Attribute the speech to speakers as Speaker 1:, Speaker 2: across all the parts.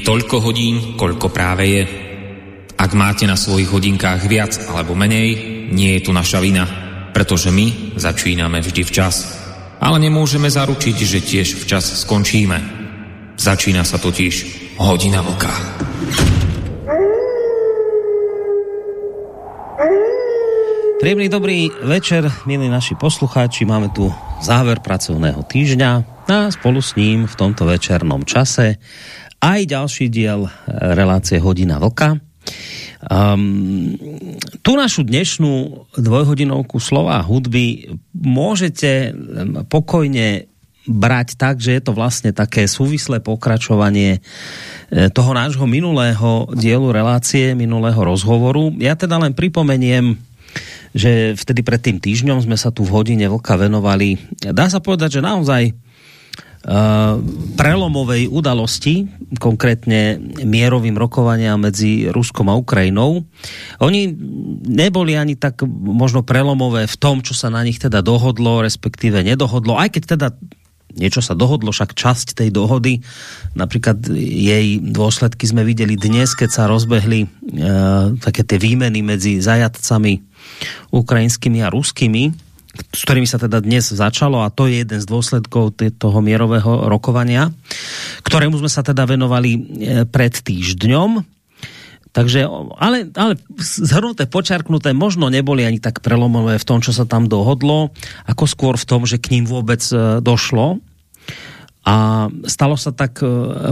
Speaker 1: Je toľko hodín, koľko práve je. Ak máte na svojich hodinkách viac alebo menej, nie je tu naša vina, pretože my začíname vždy včas. Ale nemôžeme zaručiť, že tiež včas skončíme. Začína sa totiž hodina vlka.
Speaker 2: Príjemný dobrý večer, milí naši poslucháči. Máme tu záver pracovného týždňa a spolu s ním v tomto večernom čase aj ďalší diel eh, relácie Hodina Vlka. Um, tu našu dnešnú dvojhodinovku slova hudby môžete pokojne brať tak, že je to vlastne také súvislé pokračovanie eh, toho nášho minulého dielu relácie, minulého rozhovoru. Ja teda len pripomeniem že vtedy pred tým týždňom sme sa tu v hodine vlka venovali. Dá sa povedať, že naozaj prelomovej udalosti, konkrétne mierovým rokovania medzi Ruskom a Ukrajinou. Oni neboli ani tak možno prelomové v tom, čo sa na nich teda dohodlo, respektíve nedohodlo, aj keď teda niečo sa dohodlo, však časť tej dohody, napríklad jej dôsledky sme videli dnes, keď sa rozbehli e, také tie výmeny medzi zajatcami ukrajinskými a ruskými, s ktorými sa teda dnes začalo a to je jeden z dôsledkov toho mierového rokovania, ktorému sme sa teda venovali e, pred týždňom. Takže, ale, ale zhrnuté, počarknuté, možno neboli ani tak prelomové v tom, čo sa tam dohodlo, ako skôr v tom, že k ním vôbec e, došlo. A stalo sa tak e,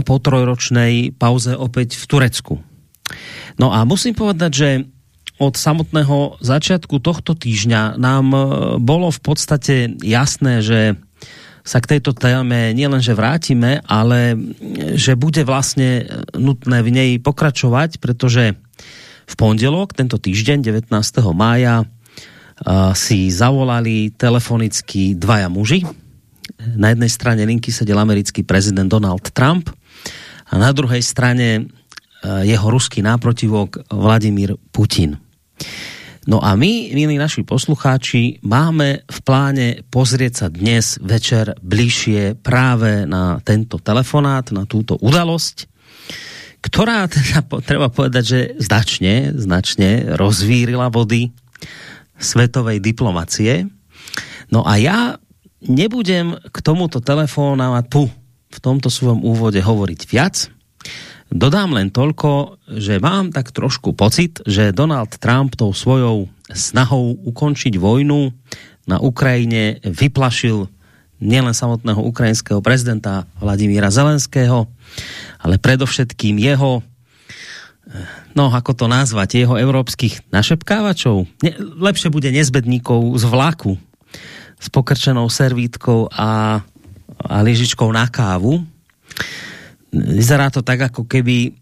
Speaker 2: po trojročnej pauze opäť v Turecku. No a musím povedať, že od samotného začiatku tohto týždňa nám e, bolo v podstate jasné, že sa k tejto téme nielenže vrátime, ale že bude vlastne nutné v nej pokračovať, pretože v pondelok, tento týždeň, 19. mája, e, si zavolali telefonicky dvaja muži. Na jednej strane linky sedel americký prezident Donald Trump a na druhej strane e, jeho ruský náprotivok Vladimír Putin. No a my, milí naši poslucháči, máme v pláne pozrieť sa dnes večer bližšie práve na tento telefonát, na túto udalosť, ktorá teda, treba povedať, že značne, značne rozvírila vody svetovej diplomacie. No a ja nebudem k tomuto tu v tomto svojom úvode hovoriť viac, Dodám len toľko, že mám tak trošku pocit, že Donald Trump tou svojou snahou ukončiť vojnu na Ukrajine vyplašil nielen samotného ukrajinského prezidenta Vladimíra Zelenského, ale predovšetkým jeho no ako to nazvať, jeho európskych našepkávačov. Ne, lepšie bude nezbedníkov z vlaku s pokrčenou servítkou a, a lyžičkou na kávu vyzerá to tak, ako keby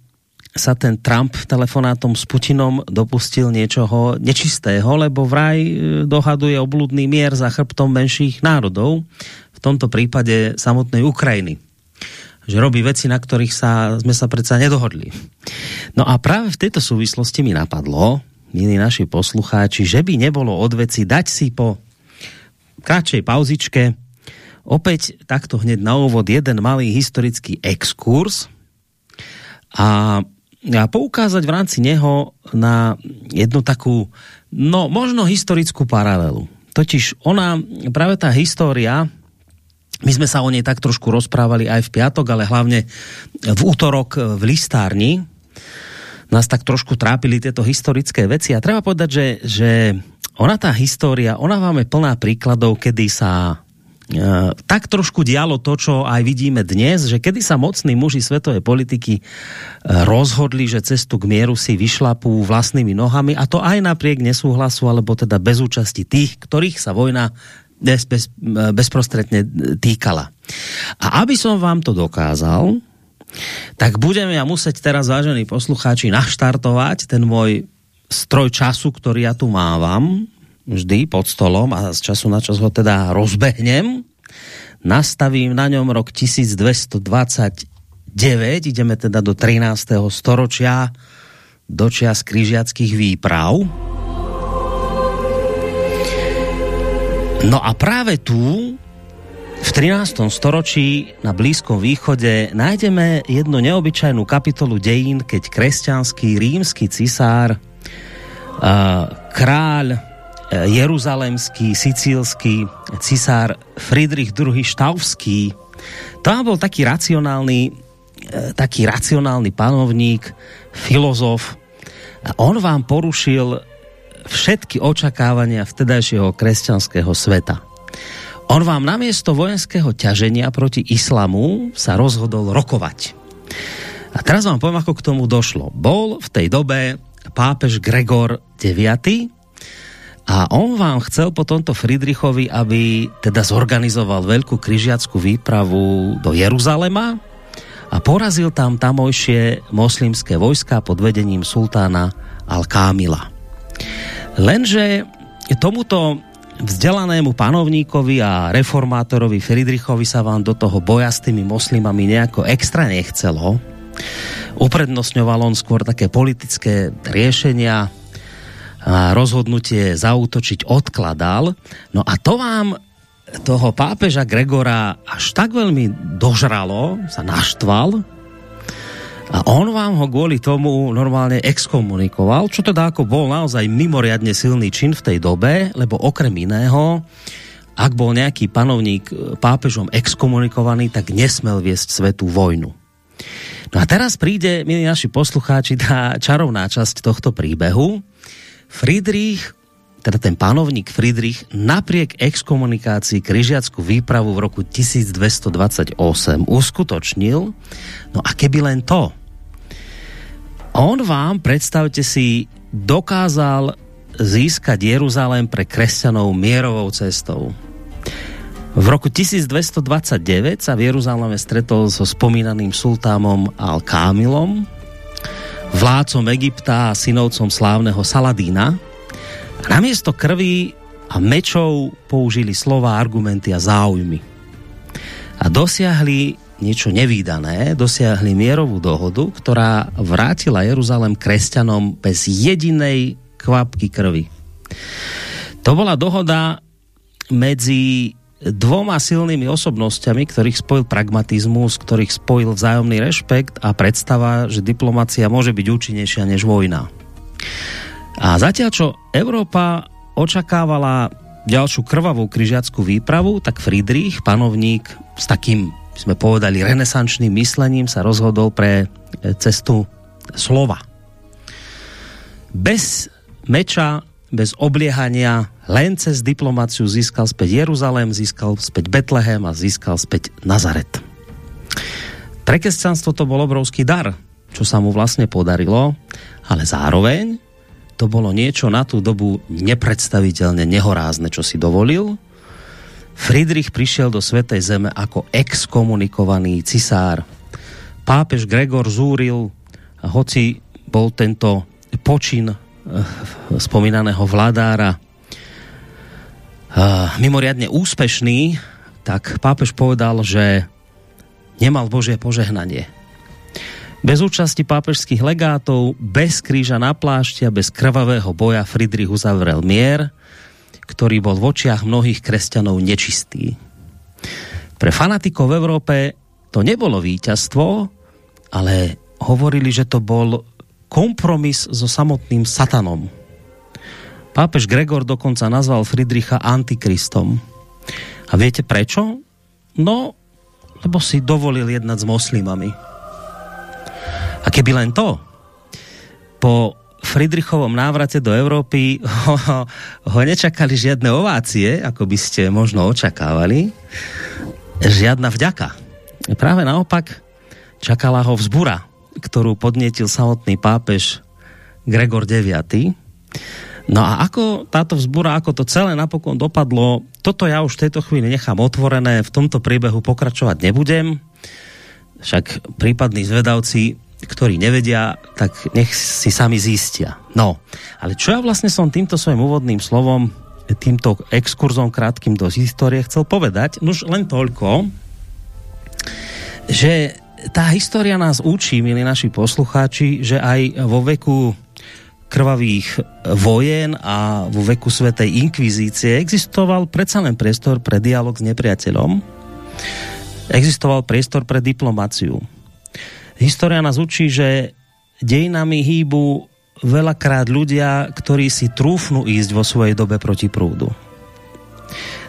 Speaker 2: sa ten Trump telefonátom s Putinom dopustil niečoho nečistého, lebo vraj e, dohaduje obludný mier za chrbtom menších národov, v tomto prípade samotnej Ukrajiny. Že robí veci, na ktorých sa, sme sa predsa nedohodli. No a práve v tejto súvislosti mi napadlo, milí naši poslucháči, že by nebolo od veci dať si po kratšej pauzičke Opäť takto hneď na úvod jeden malý historický exkurs a, a poukázať v rámci neho na jednu takú, no možno historickú paralelu. Totiž ona, práve tá história, my sme sa o nej tak trošku rozprávali aj v piatok, ale hlavne v útorok v listárni. Nás tak trošku trápili tieto historické veci a treba povedať, že, že ona tá história, ona máme plná príkladov, kedy sa tak trošku dialo to, čo aj vidíme dnes, že kedy sa mocní muži svetovej politiky e, rozhodli, že cestu k mieru si vyšlapú vlastnými nohami a to aj napriek nesúhlasu alebo teda bez účasti tých, ktorých sa vojna bez, bez, e, bezprostredne týkala. A aby som vám to dokázal, tak budem ja musieť teraz, vážení poslucháči, naštartovať ten môj stroj času, ktorý ja tu mávam, vždy pod stolom a z času na čas ho teda rozbehnem. Nastavím na ňom rok 1229, ideme teda do 13. storočia, do čias križiackých výprav. No a práve tu V 13. storočí na Blízkom východe nájdeme jednu neobyčajnú kapitolu dejín, keď kresťanský rímsky cisár, kráľ jeruzalemský, sicílsky cisár Friedrich II. Štauský, to bol taký racionálny, taký racionálny panovník, filozof. On vám porušil všetky očakávania vtedajšieho kresťanského sveta. On vám namiesto vojenského ťaženia proti islamu sa rozhodol rokovať. A teraz vám poviem, ako k tomu došlo. Bol v tej dobe pápež Gregor IX a on vám chcel po tomto Friedrichovi, aby teda zorganizoval veľkú križiackú výpravu do Jeruzalema a porazil tam tamojšie moslimské vojska pod vedením sultána Al-Kámila. Lenže tomuto vzdelanému panovníkovi a reformátorovi Friedrichovi sa vám do toho boja s tými moslimami nejako extra nechcelo. Uprednostňoval on skôr také politické riešenia rozhodnutie zautočiť odkladal. No a to vám toho pápeža Gregora až tak veľmi dožralo, sa naštval, a on vám ho kvôli tomu normálne exkomunikoval, čo teda ako bol naozaj mimoriadne silný čin v tej dobe, lebo okrem iného, ak bol nejaký panovník pápežom exkomunikovaný, tak nesmel viesť svetú vojnu. No a teraz príde, milí naši poslucháči, tá čarovná časť tohto príbehu. Friedrich, teda ten panovník Friedrich, napriek exkomunikácii križiackú výpravu v roku 1228 uskutočnil. No a keby len to, on vám, predstavte si, dokázal získať Jeruzalém pre kresťanov mierovou cestou. V roku 1229 sa v Jeruzaleme stretol so spomínaným sultánom Al-Kámilom, vládcom Egypta a synovcom slávneho Saladína. A namiesto krví a mečov použili slova, argumenty a záujmy. A dosiahli niečo nevýdané, dosiahli mierovú dohodu, ktorá vrátila Jeruzalem kresťanom bez jedinej kvapky krvi. To bola dohoda medzi dvoma silnými osobnostiami, ktorých spojil pragmatizmus, ktorých spojil vzájomný rešpekt a predstava, že diplomacia môže byť účinnejšia než vojna. A zatiaľ, čo Európa očakávala ďalšiu krvavú križiackú výpravu, tak Friedrich, panovník s takým sme povedali, renesančným myslením sa rozhodol pre e, cestu slova. Bez meča, bez obliehania, len cez diplomáciu získal späť Jeruzalém, získal späť Betlehem a získal späť Nazaret. Pre kresťanstvo to bol obrovský dar, čo sa mu vlastne podarilo, ale zároveň to bolo niečo na tú dobu nepredstaviteľne nehorázne, čo si dovolil Friedrich prišiel do Svetej Zeme ako exkomunikovaný cisár. Pápež Gregor zúril, hoci bol tento počin spomínaného vladára eh, mimoriadne úspešný, tak pápež povedal, že nemal Božie požehnanie. Bez účasti pápežských legátov, bez kríža na plášti a bez krvavého boja Friedrich uzavrel mier – ktorý bol v očiach mnohých kresťanov nečistý. Pre fanatikov v Európe to nebolo víťazstvo, ale hovorili, že to bol kompromis so samotným satanom. Pápež Gregor dokonca nazval Friedricha antikristom. A viete prečo? No, lebo si dovolil jednať s moslimami. A keby len to, po Friedrichovom návrate do Európy ho, ho nečakali žiadne ovácie, ako by ste možno očakávali. Žiadna vďaka. Práve naopak čakala ho vzbura, ktorú podnietil samotný pápež Gregor IX. No a ako táto vzbura, ako to celé napokon dopadlo, toto ja už v tejto chvíli nechám otvorené, v tomto príbehu pokračovať nebudem. Však prípadní zvedavci ktorí nevedia, tak nech si sami zistia. No, ale čo ja vlastne som týmto svojim úvodným slovom, týmto exkurzom krátkým do histórie chcel povedať? Nož len toľko, že tá história nás učí, milí naši poslucháči, že aj vo veku krvavých vojen a vo veku Svetej inkvizície existoval predsa len priestor pre dialog s nepriateľom. existoval priestor pre diplomáciu. História nás učí, že dejinami hýbu veľakrát ľudia, ktorí si trúfnú ísť vo svojej dobe proti prúdu.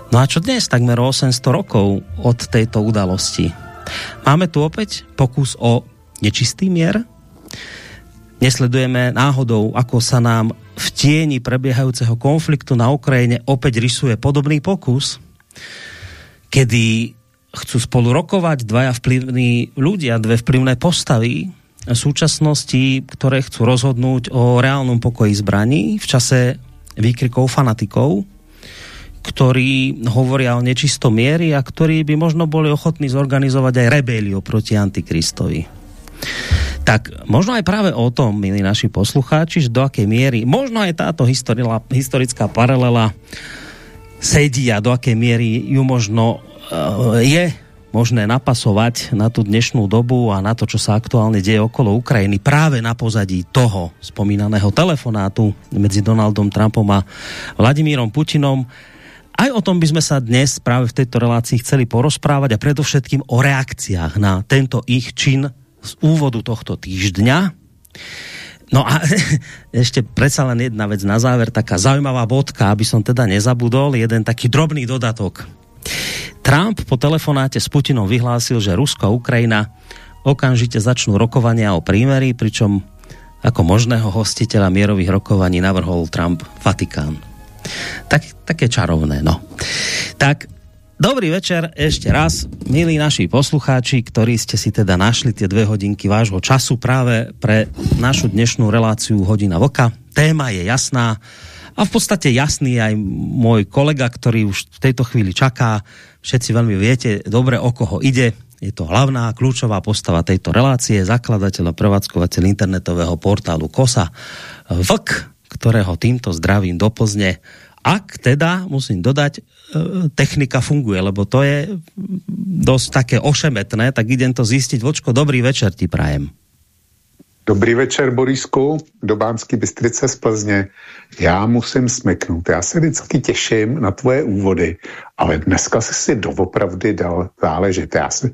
Speaker 2: No a čo dnes, takmer 800 rokov od tejto udalosti? Máme tu opäť pokus o nečistý mier? Nesledujeme náhodou, ako sa nám v tieni prebiehajúceho konfliktu na Ukrajine opäť rysuje podobný pokus, kedy chcú spolu rokovať dvaja vplyvní ľudia, dve vplyvné postavy, súčasnosti, ktoré chcú rozhodnúť o reálnom pokoji zbraní v čase výkrikov fanatikov, ktorí hovoria o nečistom miery a ktorí by možno boli ochotní zorganizovať aj rebeliu proti Antikristovi. Tak možno aj práve o tom, milí naši poslucháči, do akej miery, možno aj táto historická paralela sedí a do akej miery ju možno uh, je možné napasovať na tu dnešnú dobu a na to, čo sa aktuálne deje okolo Ukrajiny práve na pozadí toho spomínaného telefonátu medzi Donaldom Trumpom a Vladimírom Putinom. Aj o tom by sme sa dnes práve v tejto relácii chceli porozprávať a predovšetkým o reakciách na tento ich čin z úvodu tohto týždňa. No a ešte predsa len jedna vec na záver, taká zaujímavá bodka, aby som teda nezabudol, jeden taký drobný dodatok Trump po telefonáte s Putinom vyhlásil, že Rusko a Ukrajina okamžite začnú rokovania o prímeri, pričom ako možného hostiteľa mierových rokovaní navrhol Trump Vatikán. Tak, také čarovné, no. Tak, dobrý večer ešte raz, milí naši poslucháči, ktorí ste si teda našli tie dve hodinky vášho času práve pre našu dnešnú reláciu Hodina Voka. Téma je jasná a v podstate jasný aj môj kolega, ktorý už v tejto chvíli čaká, Všetci veľmi viete dobre, o koho ide. Je to hlavná, kľúčová postava tejto relácie, zakladateľ a prevádzkovateľ internetového portálu KOSA VK, ktorého týmto zdravím do Plzne. Ak teda, musím dodať, e, technika funguje, lebo to je dosť také ošemetné, tak idem to zistiť. Vočko, dobrý večer ti prajem.
Speaker 3: Dobrý večer, Borisku, do Bánský Bystrice z Plzně. Já musím smeknout. Já se vždycky těším na tvoje úvody, ale dneska jsi si doopravdy dal záležet. Já se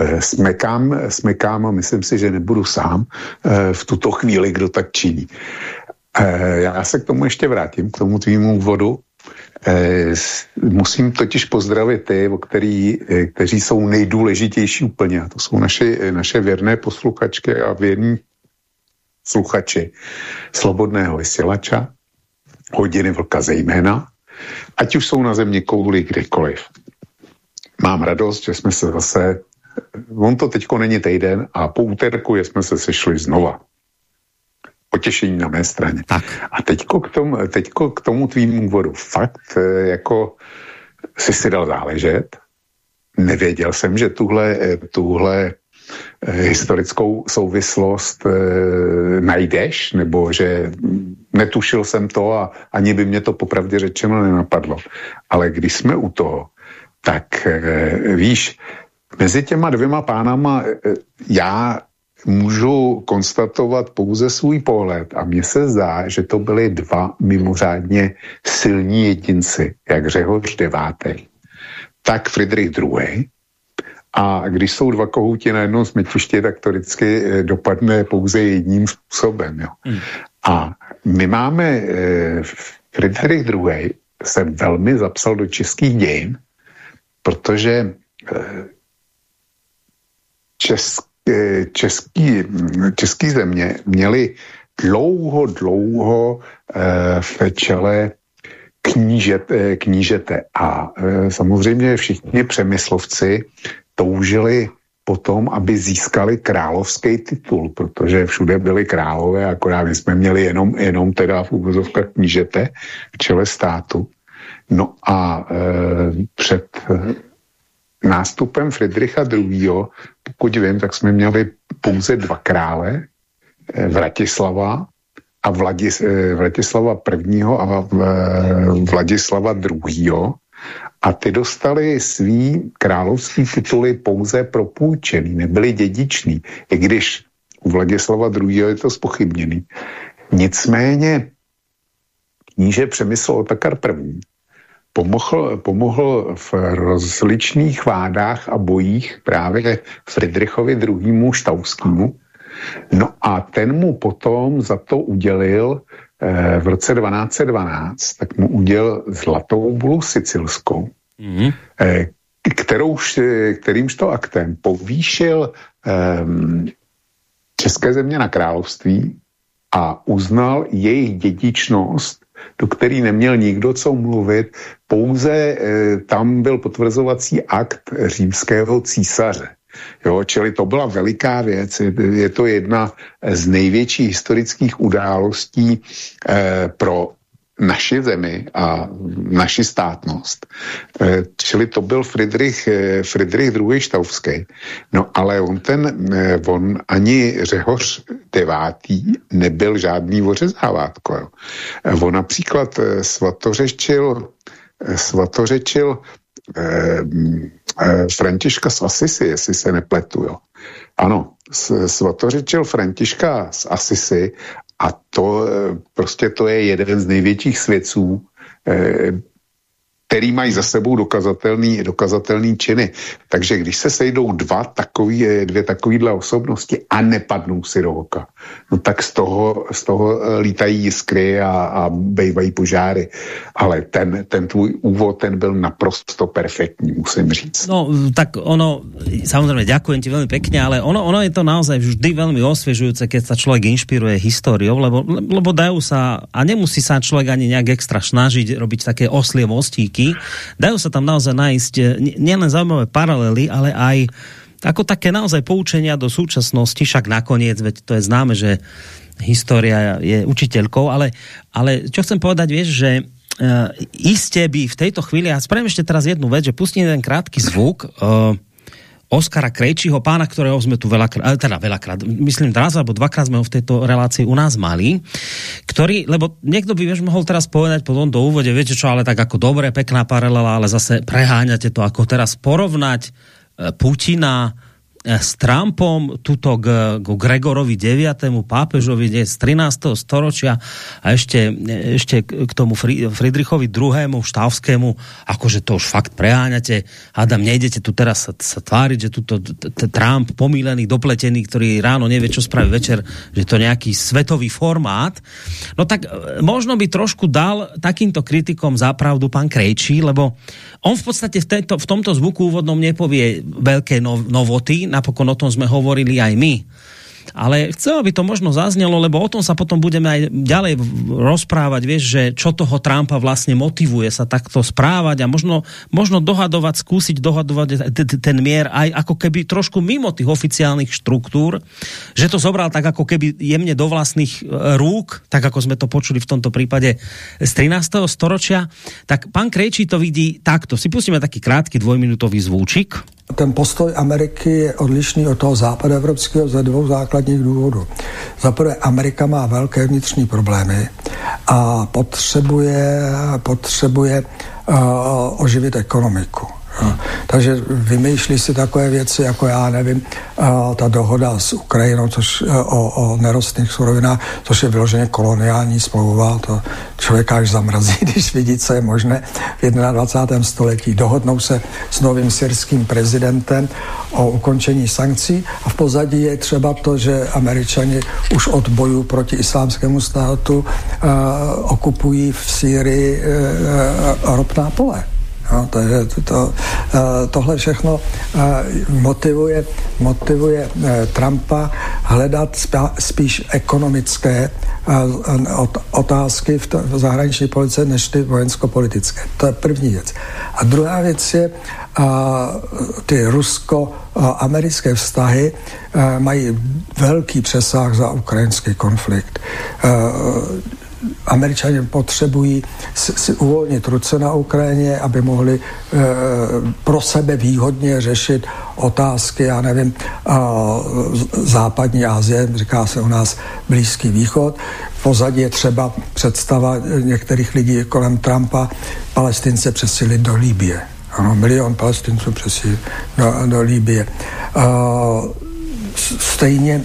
Speaker 3: eh, smekám, smekám a myslím si, že nebudu sám eh, v tuto chvíli, kdo tak činí. Eh, já se k tomu ještě vrátím, k tomu tvýmu úvodu. Eh, musím totiž pozdravit ty, o který, eh, kteří jsou nejdůležitější úplně. A to jsou naše, naše věrné posluchačky a věrní sluchači slobodného vysílača, hodiny vlka zejména, ať už jsou na země kouli kdekoliv. Mám radost, že jsme se zase, on to teďko není týden a po úterku jsme se sešli znova. Potěšení na mé straně. Tak. A teďko k tomu, teďko k tomu tvýmu úvodu. Fakt, eh, jako si si dal záležet. Nevěděl jsem, že tuhle, eh, tuhle Eh, historickou souvislost e, najdeš, nebo že netušil jsem to a ani by mě to popravdě řečeno nenapadlo. Ale když jsme u toho, tak e, víš, mezi těma dvěma pánama e, já můžu konstatovat pouze svůj pohled a mně se zdá, že to byly dva mimořádně silní jedinci, jak Řehoř devátý, tak Friedrich II, a když jsou dva kohouti na jednom smetišti, tak to vždycky eh, dopadne pouze jedním způsobem. Jo. Hmm. A my máme, eh, Friedrich II. se velmi zapsal do českých dějin, protože eh, česk, český, český země měli dlouho, dlouho eh, v čele knížet, eh, knížete. A samozřejmě všichni přemyslovci toužili potom, aby získali královský titul, protože všude byli králové, akorát my jsme měli jenom, jenom teda v úvozovkách knížete v čele státu. No a e, před nástupem Friedricha II., pokud vím, tak jsme měli pouze dva krále, e, Vratislava a Vladis, e, Vratislava I. a e, Vladislava II a ty dostali svý královský tituly pouze propůjčený, nebyli dědičný, i když u Vladislava II. je to spochybněný. Nicméně kníže Přemysl Otakar I. pomohl, pomohl v rozličných vádách a bojích právě Friedrichovi II. Štauskýmu. No a ten mu potom za to udělil eh, v roce 1212, tak mu udělil zlatou bulu sicilskou, mm-hmm. eh, kterou, kterýmž to aktem povýšil eh, České země na království a uznal jejich dědičnost do který neměl nikdo co mluvit, pouze e, tam byl potvrzovací akt římského císaře. Jo, čili to byla veliká věc, je, je to jedna z největších historických událostí e, pro naši zemi a naši státnost. Eh, čili to byl Friedrich, eh, Friedrich II. Štauský. No ale on ten, eh, on ani Řehoř devátý nebyl žádný ořezávátko. On například svatořečil, svatořečil Františka z Asisi, jestli se nepletu, jo. Ano, svatořečil Františka z Asisi a to eh, prostě to je jeden z největších svědců, eh, který mají za sebou dokazatelný, dokazatelný činy. Takže když se sejdou dva takový, dvě takovýhle osobnosti a nepadnou si do oka, no tak z toho, z toho eh, lítají jiskry a, a bejvají požáry. Ale ten, ten tvůj úvod, ten byl naprosto perfektní, musím říct.
Speaker 2: No, tak ono, samozřejmě ďakujem ti velmi pěkně, ale ono, ono je to naozaj vždy velmi osvěžujúce, keď sa člověk inšpiruje historiou, lebo, lebo dajú sa, a nemusí sa člověk ani nějak extra snažiť robiť také oslie mostíky, myšlienky. Dajú sa tam naozaj nájsť eh, nielen zaujímavé paralely, ale aj ako také naozaj poučenia do súčasnosti, však nakoniec, veď to je známe, že história je učiteľkou, ale, ale čo chcem povedať, vieš, že uh, iste by v tejto chvíli, a spravím ešte teraz jednu vec, že pustím ten krátky zvuk, uh, Oskara Krejčího, pána, ktorého sme tu veľakrát, teda veľakrát, myslím raz alebo dvakrát sme ho v tejto relácii u nás mali, ktorý, lebo niekto by vieš, mohol teraz povedať po tomto úvode, viete čo, ale tak ako dobre, pekná paralela, ale zase preháňate to, ako teraz porovnať eh, Putina, Eh, s Trumpom tuto k, k Gregorovi 9. pápežovi z 13. storočia a ešte, ešte k tomu Friedrichovi 2. štávskému, akože to už fakt preháňate. Adam, nejdete tu teraz sa, sa tváriť, že tuto Trump pomílený, dopletený, ktorý ráno nevie, čo spraví večer, že to nejaký svetový formát. No tak eh, možno by trošku dal takýmto kritikom zapravdu pán Krejčí, lebo on v podstate v, tejto, v tomto zvuku úvodnom nepovie veľké novoty, napokon o tom sme hovorili aj my ale chcem, aby to možno zaznelo, lebo o tom sa potom budeme aj ďalej rozprávať, vieš, že čo toho Trumpa vlastne motivuje sa takto správať a možno, možno dohadovať, skúsiť dohadovať ten mier aj ako keby trošku mimo tých oficiálnych štruktúr, že to zobral tak ako keby jemne do vlastných e, rúk, tak ako sme to počuli v tomto prípade z 13. storočia, tak pán Krejčí to vidí takto. Si pustíme taký krátky dvojminútový zvúčik
Speaker 4: ten postoj Ameriky je odlišný od toho evropského ze dvou základních důvodů. Za prvé, Amerika má velké vnitřní problémy a potřebuje, potřebuje uh, oživit ekonomiku. Takže vymýšlí si takové věci, jako já nevím, ta dohoda s Ukrajinou což, o, o nerostných surovinách, což je vyloženě koloniální smlouva, to člověka až zamrazí, když vidí, co je možné v 21. století. Dohodnou se s novým syrským prezidentem o ukončení sankcí a v pozadí je třeba to, že američani už od bojů proti islámskému státu uh, okupují v Sýrii uh, ropná pole. No, takže to, to, eh, tohle všechno eh, motivuje, motivuje eh, Trumpa hledat spíš ekonomické otázky v, zahraniční politice než ty vojensko-politické. To je první věc. A druhá věc je, ty rusko-americké vztahy mají velký přesah za ukrajinský konflikt Američané potřebují si, uvolnit ruce na Ukrajině, aby mohli e, pro sebe výhodně řešit otázky, já nevím, a, západní Asie, říká se u nás Blízký východ. V pozadí je třeba představa některých lidí kolem Trumpa palestince přesílit do Líbie. Ano, milion palestinců přesílit do, do Líbie. A, stejně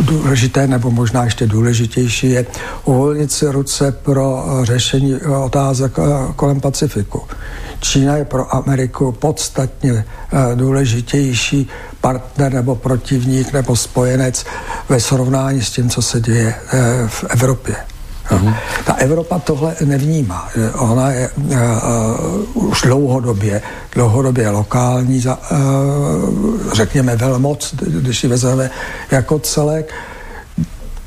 Speaker 4: důležité, nebo možná ještě důležitější je uvolnit si ruce pro řešení otázek kolem Pacifiku. Čína je pro Ameriku podstatně důležitější partner nebo protivník nebo spojenec ve srovnání s tím, co se děje v Evropě. Uh-huh. Ta Evropa tohle nevnímá. Ona je uh, uh, už dlouhodobě, dlouhodobě lokální, za, uh, řekněme velmoc, když ji vezmeme jako celek.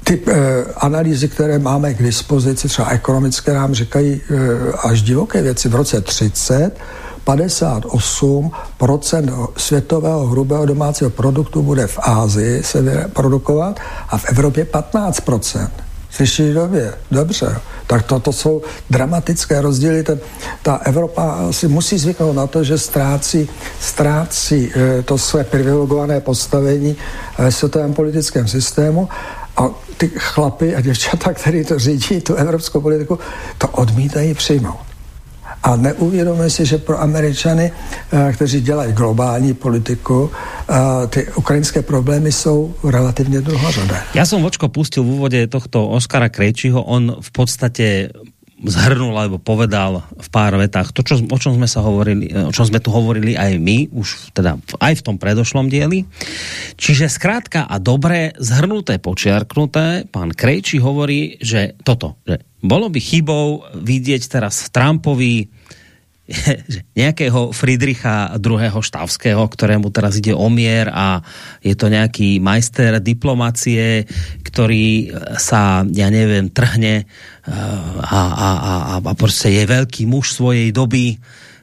Speaker 4: Ty uh, analýzy, které máme k dispozici, třeba ekonomické, nám říkají uh, až divoké věci. V roce 30 58% světového hrubého domácího produktu bude v Ázii se produkovat a v Evropě 15 Slyší době, dobře. Tak to, to jsou dramatické rozdíly. Ten, ta Evropa si musí zvyknout na to, že ztrácí, ztrácí e, to své privilegované postavení ve světovém politickém systému a ty chlapy a děvčata, který to řídí, tu evropskou politiku, to odmítají přijmout. A neuvědomuje si, že pro Američany, eh, kteří dělají globální politiku, eh, ty ukrajinské problémy jsou relativně druhořadé.
Speaker 2: Já jsem Vočko pustil v úvode tohto Oskara Krejčího, on v podstatě zhrnul alebo povedal v pár vetách to, čo, o čom sme sa hovorili, o čom sme tu hovorili aj my, už teda aj v tom predošlom dieli. Čiže skrátka a dobré, zhrnuté, počiarknuté, pán Krejčí hovorí, že toto, že bolo by chybou vidieť teraz Trumpovi nejakého Friedricha II. Štavského, ktorému teraz ide o mier a je to nejaký majster diplomacie, ktorý sa, ja neviem, trhne eh, a, a, a, a prostě je veľký muž svojej doby,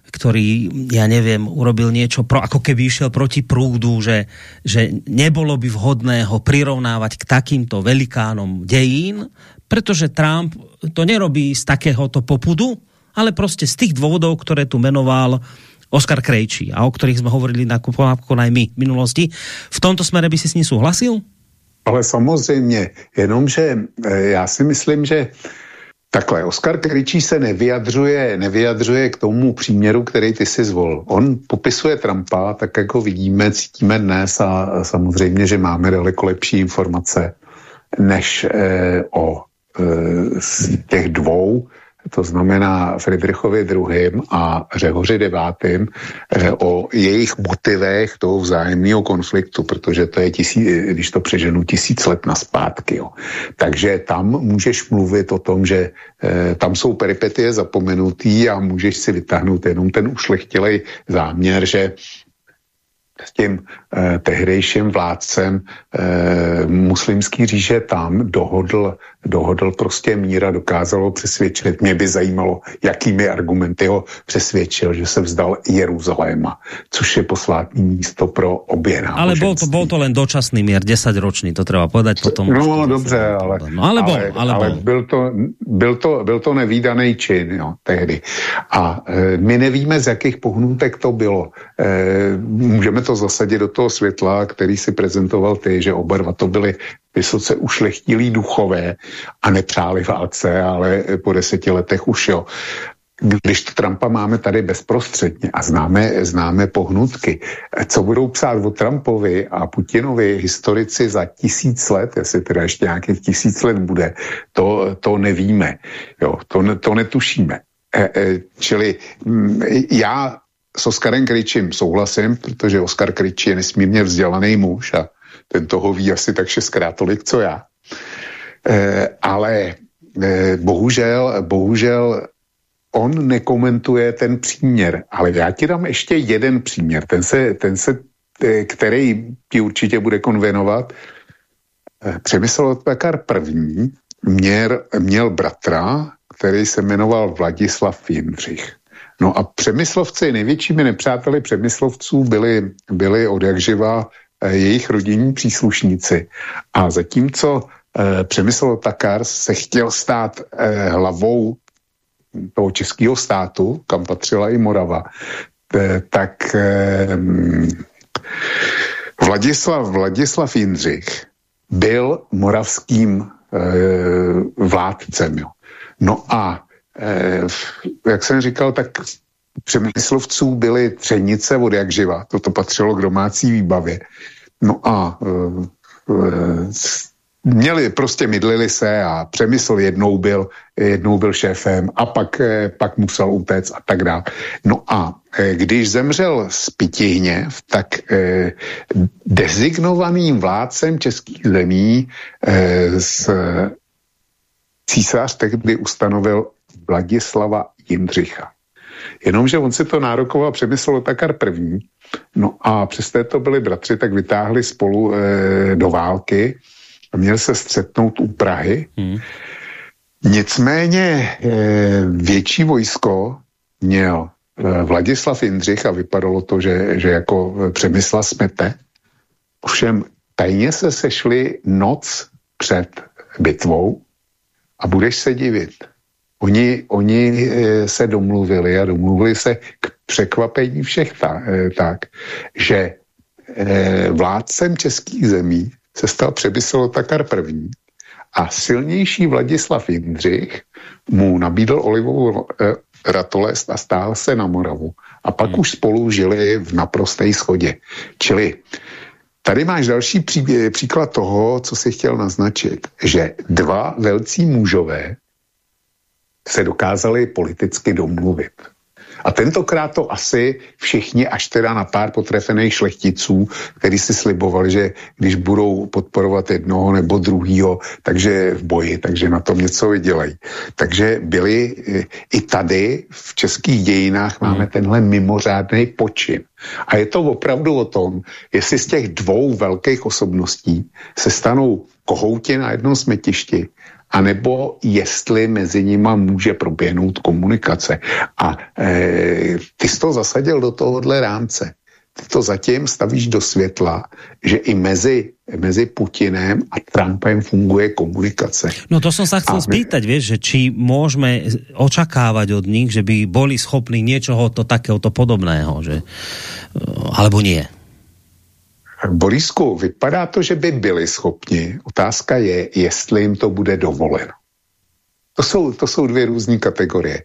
Speaker 2: ktorý, ja neviem, urobil niečo, pro, ako keby išiel proti prúdu, že, že nebolo by vhodné ho prirovnávať k takýmto velikánom dejín, pretože Trump to nerobí z takéhoto popudu, ale prostě z tých dôvodov, ktoré tu menoval Oskar Krejčí a o ktorých jsme hovorili na aj my v minulosti. V tomto smere by si s ní souhlasil?
Speaker 3: Ale samozřejmě, jenomže eh, já si myslím, že Takhle, Oskar Krejčí se nevyjadřuje, nevyjadřuje k tomu příměru, který ty si zvol. On popisuje Trumpa, tak jako vidíme, cítíme dnes a samozřejmě, že máme daleko lepší informace než eh, o eh, z těch dvou to znamená Friedrichovi II. a Řehoři IX. Eh, o jejich motivech toho vzájemného konfliktu, protože to je, tisíc, když to přeženu, tisíc let na zpátky. Jo. Takže tam můžeš mluvit o tom, že eh, tam jsou peripetie zapomenutý a můžeš si vytáhnout jenom ten ušlechtilej záměr, že s tím eh, tehdejším vládcem eh, muslimský říže tam dohodl, dohodl prostě míra, dokázalo přesvědčit. Mě by zajímalo, jakými argumenty ho přesvědčil, že se vzdal Jeruzaléma, což je posvátní místo pro obě náboženství.
Speaker 2: Ale bol to, bol to len dočasný mír, 10 ročný, to treba povedať potom.
Speaker 3: No dobře, ale,
Speaker 2: no, ale, bol, ale,
Speaker 3: ale, ale byl, to, byl, to, byl to nevýdaný čin jo, tehdy. A e, my nevíme, z jakých pohnutek to bylo. E, můžeme to zasadit do toho světla, který si prezentoval ty, že oba dva to byli vysoce ušlechtilí duchové a nepřáli válce, ale po deseti letech už jo. Když to Trumpa máme tady bezprostředně a známe, známe pohnutky, co budou psát o Trumpovi a Putinovi historici za tisíc let, jestli teda ještě nějakých tisíc let bude, to, to nevíme, jo, to, to netušíme. E, e, čili m, já s Oskarem Kryčím souhlasím, protože Oskar Kryč je nesmírně vzdělaný muž a ten toho ví asi tak šestkrát tolik, co já. E, ale e, bohužel, bohužel on nekomentuje ten příměr, ale já ti dám ještě jeden příměr, ten se, ten se e, který ti určitě bude konvenovat. Přemysl Otakar první měl, měl bratra, který se jmenoval Vladislav Jindřich. No a Přemyslovci, největšími nepřáteli Přemyslovců byli, byli od jak živa eh, jejich rodinní příslušníci. A zatímco eh, Přemysl Takar se chtěl stát eh, hlavou toho českého státu, kam patřila i Morava, eh, tak eh, Vladislav, Vladislav Jindřich byl moravským eh, vládcem. Jo. No a Eh, jak jsem říkal, tak přemyslovců byly třenice od jak živa, toto patřilo k domácí výbavě. No a měli, prostě mydlili se a Přemysl jednou byl, jednou byl šéfem a pak, eh, pak musel utéct a tak dále. No a když zemřel z Pitihněv, tak eh, dezignovaným vládcem českých zemí eh, z císař tehdy ustanovil Vladislava Jindřicha. Jenomže on si to nárokoval Přemysl Otakar první, no a přes to byli bratři, tak vytáhli spolu eh, do války a měl se střetnout u Prahy. Hmm. Nicméně eh, větší vojsko měl eh, Vladislav Jindřich a vypadalo to, že, že jako přemysla smete. Ovšem tajně se sešli noc před bitvou a budeš se divit. Oni, oni eh, se domluvili a domluvili se k překvapení všech ta, tak, že vládcem českých zemí se stal Přemysl Otakar první a silnější Vladislav Jindřich mu nabídl olivovou ratolest a stál se na Moravu. A pak hmm. už spolu žili v naprosté schodě. Čili tady máš další pří, příklad toho, co si chtěl naznačit, že dva velcí mužové se dokázali politicky domluvit. A tentokrát to asi všichni, až teda na pár potrefených šlechticů, kteří si slibovali, že když budou podporovat jednoho nebo druhýho, takže v boji, takže na tom něco vydělají. Takže byli eh, i tady v českých dějinách máme hmm. tenhle mimořádný počin. A je to opravdu o tom, jestli z těch dvou velkých osobností se stanou kohouti na jednom smetišti, anebo jestli mezi nima může proběhnout komunikace. A e, ty jsi to zasadil do tohohle rámce. Ty to zatím stavíš do světla, že i mezi, mezi Putinem a Trumpem funguje komunikace.
Speaker 2: No to jsem se chcel spýtať, vieš, že či můžeme očakávať od nich, že by boli schopní něčeho to takéhoto podobného, že, alebo nie?
Speaker 3: Borisku, vypadá to, že by byli schopni. Otázka je, jestli jim to bude dovoleno. To jsou, to jsou dvě různé kategorie.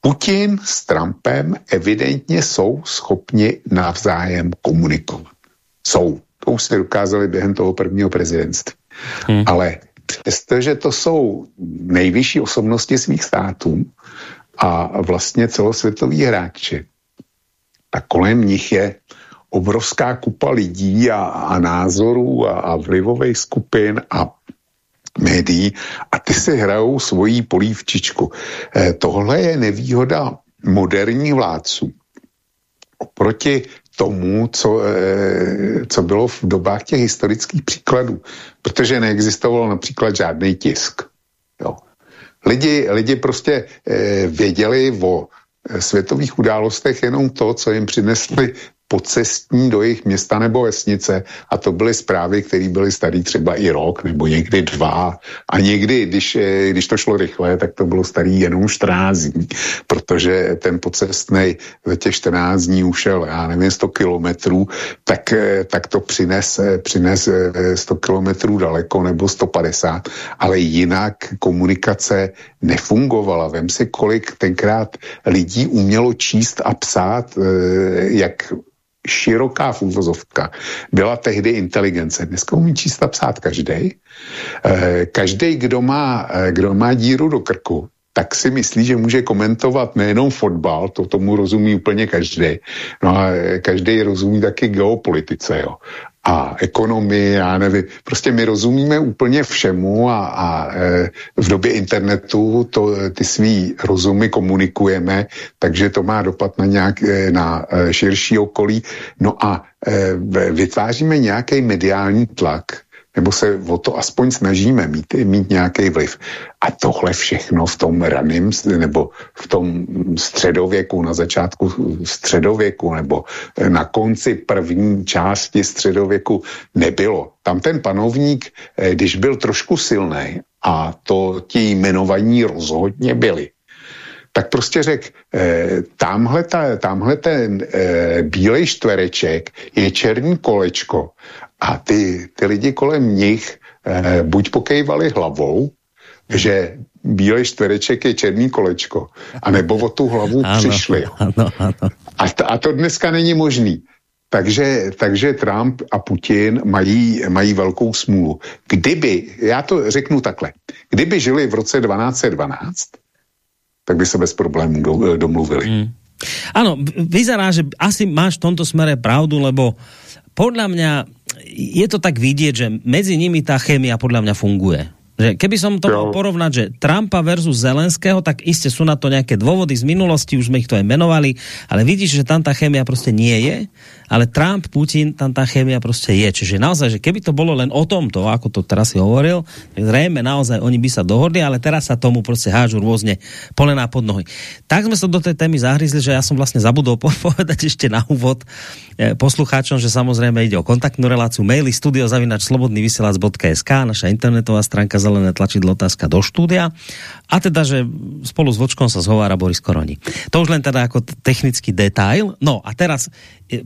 Speaker 3: Putin s Trumpem evidentně jsou schopni navzájem komunikovat. Jsou. To už se dokázali během toho prvního prezidentství. Hmm. Ale přestože to jsou nejvyšší osobnosti svých států a vlastně celosvětoví hráči, tak kolem nich je obrovská kupa lidí a, a názorů a, a vlivových skupin a médií a ty si hrajou svoji polívčičku. Eh, tohle je nevýhoda moderních vládců. Oproti tomu, co, eh, co bylo v dobách těch historických příkladů, protože neexistoval například žádný tisk. Jo. Lidi, lidi prostě eh, věděli o eh, světových událostech jenom to, co jim přinesli pocestní do jejich města nebo vesnice. A to byly zprávy, které byly starý třeba i rok nebo někdy dva. A někdy, když, eh, když to šlo rychle, tak to bylo starý jenom 14 dní, protože ten pocestný za těch 14 dní ušel, já nevím, 100 kilometrů, tak, eh, tak to přines, eh, přines 100 kilometrů daleko nebo 150, ale jinak komunikace nefungovala. Vem si, kolik tenkrát lidí umělo číst a psát, jak široká fúzovka byla tehdy inteligence. Dneska umí číst a psát každý. Eh, každý, kdo má, eh, kdo má díru do krku, tak si myslí, že může komentovat nejenom fotbal, to tomu rozumí úplně každý, no a eh, každý rozumí taky geopolitice, jo a ekonomii, já nevím. Prostě my rozumíme úplně všemu a, a e, v době internetu to, ty svý rozumy komunikujeme, takže to má dopad na, nějak, e, na e, širší okolí. No a vytváříme nějaký mediální tlak, nebo se o to aspoň snažíme mít, mít nějaký vliv. A tohle všechno v tom raném, nebo v tom středověku, na začátku středověku, nebo na konci první části středověku nebylo. Tam ten panovník, eh, když byl trošku silný, a to ti jmenovaní rozhodně byli, tak prostě řekl, eh, tamhle, ta, tamhle ten eh, bílej štvereček je černý kolečko a ty, ty lidi kolem nich eh, buď pokejvali hlavou, že bílej čtvereček je černý kolečko, anebo o tu hlavu ano, přišli. Ano, ano. A, to, a to dneska není možný. takže, takže Trump a Putin mají, mají velkou smůlu. Kdyby, já to řeknu takhle, kdyby žili v roce 1212, tak by se bez problémů do, domluvili. Mm.
Speaker 2: Ano, vyzerá, že asi máš v tomto smere pravdu, lebo podľa mňa je to tak vidieť, že medzi nimi tá chémia podľa mňa funguje. Že keby som to mal porovnať, že Trumpa versus Zelenského, tak iste sú na to nejaké dôvody z minulosti, už sme ich to aj menovali, ale vidíš, že tam tá chémia prostě nie je ale Trump, Putin, tam tá chémia prostě je. Čiže naozaj, že keby to bolo len o tomto, ako to teraz si hovoril, zrejme naozaj oni by sa dohodli, ale teraz sa tomu prostě hážu rôzne polená pod nohy. Tak sme sa do tej témy zahryzli, že ja som vlastne zabudol povedať ešte na úvod eh, poslucháčom, že samozrejme ide o kontaktnú reláciu maily studiozavinač slobodnyvysielac.sk naša internetová stránka zelené tlačidlo otázka do štúdia a teda, že spolu s Vočkom sa zhovára Boris Koroni. To už len teda ako technický detail. No a teraz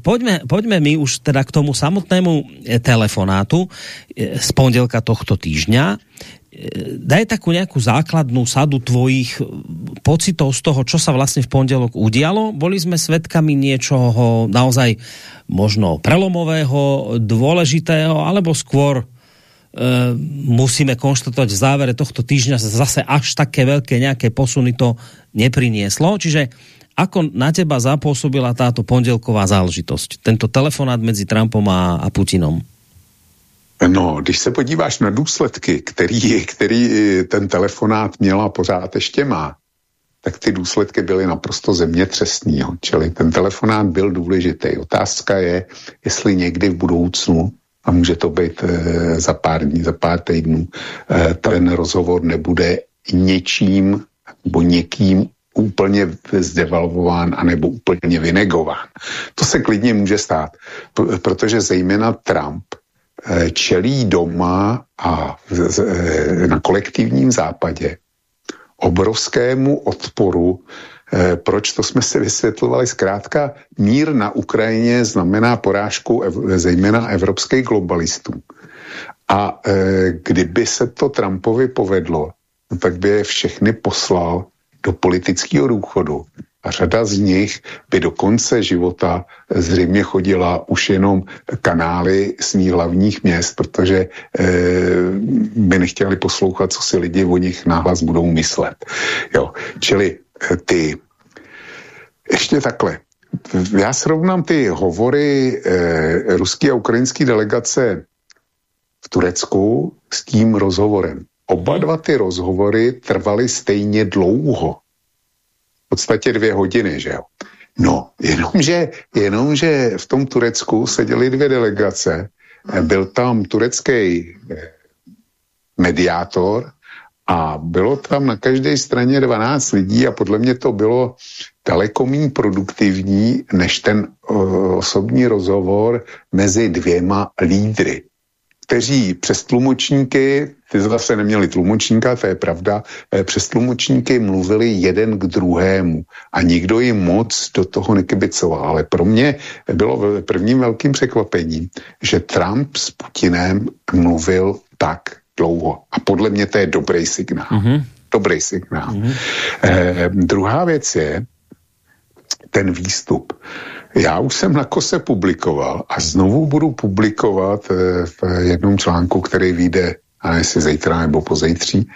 Speaker 2: poďme, poďme my už teda k tomu samotnému e, telefonátu e, z pondelka tohto týždňa. Daj takú nejakú základnú sadu tvojich pocitov z toho, čo sa vlastne v pondelok udialo. Boli sme svedkami niečoho naozaj možno prelomového, dôležitého, alebo skôr Eh, musíme konštatovať v závere tohto týždňa zase až také veľké nejaké posuny to neprinieslo. Čiže ako na teba zapôsobila táto pondelková záležitosť? Tento telefonát mezi Trumpom a, a Putinom?
Speaker 3: No, když se podíváš na důsledky, který, který ten telefonát měla pořád ještě má, tak ty důsledky byly naprosto zemětřesný. Čili ten telefonát byl důležitý. Otázka je, jestli někdy v budoucnu a může to být e, za pár dní, za pár týdnů, e, ten rozhovor nebude něčím nebo někým úplně zdevalvován anebo úplně vynegován. To se klidně může stát, protože zejména Trump e, čelí doma a na kolektivním západě obrovskému odporu Eh, proč to jsme si vysvětlovali? Zkrátka, mír na Ukrajině znamená porážku zejména evropských globalistů. A kdyby se to Trumpovi povedlo, no tak by je všechny poslal do politického důchodu. A řada z nich by do konce života zřejmě chodila už jenom kanály svých hlavních měst, protože e, by nechtěli poslouchat, co si lidi o nich náhlas budou myslet. Jo. Čili ty, ještě takhle, já srovnám ty hovory eh, ruské a ukrajinské delegace v Turecku s tím rozhovorem. Oba dva ty rozhovory trvaly stejně dlouho. V podstatě dvě hodiny, že jo. No, jenomže, jenomže v tom Turecku seděly dvě delegace. Byl tam turecký eh, mediátor a bylo tam na každé straně 12 lidí a podle mě to bylo daleko méně produktivní než ten uh, osobní rozhovor mezi dvěma lídry, kteří přes tlumočníky, ty zase neměli tlumočníka, to je pravda, eh, přes tlumočníky mluvili jeden k druhému a nikdo jim moc do toho nekybicoval. Ale pro mě bylo prvním velkým překvapením, že Trump s Putinem mluvil tak, dlouho. A podle mě to je dobrý signál. Mm-hmm. Dobrý signál. Mm-hmm. Eh, druhá věc je ten výstup. Já už jsem na kose publikoval a znovu budu publikovat eh, v jednom článku, který vyjde a jestli zítra nebo pozejtří,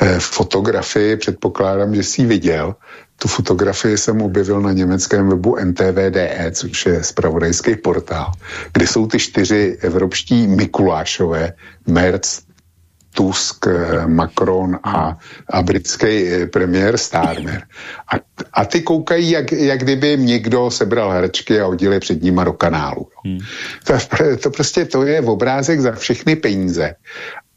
Speaker 3: eh, fotografii, předpokládám, že jsi viděl. Tu fotografii jsem objevil na německém webu NTVDE, což je spravodajský portál, kde jsou ty čtyři evropští Mikulášové, Merz, Tusk, eh, Macron a, a britský eh, premiér Starmer. A, a ty koukají, jak, jak kdyby jim někdo sebral herečky a hodili před nima do kanálu. Hmm. To, to prostě to je obrázek za všechny peníze.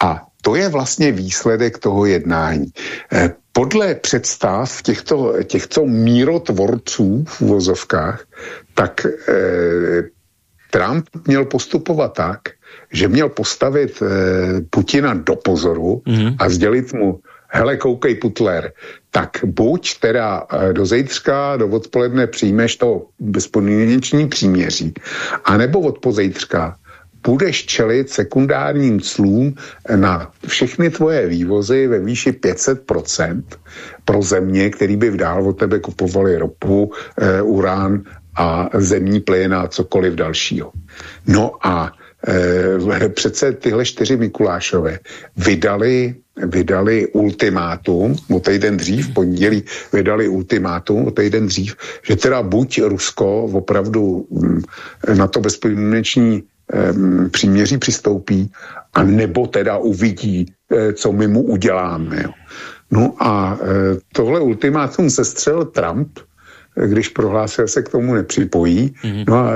Speaker 3: A to je vlastně výsledek toho jednání. Eh, podle představ těchto, těchto mírotvorců v uvozovkách, tak eh, Trump měl postupovat tak, že měl postavit eh, Putina do pozoru mm-hmm. a sdělit mu, hele, koukej Putler, tak buď teda eh, do zítřka, do odpoledne přijmeš to bezpodmíneční příměří, anebo od pozítřka budeš čelit sekundárním clům na všechny tvoje vývozy ve výši 500% pro země, který by dál od tebe kupovali ropu, e, urán a zemní plyn a cokoliv dalšího. No a přece tyhle čtyři Mikulášové vydali, vydali ultimátum, o týden dřív, pondělí vydali ultimátum, o týden dřív, že teda buď Rusko opravdu mm, na to bezpodmíneční příměří přistoupí, a nebo teda uvidí, e, co my mu uděláme. Jo. No a e, tohle ultimátum sestřel Trump, když prohlásil se k tomu nepřipojí, mm-hmm. no a,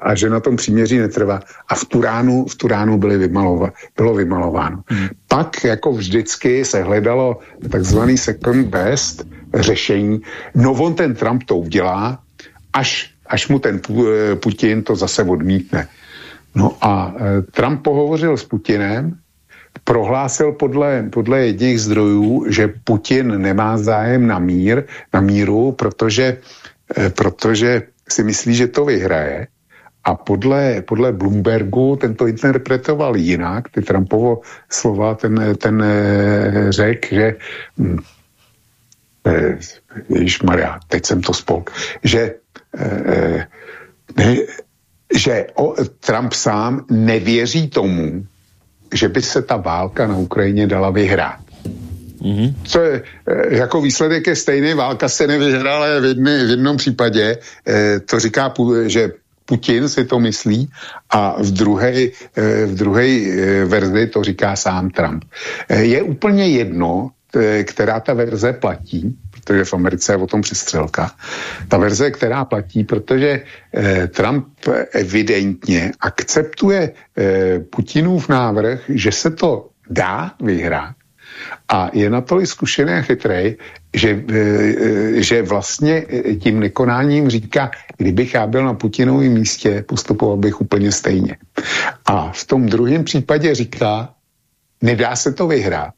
Speaker 3: a že na tom příměří netrvá. A v Turánu, v Turánu byly vymalova, bylo vymalováno. Mm-hmm. Pak, jako vždycky, se hledalo takzvaný second best řešení. No on ten Trump to udělá, až, až mu ten Putin to zase odmítne. No a e, Trump pohovořil s Putinem, prohlásil podle, podle jedních zdrojů, že Putin nemá zájem na mír, na míru, protože Eh, protože si myslí, že to vyhraje. A podle, podle Bloombergu ten to interpretoval jinak, ty Trumpovo slova, ten, ten eh, řekl, že hm, eh, Ježíš Maria, teď jsem to spolk, že, ne, že o, Trump sám nevěří tomu, že by se ta válka na Ukrajině dala vyhrát. Mm-hmm. Co je, eh, jako výsledek je stejný, válka se nevyhrála, v, jedny, v jednom případě eh, to říká, že Putin si to myslí a v druhé eh, v druhé verzi to říká sám Trump. Je úplně jedno, která ta verze platí, protože v Americe je o tom přestřelka. Ta verze, která platí, protože Trump evidentně akceptuje Putinův návrh, že se to dá vyhrát, a je natolik zkušený a chytrý, že, e, e, že vlastně tím nekonáním říká, kdybych já byl na Putinovém místě, postupoval bych úplně stejně. A v tom druhém případě říká, nedá se to vyhrát.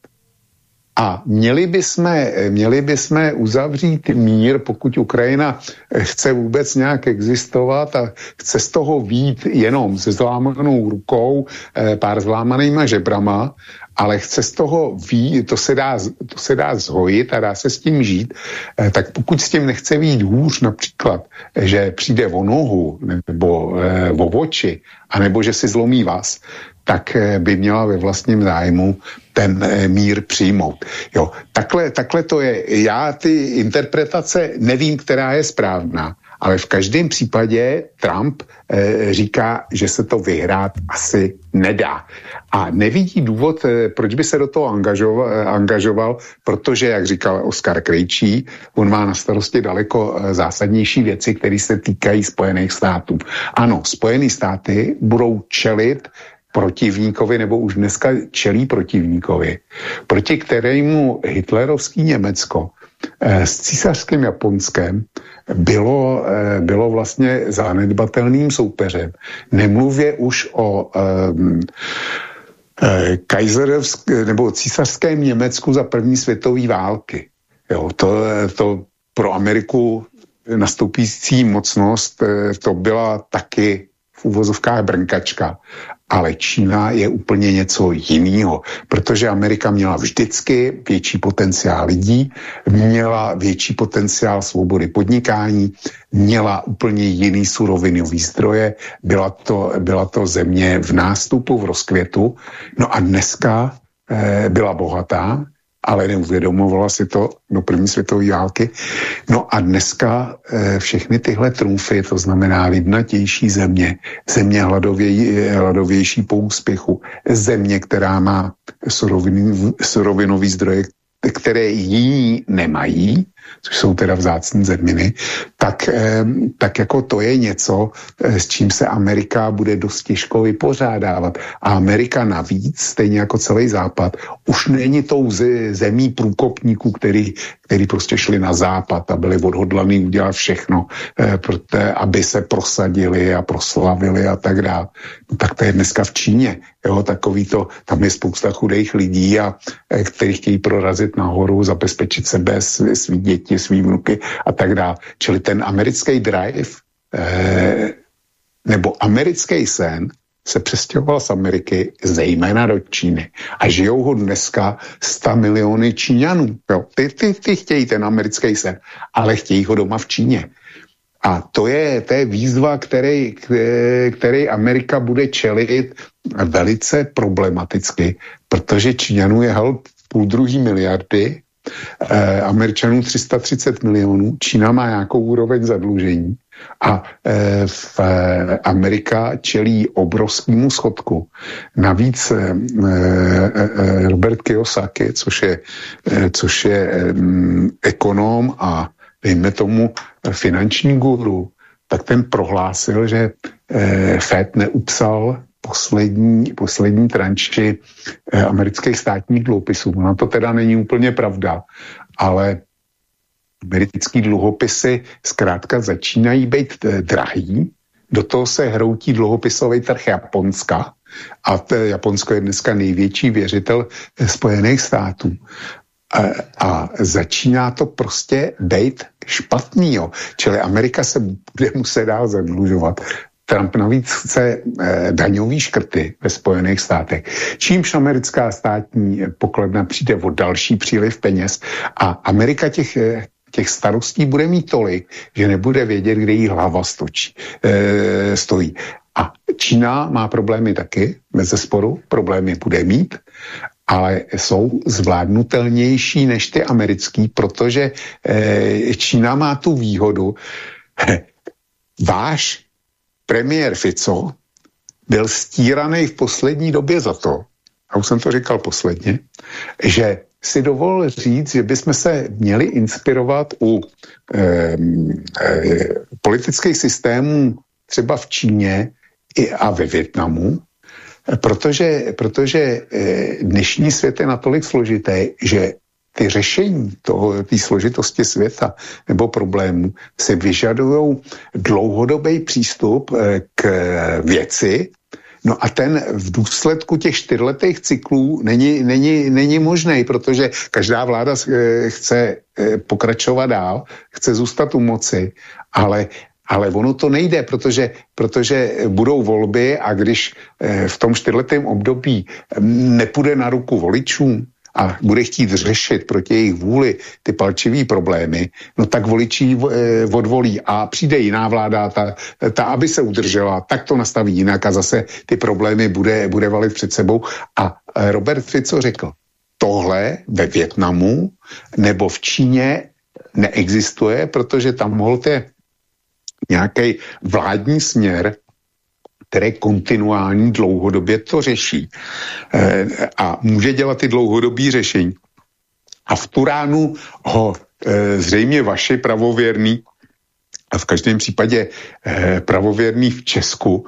Speaker 3: A měli bychom, měli bychom uzavřít mír, pokud Ukrajina chce vůbec nějak existovat a chce z toho vít jenom se zlámanou rukou, e, pár zlámanýma žebrama ale chce z toho ví, to se, dá, to se dá zhojit a dá se s tím žít, eh, tak pokud s tím nechce být hůř například, že přijde o nohu nebo eh, o oči, anebo že si zlomí vás, tak eh, by měla ve vlastním zájmu ten mír přijmout. Jo, takhle, takhle to je. Já ty interpretace nevím, která je správná, ale v každém případě Trump e, říká, že se to vyhrát asi nedá. A nevidí důvod, e, proč by se do toho angažoval, e, angažoval protože, jak říkal Oskar Krejčí, on má na starosti daleko e, zásadnější věci, které se týkají Spojených států. Ano, Spojené státy budou čelit protivníkovi, nebo už dneska čelí protivníkovi, proti kterému hitlerovský Německo Eh, s císařským Japonskem bylo, eh, bylo vlastně zanedbatelným soupeřem. Nemluvě už o um, nebo císařském Německu za první světové války. Jo, to, to pro Ameriku nastoupící mocnost, to byla taky v úvozovkách brnkačka. Ale Čína je úplně něco jiného, protože Amerika měla vždycky větší potenciál lidí, měla větší potenciál svobody podnikání, měla úplně jiný surovinový zdroje, byla to, byla to země v nástupu, v rozkvětu. No a dneska eh, byla bohatá, ale neuvědomovala si to do první světové války. No a dneska e, všechny tyhle trumfy, to znamená lidnatější země, země hladověj, hladovější po úspěchu, země, která má surovinový, surovinový zdroje, které jiní nemají, což jsou teda vzácní zeminy, tak, tak jako to je něco, eh, s čím se Amerika bude dost těžko vypořádávat. A Amerika navíc, stejně jako celý Západ, už není tou zemí průkopníků, který, který prostě šli na Západ a byli odhodlaní udělat všechno, eh, aby se prosadili a proslavili a tak dále. No, tak to je dneska v Číně. Jo, takový to, tam je spousta chudých lidí, a, eh, kteří chtějí prorazit nahoru, zabezpečit sebe, svý děti, svý vnuky a tak dále. Čili ten americký drive eh, nebo americký sen se přestěhoval z Ameriky zejména do Číny. A žijou ho dneska 100 miliony Číňanů. Jo. Ty, ty, ty chtějí ten americký sen, ale chtějí ho doma v Číně. A to je, to je výzva, který, který Amerika bude čelit velice problematicky, protože Číňanů je hal půl druhý miliardy, eh, Američanů 330 milionů, Čína má nějakou úroveň zadlužení a eh, v eh, Amerika čelí obrovskému schodku. Navíc eh, eh, Robert Kiyosaki, což je, eh, což je eh, ekonom a dejme tomu finanční guru, tak ten prohlásil, že eh, Fed neupsal poslední, poslední tranči eh, amerických státních dluhopisů. No to teda není úplně pravda, ale americké dluhopisy zkrátka začínají být eh, drahý, do toho se hroutí dluhopisový trh Japonska a Japonsko je dneska největší věřitel eh, Spojených států. A, a začíná to prostě být špatný. Čili Amerika se bude muset dál zadlužovat. Trump navíc chce eh, daňový škrty ve Spojených státech, čímž americká státní pokladna přijde o další příliv peněz a Amerika těch, eh, těch starostí bude mít tolik, že nebude vědět, kde jí hlava stočí, eh, stojí. A Čína má problémy taky, bez zesporu, problémy bude mít, ale jsou zvládnutelnější než ty americký, protože Čína má tu výhodu, váš premiér Fico byl stíraný v poslední době za to, a už jsem to říkal posledně, že si dovolil říct, že bychom se měli inspirovat u eh, eh, politických systémů třeba v Číně i a ve Větnamu, protože, protože eh, dnešní svět je natolik složitý, že ty řešení té složitosti světa nebo problémů se vyžadují dlouhodobý přístup eh, k věci, No a ten v důsledku těch čtyřletých cyklů není, není, není možný, protože každá vláda eh, chce eh, pokračovat dál, chce zůstat u moci, ale ale ono to nejde, protože, protože budou volby a když v tom čtyřletém období mm, nepůjde na ruku voličům, a bude chtít řešit proti jejich vůli ty palčivý problémy, no tak voličí eh, odvolí a přijde jiná vláda, ta, ta aby se udržela, tak to nastaví jinak a zase ty problémy bude, bude valit před sebou. A eh, Robert Fico řekl, tohle ve Větnamu nebo v Číně neexistuje, protože tam holte nějaký vládní směr, které kontinuální dlouhodobě to řeší e, a může dělat ty dlouhodobý řešení. A v Turánu ho e, zřejmě vaši pravověrný a v každém případě e, pravověrný v Česku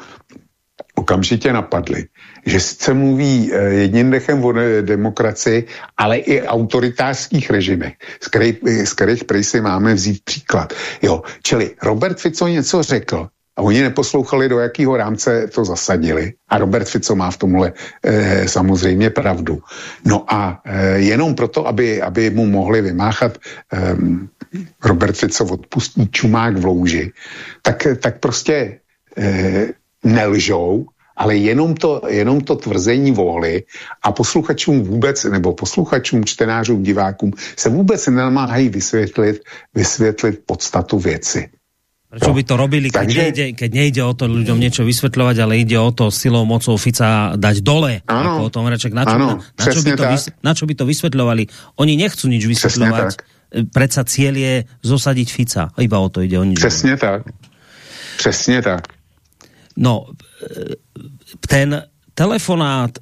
Speaker 3: okamžitě napadli, že sice mluví jedním dechem o demokracii, ale i autoritářských režimech, z kterých, z kterých si máme vzít příklad. Jo, čili Robert Fico něco řekl, a oni neposlouchali, do jakého rámce to zasadili. A Robert Fico má v tomhle e, samozřejmě pravdu. No a e, jenom proto, aby, aby mu mohli vymáchat e, Robert Fico odpustí čumák v louži, tak, tak prostě e, nelžou, ale jenom to, jenom to tvrzení vohly a posluchačům vůbec, nebo posluchačům, čtenářům, divákům se vůbec nenamáhají vysvětlit, vysvětlit podstatu věci.
Speaker 2: Prečo by to robili, keď, Takže... nejde, keď nejde o to ľuďom niečo vysvetľovať, ale ide o to silou, mocou Fica dať dole.
Speaker 3: Ano,
Speaker 2: o tom reček, na, čo, ano, na, na, čo by to vys, na čo by to vysvetľovali? Oni nechcú nič vysvetľovať. Predsa cieľ je zosadiť Fica. Iba o to ide. Oni
Speaker 3: Přesně tak. Přesně tak.
Speaker 2: No, ten telefonát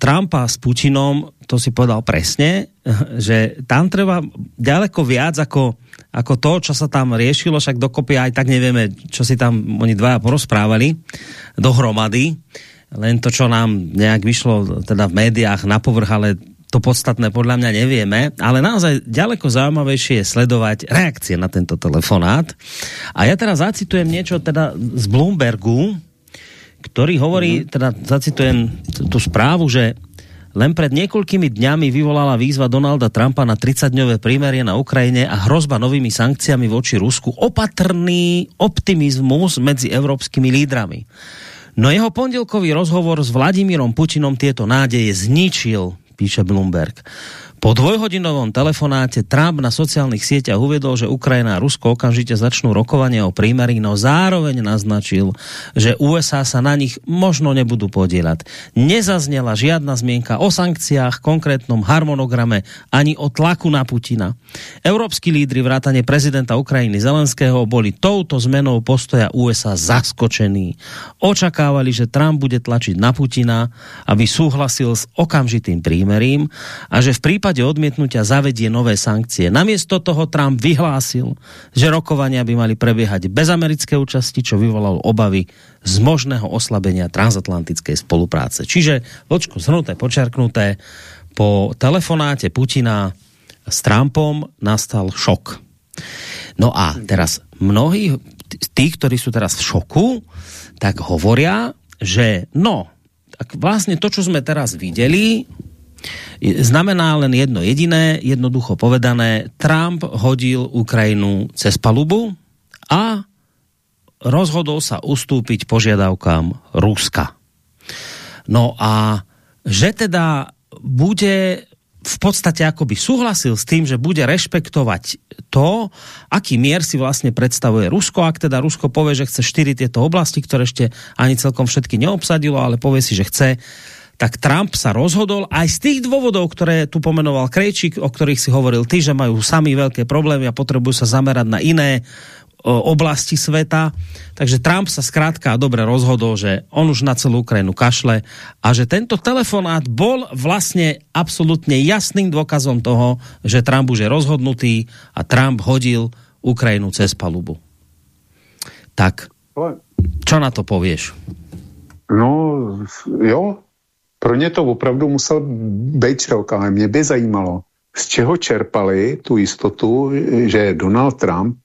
Speaker 2: Trumpa s Putinom, to si povedal presne, že tam treba ďaleko viac ako ako to, čo sa tam riešilo, však dokopy aj tak nevieme, čo si tam oni dvaja porozprávali dohromady, len to, čo nám nejak vyšlo teda v médiách na povrch, ale to podstatné podľa mňa nevieme, ale naozaj ďaleko zaujímavejšie je sledovať reakcie na tento telefonát. A ja teraz zacitujem niečo teda z Bloombergu, ktorý hovorí, mm -hmm. teda zacitujem tú správu, že len pred niekoľkými dňami vyvolala výzva Donalda Trumpa na 30-dňové prímerie na Ukrajine a hrozba novými sankciami voči Rusku opatrný optimizmus medzi európskymi lídrami. No jeho pondelkový rozhovor s Vladimírom Putinom tieto nádeje zničil, píše Bloomberg. Po dvojhodinovom telefonáte Trump na sociálnych sieťach uvedol, že Ukrajina a Rusko okamžite začnú rokovanie o prímeri, no zároveň naznačil, že USA sa na nich možno nebudú podielať. Nezaznela žiadna zmienka o sankciách, konkrétnom harmonograme ani o tlaku na Putina. Európsky lídry vrátane prezidenta Ukrajiny Zelenského boli touto zmenou postoja USA zaskočení. Očakávali, že Trump bude tlačiť na Putina, aby súhlasil s okamžitým prímerím a že v prípade odmietnutia zavedie nové sankcie. Namiesto toho Trump vyhlásil, že rokovania by mali prebiehať bez americké účasti, čo vyvolalo obavy z možného oslabenia transatlantickej spolupráce. Čiže, vočko zhrnuté, počerknuté, po telefonáte Putina s Trumpom nastal šok. No a teraz mnohí, tí, ktorí sú teraz v šoku, tak hovoria, že no, tak vlastne to, čo sme teraz videli, znamená len jedno jediné, jednoducho povedané, Trump hodil Ukrajinu cez palubu a rozhodol sa ustúpiť požiadavkám Ruska. No a že teda bude v podstate akoby súhlasil s tým, že bude rešpektovať to, aký mier si vlastne predstavuje Rusko, ak teda Rusko povie, že chce štyri tieto oblasti, ktoré ešte ani celkom všetky neobsadilo, ale povie si, že chce tak Trump sa rozhodol aj z tých dôvodov, ktoré tu pomenoval Krejčík, o ktorých si hovoril ty, že majú sami veľké problémy a potrebujú sa zamerať na iné oblasti sveta. Takže Trump sa zkrátka dobre rozhodol, že on už na celú Ukrajinu kašle a že tento telefonát bol vlastne absolútne jasným dôkazom toho, že Trump už je rozhodnutý a Trump hodil Ukrajinu cez palubu. Tak, čo na to povieš?
Speaker 3: No, jo, pro ně to opravdu musel být šok, ale mě by zajímalo, z čeho čerpali tu jistotu, že Donald Trump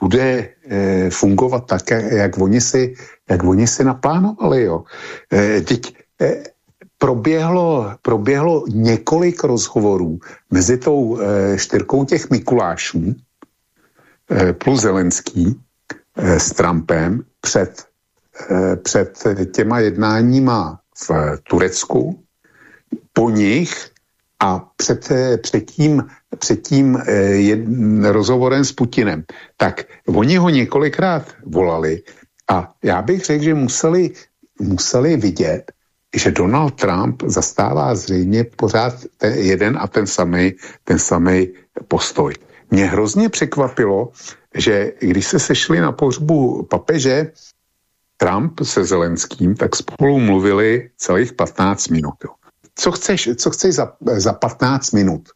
Speaker 3: bude e, fungovat tak, jak oni si, jak oni si naplánovali. Jo. E, teď e, proběhlo, proběhlo několik rozhovorů mezi tou e, čtyřkou těch Mikulášů e, plus Zelenský e, s Trumpem před, e, před těma jednáníma v Turecku, po nich a před, předtím, předtím eh, rozhovorem s Putinem, tak oni ho několikrát volali a já bych řekl, že museli, museli vidět, že Donald Trump zastává zřejmě pořád ten jeden a ten samý, ten samý postoj. Mě hrozně překvapilo, že když se sešli na pohřbu papeže Trump se Zelenským, tak spolu mluvili celých 15 minut. Co chceš, co chceš za, za 15 minut?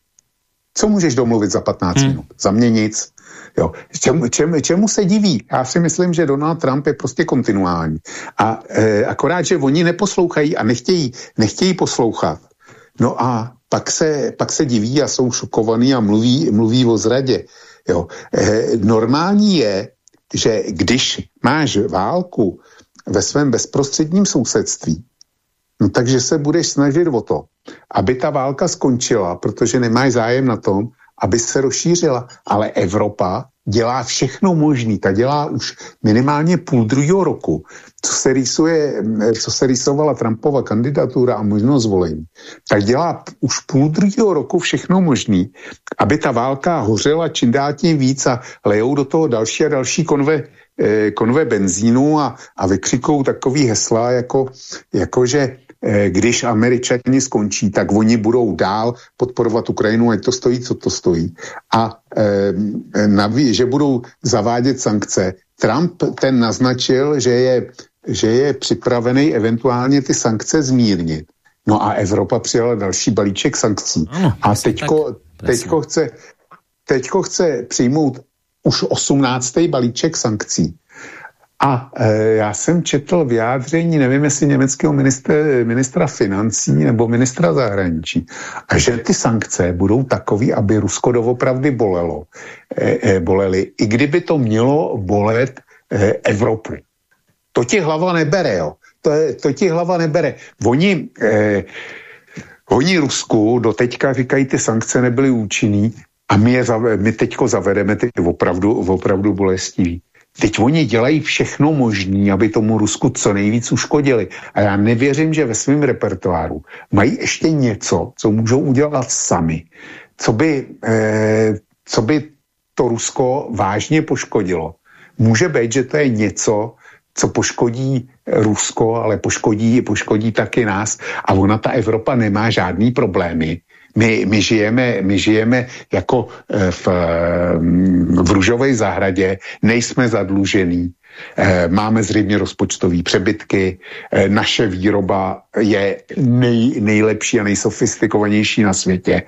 Speaker 3: Co můžeš domluvit za 15 hmm. minut? Za mě nic. Jo. Čem, čem, čemu se diví? Já si myslím, že Donald Trump je prostě kontinuální. A e, akorát, že oni neposlouchají a nechtějí, nechtějí poslouchat. No a pak se, pak se diví a jsou šokovaní a mluví, mluví o zradě. Jo. E, normální je, že když máš válku ve svém bezprostředním sousedství, no takže se budeš snažit o to, aby ta válka skončila, protože nemáš zájem na tom, aby se rozšířila. Ale Evropa dělá všechno možné. Ta dělá už minimálně půl druhého roku, co se, rýsuje, co se rýsovala Trumpova kandidatura a možnost zvolení. Tak dělá už půl druhého roku všechno možné, aby ta válka hořela čím dál tím víc a lejou do toho další a další konve, eh, konve benzínu a, a vykřikou takový hesla, jako, jako že Eh, když američani skončí, tak oni budou dál podporovat Ukrajinu, ať to stojí, co to stojí. A e, naví, že budou zavádět sankce. Trump ten naznačil, že je, že je připravený eventuálně ty sankce zmírnit. No a Evropa přijala další balíček sankcí. Ano, a teďko, tak, teďko, chce, teďko chce přijmout už 18. balíček sankcí. A e, já jsem četl vyjádření, nevím jestli německého ministra, ministra financí nebo ministra zahraničí, a že ty sankce budou takový, aby Rusko doopravdy bolelo, e, e, boleli, i kdyby to mělo bolet e, Evropu. To ti hlava nebere, jo. To, je, to ti hlava nebere. Oni, e, oni Rusku do teďka říkají, ty sankce nebyly účinný a my, je, my teďko zavedeme ty opravdu, opravdu bolestivý. Teď oni dělají všechno možné, aby tomu Rusku co nejvíc uškodili. A já nevěřím, že ve svém repertoáru mají ještě něco, co můžou udělat sami, co by, eh, co by to Rusko vážně poškodilo. Může být, že to je něco, co poškodí Rusko, ale poškodí, poškodí taky nás. A ona, ta Evropa, nemá žádný problémy. My, my, žijeme, my žijeme jako eh, v, v růžové zahradě, nejsme zadlužení, eh, máme zřejmě rozpočtové přebytky, eh, naše výroba je nej, nejlepší a nejsofistikovanější na světě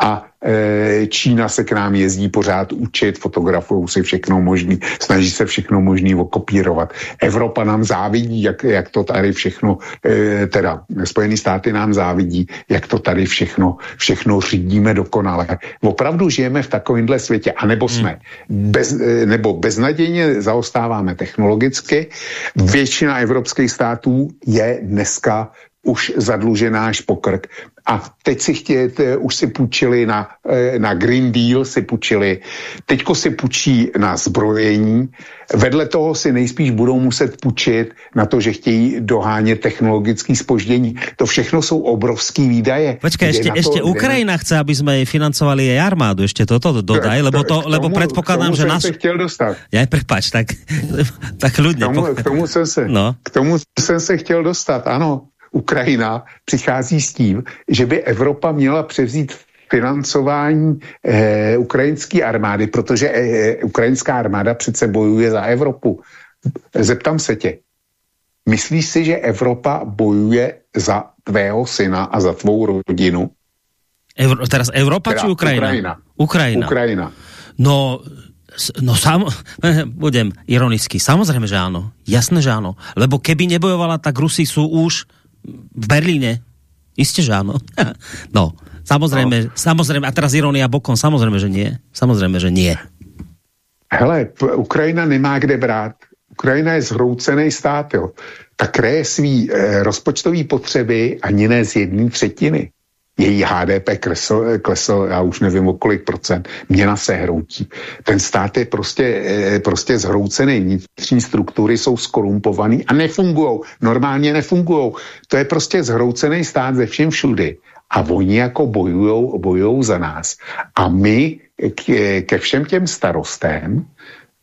Speaker 3: a e, Čína se k nám jezdí pořád učit, fotografují si všechno možný, snaží se všechno možný okopírovat. Evropa nám závidí, jak, jak to tady všechno, e, teda Spojené státy nám závidí, jak to tady všechno, všechno řídíme dokonale. Opravdu žijeme v takovémhle světě, anebo hmm. jsme bez, e, nebo beznadějně zaostáváme technologicky. Většina evropských států je dneska už zadlužená až po krk. A teď si chtějte, už si půjčili na, eh, na Green Deal, si půjčili, teďko si půjčí na zbrojení, vedle toho si nejspíš budou muset půjčit na to, že chtějí dohánět technologické spoždění. To všechno jsou obrovský výdaje.
Speaker 2: Počkej, ještě, to, ještě Ukrajina chce, aby jsme financovali jej armádu, ještě toto dodaj, lebo, to, lebo tomu, předpokládám, že nás...
Speaker 3: chtěl dostat.
Speaker 2: Já prepač, tak, tak ľudne.
Speaker 3: K tomu, k tomu, jsem se, no. k tomu jsem se chtěl dostat, ano. Ukrajina přichází s tím, že by Evropa měla převzít financování eh, ukrajinské armády, protože eh, ukrajinská armáda přece bojuje za Evropu. Zeptám se tě, myslíš si, že Evropa bojuje za tvého syna a za tvou rodinu?
Speaker 2: Evro, teraz Evropa teda, či Ukrajina?
Speaker 3: Ukrajina.
Speaker 2: Ukrajina.
Speaker 3: Ukrajina.
Speaker 2: No, No sam, budem ironický, samozrejme, že áno. Jasné, že áno. Lebo keby nebojovala, tak Rusi sú už v Berlíne. Isté, že áno. No, samozrejme, no. samozrejme, a teraz ironia bokom, samozrejme, že nie. Samozrejme, že nie.
Speaker 3: Hele, Ukrajina nemá kde brát. Ukrajina je zhroucený stát, jo. Tak kreje svý eh, rozpočtové potřeby ani ne z jedné třetiny její HDP klesl, klesl, já už nevím o kolik procent, měna se hroutí. Ten stát je prostě, eh, prostě zhroucený, vnitřní struktury jsou skorumpovaný a nefungují, normálně nefungují. To je prostě zhroucený stát ze všem všudy. A oni jako bojujou, bojujou za nás. A my ke všem těm starostem,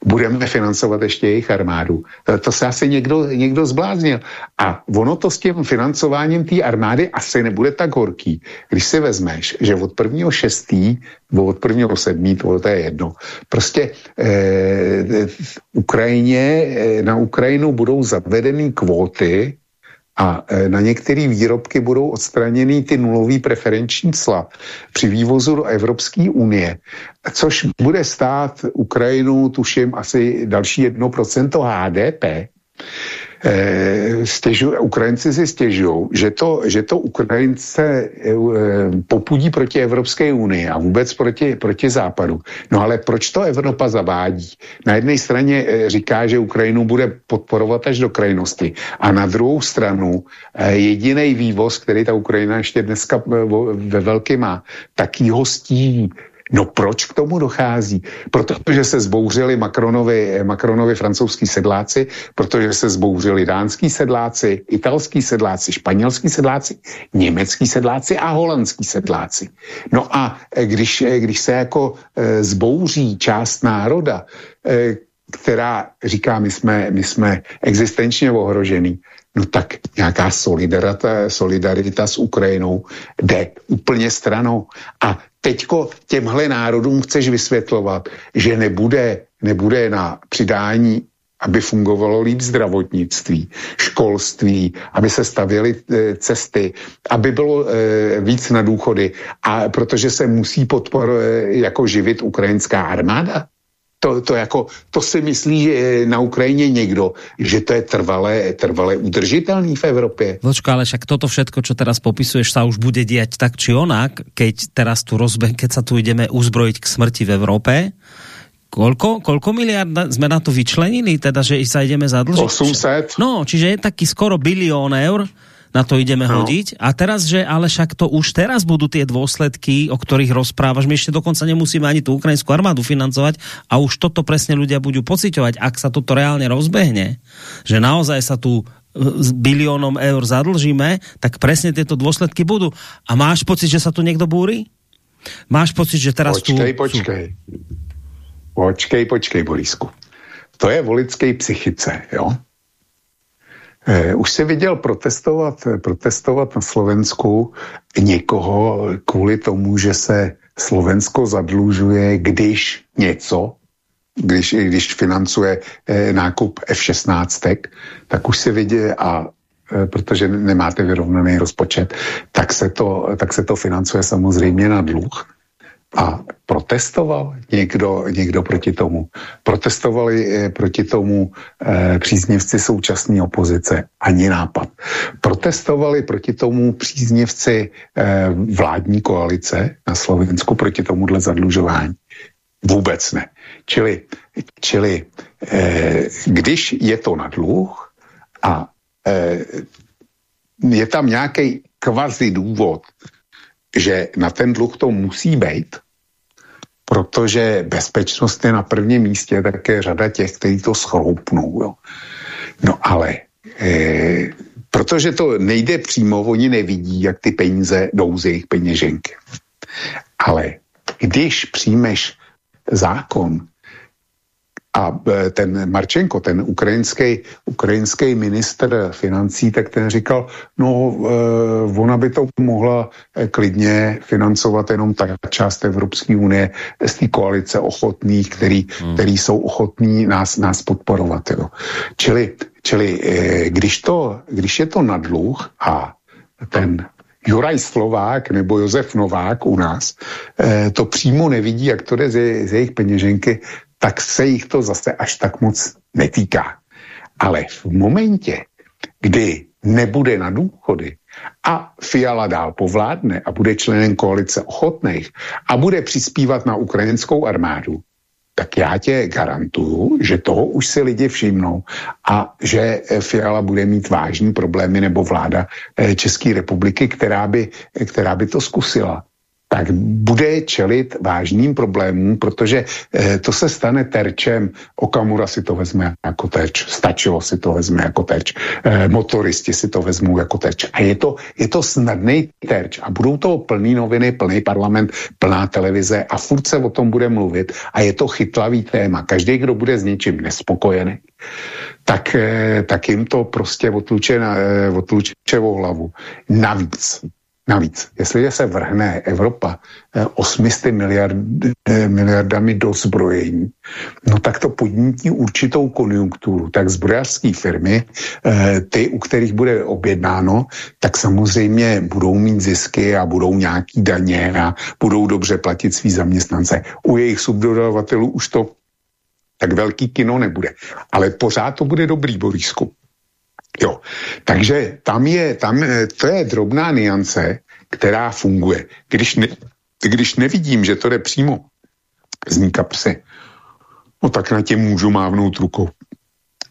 Speaker 3: budeme financovat ještě jejich armádu. To se asi někdo, někdo zbláznil. A ono to s tím financováním té armády asi nebude tak horký, když si vezmeš, že od prvního šestý nebo od prvního sedmý, to, to je jedno. Prostě eh, Ukrajině, eh, na Ukrajinu budou zavedeny kvóty a e, na některé výrobky budou odstraněny ty nulový preferenční cla při vývozu do Evropské unie, což bude stát Ukrajinu, tuším, asi další 1% HDP. Eh, stěžu, Ukrajinci si stěžují, že to, že to Ukrajince eh, popudí proti Evropské unii a vůbec proti, proti západu. No ale proč to Evropa zavádí? Na jedné straně eh, říká, že Ukrajinu bude podporovat až do krajnosti a na druhou stranu jediný vývoz, který ta Ukrajina ještě dneska ve velkém má, tak ho stíví No proč k tomu dochází? Protože se zbouřili Macronovi, Macronovi francouzský sedláci, protože se zbouřili dánský sedláci, italský sedláci, španělský sedláci, německý sedláci a holandský sedláci. No a eh, když, eh, když se jako e, zbouří část národa, která říká, my jsme, my jsme existenčně ohrožený, no tak nějaká solidarita, solidarita s Ukrajinou jde úplně stranou. A teďko těmhle národům chceš vysvětlovat, že nebude, nebude na přidání aby fungovalo líp zdravotnictví, školství, aby se stavěly e, cesty, aby bylo e, víc na důchody, a protože se musí podpor e, jako živit ukrajinská armáda? To, to, jako, to si myslí na Ukrajině někdo, že to je trvalé, trvalé udržitelný v Evropě.
Speaker 2: Vočka, ale však toto všetko, čo teraz popisuješ, sa už bude diať tak či onak, keď teraz tu rozbe, keď sa tu ideme uzbrojiť k smrti v Európe. Koľko, koľko miliard sme na to vyčlenili, teda, že sa ideme zadlžiť?
Speaker 3: 800.
Speaker 2: No, čiže je taký skoro bilión eur, na to ideme no. hodiť. A teraz, že ale však to už teraz budú tie dôsledky, o ktorých rozprávaš. My ešte dokonca nemusíme ani tú ukrajinskú armádu financovať a už toto presne ľudia budú pociťovať, ak sa toto reálne rozbehne, že naozaj sa tu e, s biliónom eur zadlžíme, tak presne tieto dôsledky budú. A máš pocit, že sa tu niekto búri? Máš pocit, že teraz
Speaker 3: počkej, tu... Počkej, počkej. Počkej, Borisku. To je volickej psychice, jo? Eh, už si viděl protestovat, protestovat na Slovensku někoho kvůli tomu, že se Slovensko zadlužuje, když něco, když, když financuje eh, nákup F-16, tak už si viděl a eh, protože nemáte vyrovnaný rozpočet, tak se to, tak se to financuje samozřejmě na dluh. A protestoval někdo, někdo proti tomu. Protestovali eh, proti tomu eh, příznivci současné opozice. Ani nápad. Protestovali proti tomu příznivci eh, vládní koalice na Slovensku proti tomuhle zadlužování. Vůbec ne. Čili, čili eh, když je to na dluh a eh, je tam nějaký kvazi důvod, že na ten dluh to musí být, protože bezpečnost je na prvním místě, tak je řada těch, kteří to schroupnou. Jo. No ale e, protože to nejde přímo, oni nevidí, jak ty peníze jdou z jejich peněženky. Ale když přijmeš zákon, a e, ten Marčenko, ten ukrajinský, ukrajinský minister financí, tak ten říkal, no eh, ona by to mohla e, klidně financovat jenom ta část Evropské unie z té koalice ochotných, který, hmm. který jsou ochotní nás, nás podporovat. Jo. Čili, čili když, to, když je to na dluh a ten Juraj Slovák nebo Josef Novák u nás eh, to přímo nevidí, jak to jde z, z jejich peněženky, tak se jich to zase až tak moc netýká. Ale v momentě, kdy nebude na důchody a Fiala dál povládne a bude členem koalice ochotných a bude přispívat na ukrajinskou armádu, tak já tě garantuju, že toho už si lidi všimnou a že Fiala bude mít vážní problémy nebo vláda eh, České republiky, která by, která by to zkusila tak bude čelit vážným problémům, protože eh, to se stane terčem. Okamura si to vezme jako terč, stačilo si to vezme jako terč, eh, motoristi si to vezmou jako terč. A je to, je to snadný terč a budou to plný noviny, plný parlament, plná televize a furt se o tom bude mluvit a je to chytlavý téma. Každý, kdo bude s něčím nespokojený, tak, eh, tak jim to prostě otluče, eh, otluče o hlavu. Navíc Navíc, jestliže se vrhne Evropa 800 eh, miliard, eh, miliardami do zbrojení, no tak to podnítí určitou konjunkturu. Tak zbrojařské firmy, eh, ty, u kterých bude objednáno, tak samozřejmě budou mít zisky a budou nějaký daně a budou dobře platit svý zaměstnance. U jejich subdodavatelů už to tak velký kino nebude. Ale pořád to bude dobrý, Borisku. Jo, takže tam je, tam, to je drobná niance, která funguje. Když, ne, když nevidím, že to jde přímo z ní kapsy, no tak na tě můžu mávnout rukou.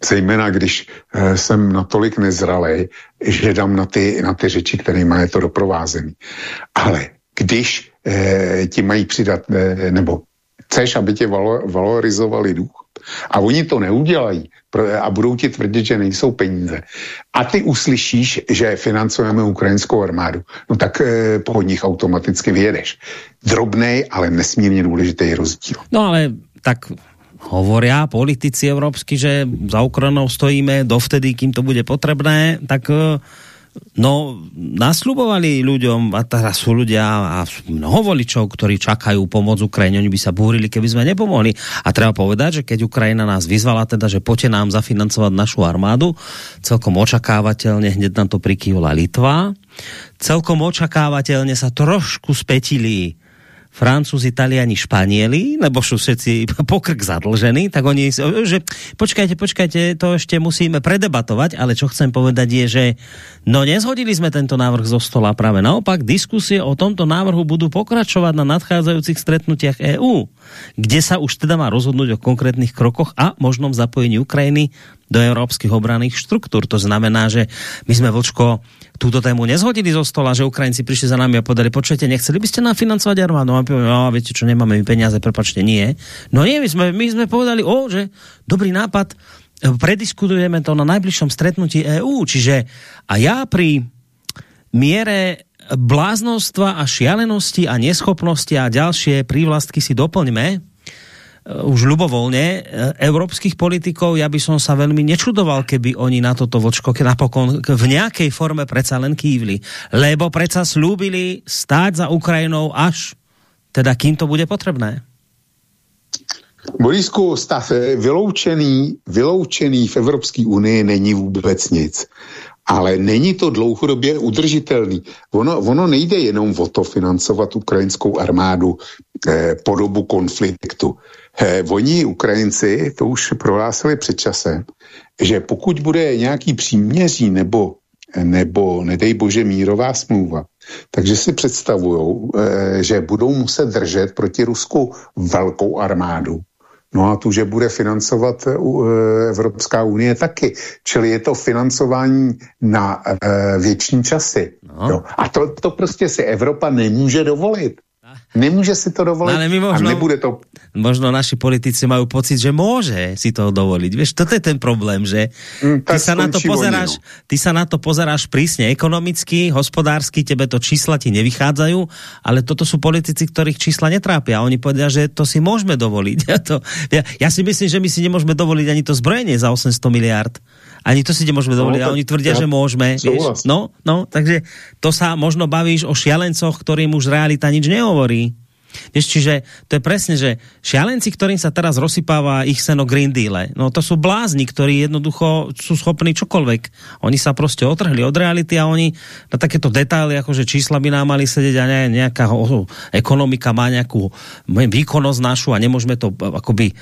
Speaker 3: Zejména, když e, jsem natolik nezralej, že dám na ty, na ty řeči, kterými je to doprovázený. Ale když e, ti mají přidat, e, nebo chceš, aby tě valo, valorizovali duch, a oni to neudělají a budou ti tvrdit, že nejsou peníze. A ty uslyšíš, že financujeme ukrajinskou armádu. No tak eh, po nich automaticky vyjedeš. Drobnej, ale nesmírně důležitý rozdíl.
Speaker 2: No ale tak hovoria politici evropskí, že za Ukrajinou stojíme dovtedy, kým to bude potrebné, tak eh, No, nasľubovali ľuďom, a teraz sú ľudia a mnoho voličov, ktorí čakajú pomoc Ukrajine, oni by sa búrili, keby sme nepomohli. A treba povedať, že keď Ukrajina nás vyzvala teda, že poďte nám zafinancovať našu armádu, celkom očakávateľne hneď na to prikývla Litva, celkom očakávateľne sa trošku spetili Francúzi, Italiani, Španieli, lebo sú všetci pokrk zadlžení, tak oni, že počkajte, počkajte, to ešte musíme predebatovať, ale čo chcem povedať je, že no nezhodili sme tento návrh zo stola, práve naopak, diskusie o tomto návrhu budú pokračovať na nadchádzajúcich stretnutiach EÚ, kde sa už teda má rozhodnúť o konkrétnych krokoch a možnom zapojení Ukrajiny do európskych obranných štruktúr. To znamená, že my sme, Vočko, túto tému nezhodili zo stola, že Ukrajinci prišli za nami a povedali, počujete, nechceli by ste nám financovať armádu? A poviem, no, viete čo, nemáme my peniaze, prepačte, nie. No nie, my sme, my sme povedali, o, že dobrý nápad, prediskutujeme to na najbližšom stretnutí EÚ, čiže a ja pri miere bláznostva a šialenosti a neschopnosti a ďalšie prívlastky si doplňme, už ľubovolne eh, európskych politikov, ja by som sa veľmi nečudoval, keby oni na toto vočko napokon v nejakej forme predsa len kývli. Lebo predsa slúbili stáť za Ukrajinou až teda kým to bude potrebné.
Speaker 3: Borisku, stav eh, vyloučený, vyloučený v Evropské unii není vůbec nic. Ale není to dlouhodobě udržitelný. Ono, ono nejde jenom o to financovat ukrajinskou armádu eh, po dobu konfliktu. Eh, oni, Ukrajinci, to už prohlásili před časem, že pokud bude nějaký příměří nebo, nebo nedej bože mírová smlouva, takže si představují, eh, že budou muset držet proti Rusku velkou armádu. No a tu, že bude financovat Evropská unie taky. Čili je to financování na věční časy. No. Jo. A to, to prostě si Evropa nemůže dovolit. Nemůže si to dovolit no, ale my možno, a nebude to...
Speaker 2: Možno naši politici mají pocit, že může si to dovolit. Víš, toto je ten problém, že mm, ty sa, na to pozeráš, ty sa na to pozeráš prísne ekonomicky, hospodársky, tebe to čísla ti nevychádzajú, ale toto sú politici, ktorých čísla netrápia. Oni povedia, že to si môžeme dovoliť. Ja, to, ja, ja si myslím, že my si nemôžeme dovoliť ani to zbrojenie za 800 miliard. Ani to si nemôžeme dovoliť. No, a oni tvrdia, ja, že môžeme. Vieš? No, no, takže to sa možno bavíš o šialencoch, ktorým už realita nič nehovorí. Vieš, čiže to je presne, že šialenci, ktorým sa teraz rozsypáva ich seno Green Deal, no to sú blázni, ktorí jednoducho sú schopní čokoľvek. Oni sa prostě otrhli od reality a oni na takéto detaily, ako že čísla by nám mali sedieť a ne, nejaká oh, ekonomika má nejakú výkonnosť našu a nemôžeme to akoby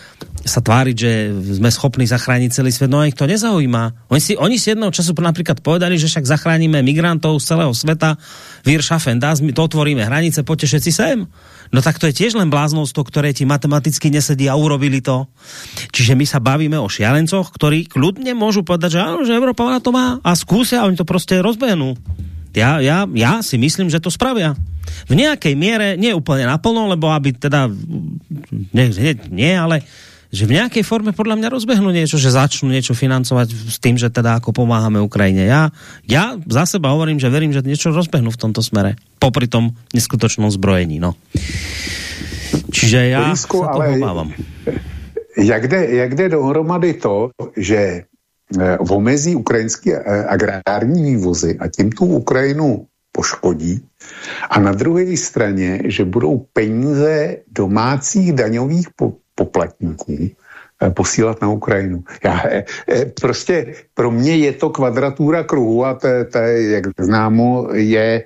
Speaker 2: sa tváriť, že sme schopní zachrániť celý svet. No a ich to nezaujíma. Oni si, oni si jednou času napríklad povedali, že však zachránime migrantov z celého sveta, Wir schaffen das, my to otvoríme hranice, poďte všetci sem. No tak to je tiež len bláznostvo, ktoré ti matematicky nesedí a urobili to. Čiže my sa bavíme o šialencoch, ktorí kľudne môžu povedať, že áno, že Európa na to má a skúsia a oni to prostě rozbehnú. Ja, ja, ja si myslím, že to spravia. V nejakej miere, nie úplne naplno, lebo aby teda, nie, nie ale že v nějaké forme podle mě rozbehnú niečo, že začnú niečo financovať s tým, že teda ako pomáháme Ukrajine. Ja, ja za seba hovorím, že verím, že niečo rozbehnú v tomto smere. Popri tom neskutočnom zbrojení. No. Čiže já Lísku, sa ale obávám.
Speaker 3: Jak jde, jak jde dohromady to, že eh, omezí ukrajinské eh, agrární vývozy a tím tu Ukrajinu poškodí. A na druhé straně, že budou peníze domácích daňových poplatníků eh, posílat na Ukrajinu. Já, eh, eh, prostě pro mě je to kvadratura kruhu a to, to jak známo, je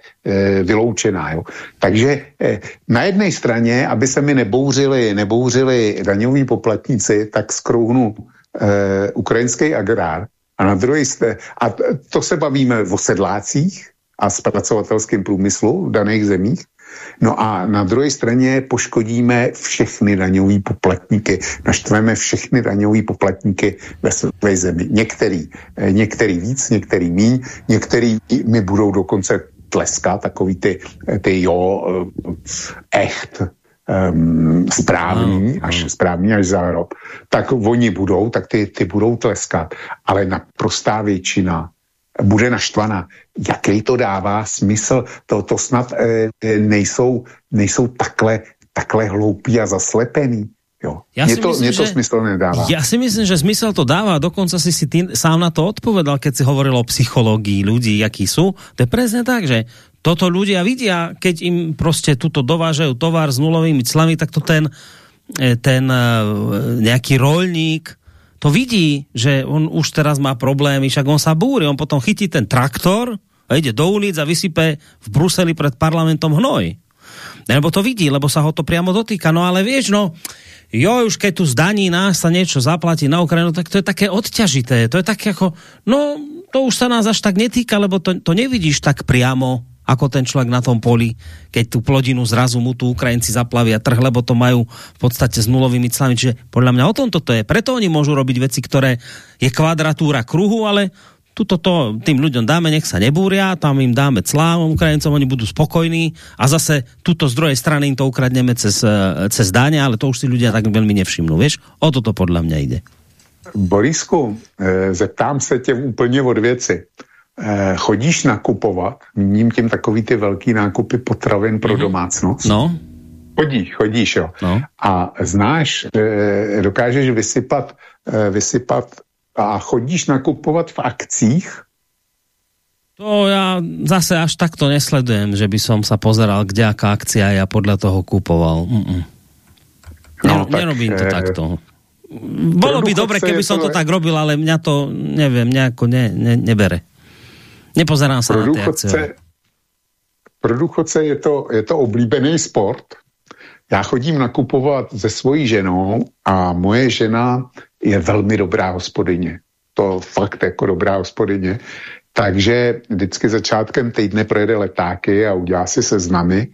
Speaker 3: vyloučená. Jo. Takže na jedné straně, aby se mi nebouřili, nebouřili daňoví poplatníci, tak skrouhnu ukrajinský agrár a na druhé straně, a to se bavíme o sedlácích a zpracovatelském průmyslu v daných zemích, No a na druhé straně poškodíme všechny daňové poplatníky, naštveme všechny daňové poplatníky ve své zemi. Některý, eh, některý víc, některý míň, některý mi budou dokonce tleskat, takový ty, eh, ty jo, eh, echt, um, správný, až správný až zárob, tak oni budou, tak ty, ty budou tleskat. Ale naprostá většina bude naštvaná. Jaký to dává smysl? To, to snad e, nejsou, nejsou takhle, takhle hloupí a zaslepený. Jo. Ja mně, to, myslím, mně to že, smysl nedává.
Speaker 2: Ja si myslím, že smysl to dává. Dokonca si si ty sám na to odpovedal, keď si hovoril o psychológii ľudí, jakí sú. To je presne tak, že toto ľudia vidia, keď im prostě tuto dovážajú tovar s nulovými clami, tak to ten, e, ten e, nejaký rolník to vidí, že on už teraz má problémy, však on sa búri, on potom chytí ten traktor a ide do ulic a vysype v Bruseli pred parlamentom hnoj. Nebo to vidí, lebo sa ho to priamo dotýka. No ale vieš, no, jo, už keď tu zdaní nás sa niečo zaplatí na Ukrajinu, tak to je také odťažité. To je také ako, no, to už sa nás až tak netýka, lebo to, to nevidíš tak priamo ako ten človek na tom poli, keď tu plodinu zrazu mu tu Ukrajinci zaplavia trh, lebo to majú v podstate s nulovými clami. Čiže podľa mňa o tom toto je. Preto oni môžu robiť veci, ktoré je kvadratúra kruhu, ale tuto to tým ľuďom dáme, nech sa nebúria, tam im dáme clá Ukrajincom, oni budú spokojní a zase tuto z druhej strany im to ukradneme cez, cez dáne, ale to už si ľudia tak veľmi nevšimnú, vieš? O toto podľa mňa ide.
Speaker 3: Borisku, eh, zeptám se tě úplně od věci. Eh, chodíš nakupovat, míním tím takový ty velký nákupy potravin pro mm-hmm. domácnost?
Speaker 2: No.
Speaker 3: Chodíš, chodíš, jo.
Speaker 2: No.
Speaker 3: A znáš, eh, dokážeš vysypat, vysypat a chodíš nakupovat v akcích?
Speaker 2: To já zase až takto nesledujem, že by som sa pozeral, kde aká akcia ja podľa toho kupoval. Mm -mm. No, tak, nerobím to takto. Bolo by dobre, keby som to tak robil, ale mňa to, neviem, nejako ne, ne, nebere. Nepozerám sa
Speaker 3: pro na tie Pro důchodce je to, je to oblíbený sport. Já chodím nakupovat se svojí ženou a moje žena je velmi dobrá hospodyně. To fakt jako dobrá hospodyně. Takže vždycky začátkem týdne projede letáky a udělá si seznamy.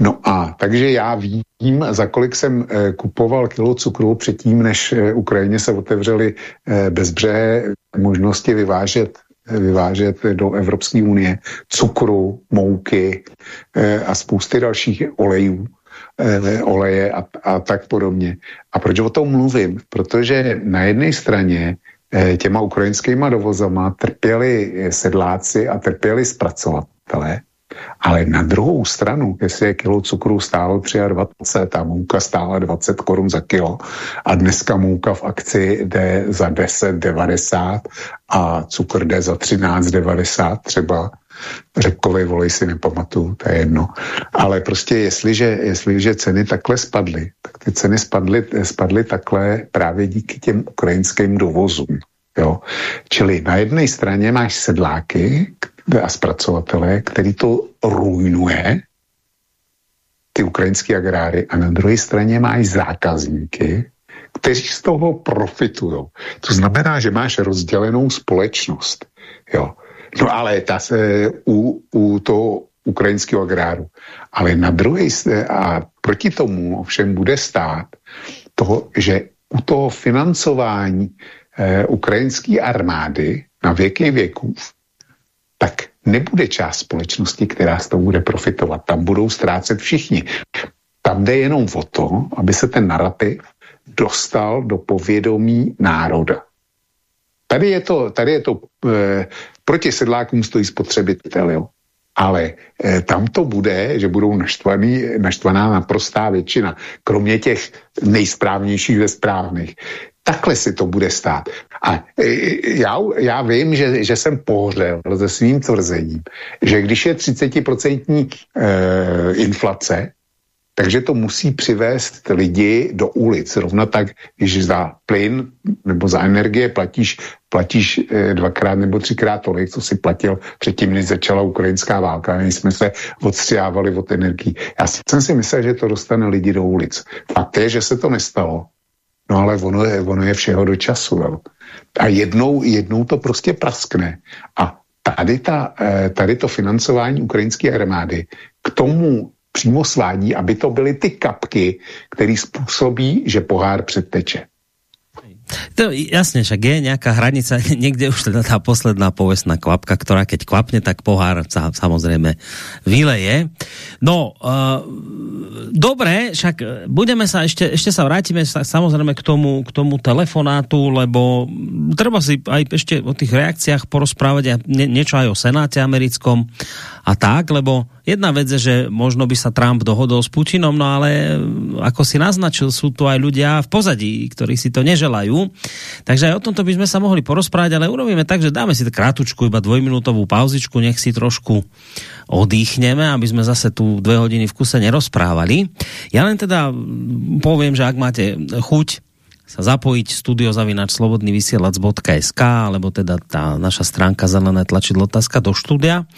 Speaker 3: No a takže já vím, za kolik jsem eh, kupoval kilo cukru předtím, než eh, Ukrajině se otevřely eh, bezbřehé možnosti vyvážet vyvážet do Evropské unie cukru, mouky a spousty dalších olejů, oleje a, a tak podobně. A proč o tom mluvím? Protože na jedné straně Eh, těma ukrajinskýma dovozama trpěli sedláci a trpěli zpracovatelé, ale na druhou stranu, jestli je kilo cukru stálo 23 a mouka stála 20 korun za kilo a dneska mouka v akci jde za 10,90 a cukr jde za 13,90 třeba, řepkový volej si nepamatuju, to je jedno. Ale prostě jestliže, jestliže ceny takhle spadly, tak ty ceny spadly, spadly takhle právě díky těm ukrajinským dovozům. Jo? Čili na jedné straně máš sedláky a zpracovatele, který to rujnuje, ty ukrajinské agráry, a na druhé straně máš zákazníky, kteří z toho profitují. To znamená, že máš rozdělenou společnost. Jo. No ale ta se u, u toho ukrajinského agráru. Ale na druhé a proti tomu ovšem bude stát toho, že u toho financování eh, ukrajinské armády na věky věků, tak nebude část společnosti, která z toho bude profitovat. Tam budou ztrácet všichni. Tam jde jenom o to, aby se ten narrativ dostal do povědomí národa. Tady je to, tady je to eh, proti sedlákům stojí spotřebitel, jo. Ale eh, tam to bude, že budou naštvaný, naštvaná naprostá většina, kromě těch nejsprávnějších ze správných. Takhle si to bude stát. A eh, já, já vím, že, že jsem pohřel se svým tvrzením, že když je 30% eh, inflace, takže to musí přivést lidi do ulic. Rovna tak, když za plyn nebo za energie platíš, platíš eh, dvakrát nebo třikrát tolik, co si platil předtím, než začala ukrajinská válka, než jsme se odstřávali od energií. Já jsem si myslel, že to dostane lidi do ulic. Fakt je, že se to nestalo. No ale ono je, ono je všeho do času. Jo. A jednou, jednou to prostě praskne. A tady, ta, eh, tady to financování ukrajinské armády k tomu přímo svádí, aby to byly ty kapky, které způsobí, že pohár předteče.
Speaker 2: To jasne, však je nejaká hranica, niekde už teda tá posledná povestná kvapka, ktorá keď kvapne, tak pohár sa samozrejme vyleje. No, uh, dobre, však budeme sa ešte, ešte sa vrátime sa, samozrejme k tomu, k tomu telefonátu, lebo treba si aj ešte o tých reakciách porozprávať a nie, niečo aj o Senáte americkom a tak, lebo jedna vec je, že možno by sa Trump dohodol s Putinom, no ale ako si naznačil, sú tu aj ľudia v pozadí, ktorí si to neželajú. Takže aj o tomto by sme sa mohli porozprávať, ale urobíme tak, že dáme si krátučku, iba dvojminútovú pauzičku, nech si trošku odýchneme, aby sme zase tu dve hodiny v kuse nerozprávali. Ja len teda poviem, že ak máte chuť sa zapojiť studiozavinač slobodnyvysielac.sk alebo teda tá naša stránka zelené tlačidlo otázka do štúdia.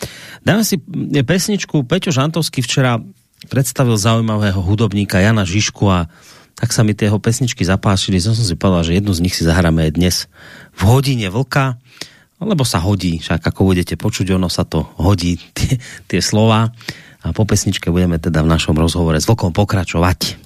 Speaker 2: Dáme si pesničku. Peťo Žantovský včera predstavil zaujímavého hudobníka Jana Žižku a tak sa mi tie jeho pesničky zapášili. Som si povedal, že jednu z nich si zahráme dnes v hodine vlka, lebo sa hodí, však ako budete počuť, ono sa to hodí, tie, tie slova. A po pesničke budeme teda v našom rozhovore s vlkom pokračovať.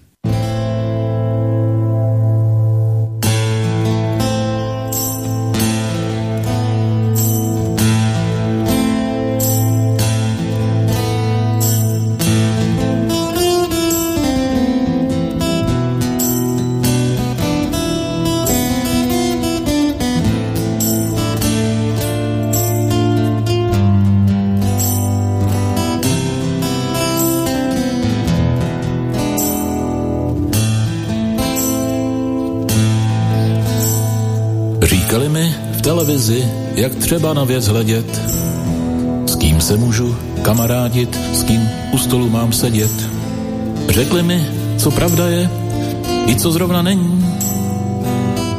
Speaker 5: Jak třeba na věc hledět, s kým se můžu kamarádit, s kým u stolu mám sedět. Řekli mi, co pravda je, i co zrovna není,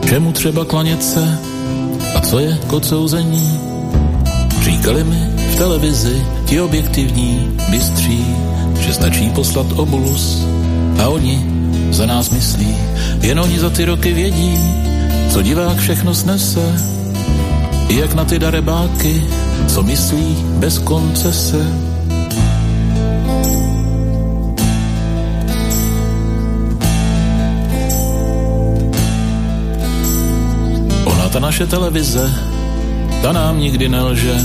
Speaker 5: čemu třeba klanět se a co je k odsouzení. Říkali mi v televizi ti objektivní, bystří, že stačí poslat obulus. A oni za nás myslí, jen oni za ty roky vědí, co divák všechno snese, jak na ty darebáky, co myslí bez koncese. Ona ta naše televize, ta nám nikdy nelže.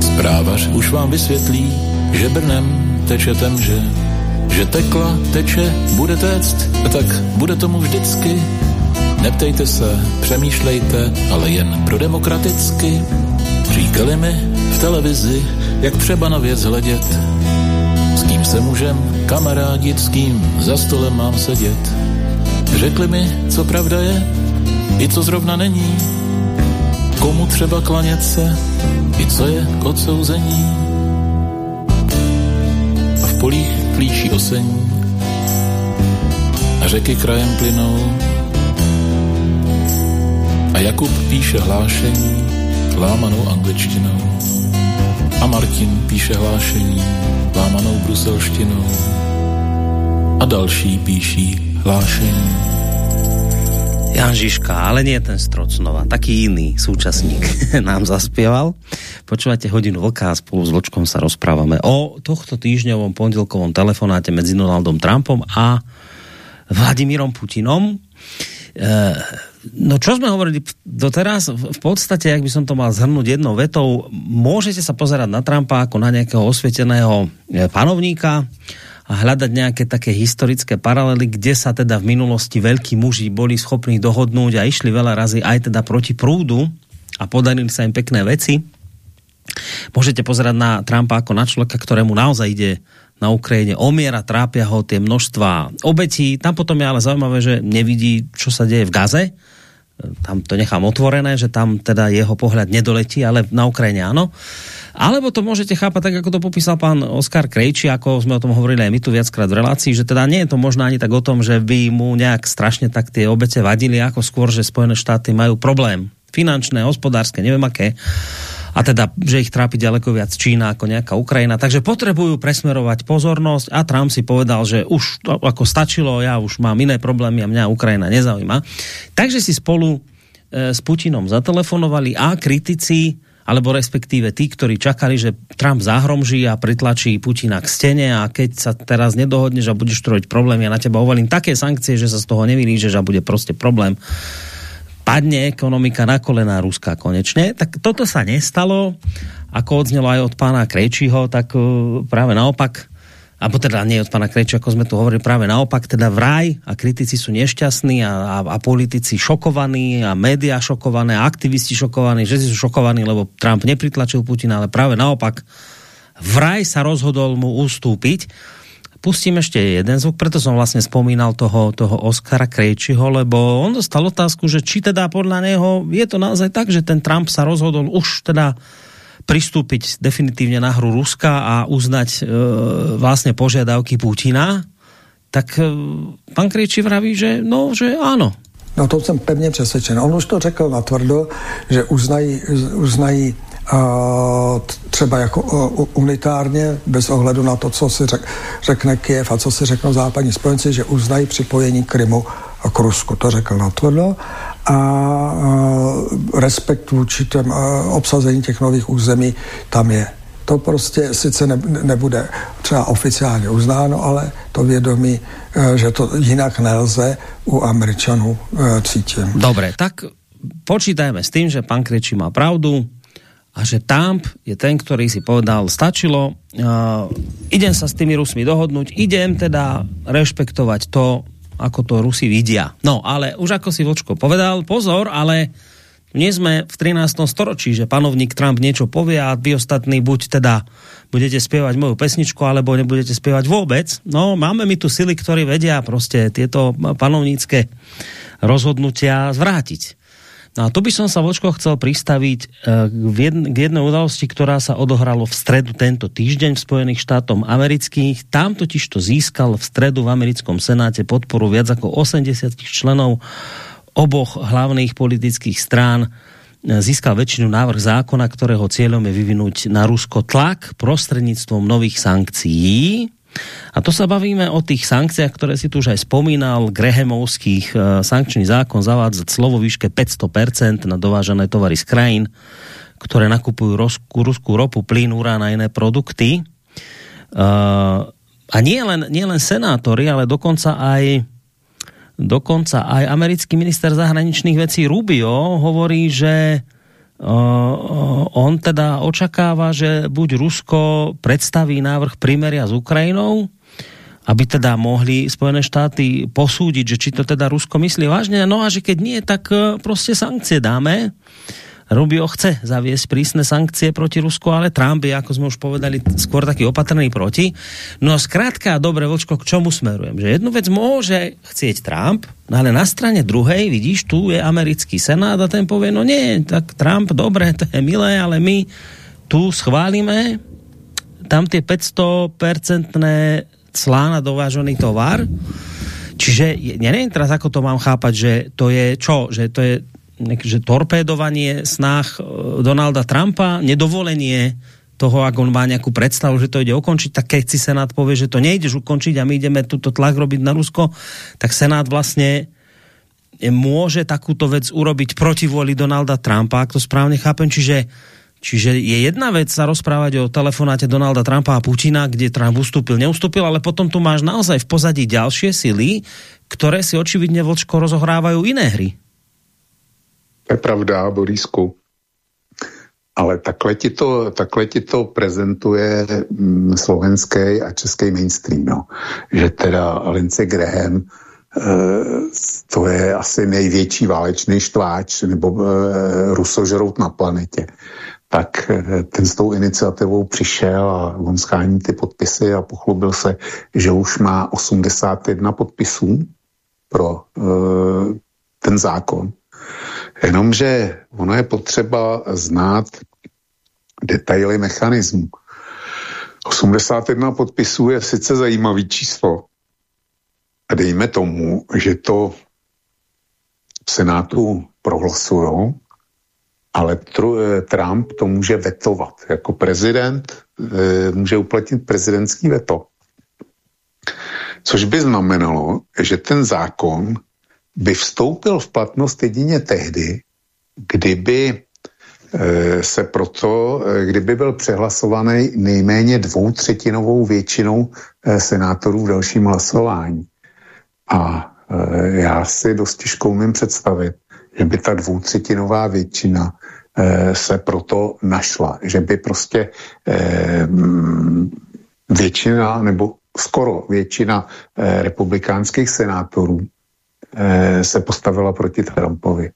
Speaker 5: Zprávař už vám vysvětlí, že Brnem teče temže, že tekla, teče, bude téct, tak bude tomu vždycky Neptejte se, přemýšlejte, ale jen pro demokraticky. Říkali mi v televizi, jak třeba na věc hledět. S kým se můžem kamarádit, s kým za stolem mám sedět. Řekli mi, co pravda je, i co zrovna není. Komu třeba klanět se, i co je k odsouzení. A v polích plíčí osení a řeky krajem plynou a Jakub píše hlášení lámanou angličtinou. A Martin píše hlášení lámanou bruselštinou. A další píší hlášení.
Speaker 2: Jan Žižka, ale nie ten Strocnova, taký iný súčasník nám zaspieval. Počúvate hodinu vlka a spolu s Vlčkom sa rozprávame o tohto týždňovom pondelkovom telefonáte medzi Donaldom Trumpom a Vladimírom Putinom. E No čo sme hovorili doteraz, v podstate, jak by som to mal zhrnúť jednou vetou, môžete sa pozerať na Trumpa ako na nejakého osvieteného e, panovníka a hľadať nejaké také historické paralely, kde sa teda v minulosti veľkí muži boli schopní dohodnúť a išli veľa razy aj teda proti prúdu a podarili sa im pekné veci. Môžete pozerať na Trumpa ako na človeka, ktorému naozaj ide na Ukrajine omiera, trápia ho tie množstva obetí. Tam potom je ale zaujímavé, že nevidí, čo sa deje v Gaze, tam to nechám otvorené, že tam teda jeho pohľad nedoletí, ale na Ukrajine áno. Alebo to môžete chápať tak, ako to popísal pán Oskar Krejči, ako sme o tom hovorili aj my tu viackrát v relácii, že teda nie je to možno ani tak o tom, že by mu nejak strašne tak tie obete vadili, ako skôr, že Spojené štáty majú problém finančné, hospodárske, neviem aké a teda, že ich trápi ďaleko viac Čína ako nejaká Ukrajina. Takže potrebujú presmerovať pozornosť a Trump si povedal, že už to ako stačilo, ja už mám iné problémy a mňa Ukrajina nezaujíma. Takže si spolu e, s Putinom zatelefonovali a kritici alebo respektíve tí, ktorí čakali, že Trump zahromží a pritlačí Putina k stene a keď sa teraz nedohodneš a budeš trojiť problém, ja na teba uvalím také sankcie, že sa z toho nevylížeš a bude proste problém padne ekonomika na kolená Ruska konečne. Tak toto sa nestalo, ako odznelo aj od pána Krejčího, tak uh, práve naopak, alebo teda nie od pána Krejčího, ako sme tu hovorili, práve naopak, teda vraj a kritici sú nešťastní a, a, a politici šokovaní a média šokované a aktivisti šokovaní, že si sú šokovaní, lebo Trump nepritlačil Putina, ale práve naopak vraj sa rozhodol mu ustúpiť pustím ešte jeden zvuk, preto som vlastne spomínal toho, toho Oskara Krejčiho, lebo on dostal otázku, že či teda podľa neho je to naozaj tak, že ten Trump sa rozhodol už teda pristúpiť definitívne na hru Ruska a uznať e, vlastne požiadavky Putina, tak e, pan Krejči vraví, že no, že áno.
Speaker 4: No to jsem pevně přesvědčen. On už to řekl natvrdo, že uznají, uznají třeba jako unitárně, bez ohledu na to, co si řek, řekne Kiev a co si řeknou západní spojenci, že uznají připojení Krymu k Rusku. To řekl natvrdo a respekt vůči těm obsazení těch nových území tam je. To prostě sice ne, nebude třeba oficiálně uznáno, ale to vědomí, e, že to jinak nelze u Američanů e, cítím.
Speaker 2: Dobre, tak počítajme s tým, že pán Kreči má pravdu, a že Trump je ten, ktorý si povedal, stačilo, uh, idem sa s tými Rusmi dohodnúť, idem teda rešpektovať to, ako to Rusi vidia. No, ale už ako si Vočko povedal, pozor, ale nie sme v 13. storočí, že panovník Trump niečo povie a vy ostatní buď teda budete spievať moju pesničku, alebo nebudete spievať vôbec. No, máme mi tu sily, ktorí vedia proste tieto panovnícke rozhodnutia zvrátiť. No a tu by som sa, Vočko, chcel pristaviť eh, k jednej udalosti, ktorá sa odohralo v stredu tento týždeň v Spojených štátom amerických. Tam totiž to získal v stredu v americkom senáte podporu viac ako 80 členov oboch hlavných politických strán eh, získal väčšinu návrh zákona, ktorého cieľom je vyvinúť na Rusko tlak prostredníctvom nových sankcií a to sa bavíme o tých sankciách, ktoré si tu už aj spomínal. Grehemovských e, sankčný zákon zavádzať slovo výške 500% na dovážené tovary z krajín, ktoré nakupujú ruskú, ruskú ropu, plyn, urán a iné produkty. E, a nie len, nie len senátori, ale dokonca aj dokonca aj americký minister zahraničných vecí Rubio hovorí, že on teda očakáva, že buď Rusko predstaví návrh primeria s Ukrajinou, aby teda mohli Spojené štáty posúdiť, že či to teda Rusko myslí vážne. No a že keď nie, tak prostě sankcie dáme. Rubio chce zaviesť prísne sankcie proti Rusku, ale Trump je, ako sme už povedali, skôr taký opatrný proti. No zkrátka, dobre, Vočko, k čomu smerujem? Že jednu vec môže chcieť Trump, no ale na strane druhej, vidíš, tu je americký senát a ten povie, no nie, tak Trump, dobre, to je milé, ale my tu schválime tam tie 500-percentné clá na dovážený tovar. Čiže ja neviem teraz, ako to mám chápať, že to je čo? Že to je že torpédovanie snách e, Donalda Trumpa, nedovolenie toho, ak on má nejakú predstavu, že to ide ukončiť, tak keď si Senát povie, že to nejdeš ukončiť a my ideme tuto tlak robiť na Rusko, tak Senát vlastne môže takúto vec urobiť proti vôli Donalda Trumpa, ak to správne chápem. Čiže, čiže je jedna vec sa rozprávať o telefonáte Donalda Trumpa a Putina, kde Trump ustúpil, neustúpil, ale potom tu máš naozaj v pozadí ďalšie sily, ktoré si očividne Vlčko rozohrávajú iné hry.
Speaker 3: To je pravda, Borisku. Ale takhle ti to, takhle ti to prezentuje mm, slovenský a český mainstream. No. Že teda Lince Graham e, to je asi největší válečný štváč nebo e, rusožrout na planetě. Tak e, ten s tou iniciativou přišel a on schání ty podpisy a pochlubil se, že už má 81 podpisů pro ten zákon Jenomže ono je potřeba znát detaily mechanismu. 81 podpisů je sice zajímavý číslo. A dejme tomu, že to v Senátu prohlasují, ale eh, Trump to může vetovat. Jako prezident eh, může uplatnit prezidentský veto. Což by znamenalo, že ten zákon by vstoupil v platnost jedině tehdy, kdyby eh, se proto, eh, kdyby byl přehlasovaný nejméně dvoutřetinovou většinou eh, senátorů v dalším hlasování. A já si dost těžko umím představit, že by ta dvoutřetinová většina se proto našla, že by prostě většina nebo skoro většina republikánských senátorů se postavila proti Trumpovi.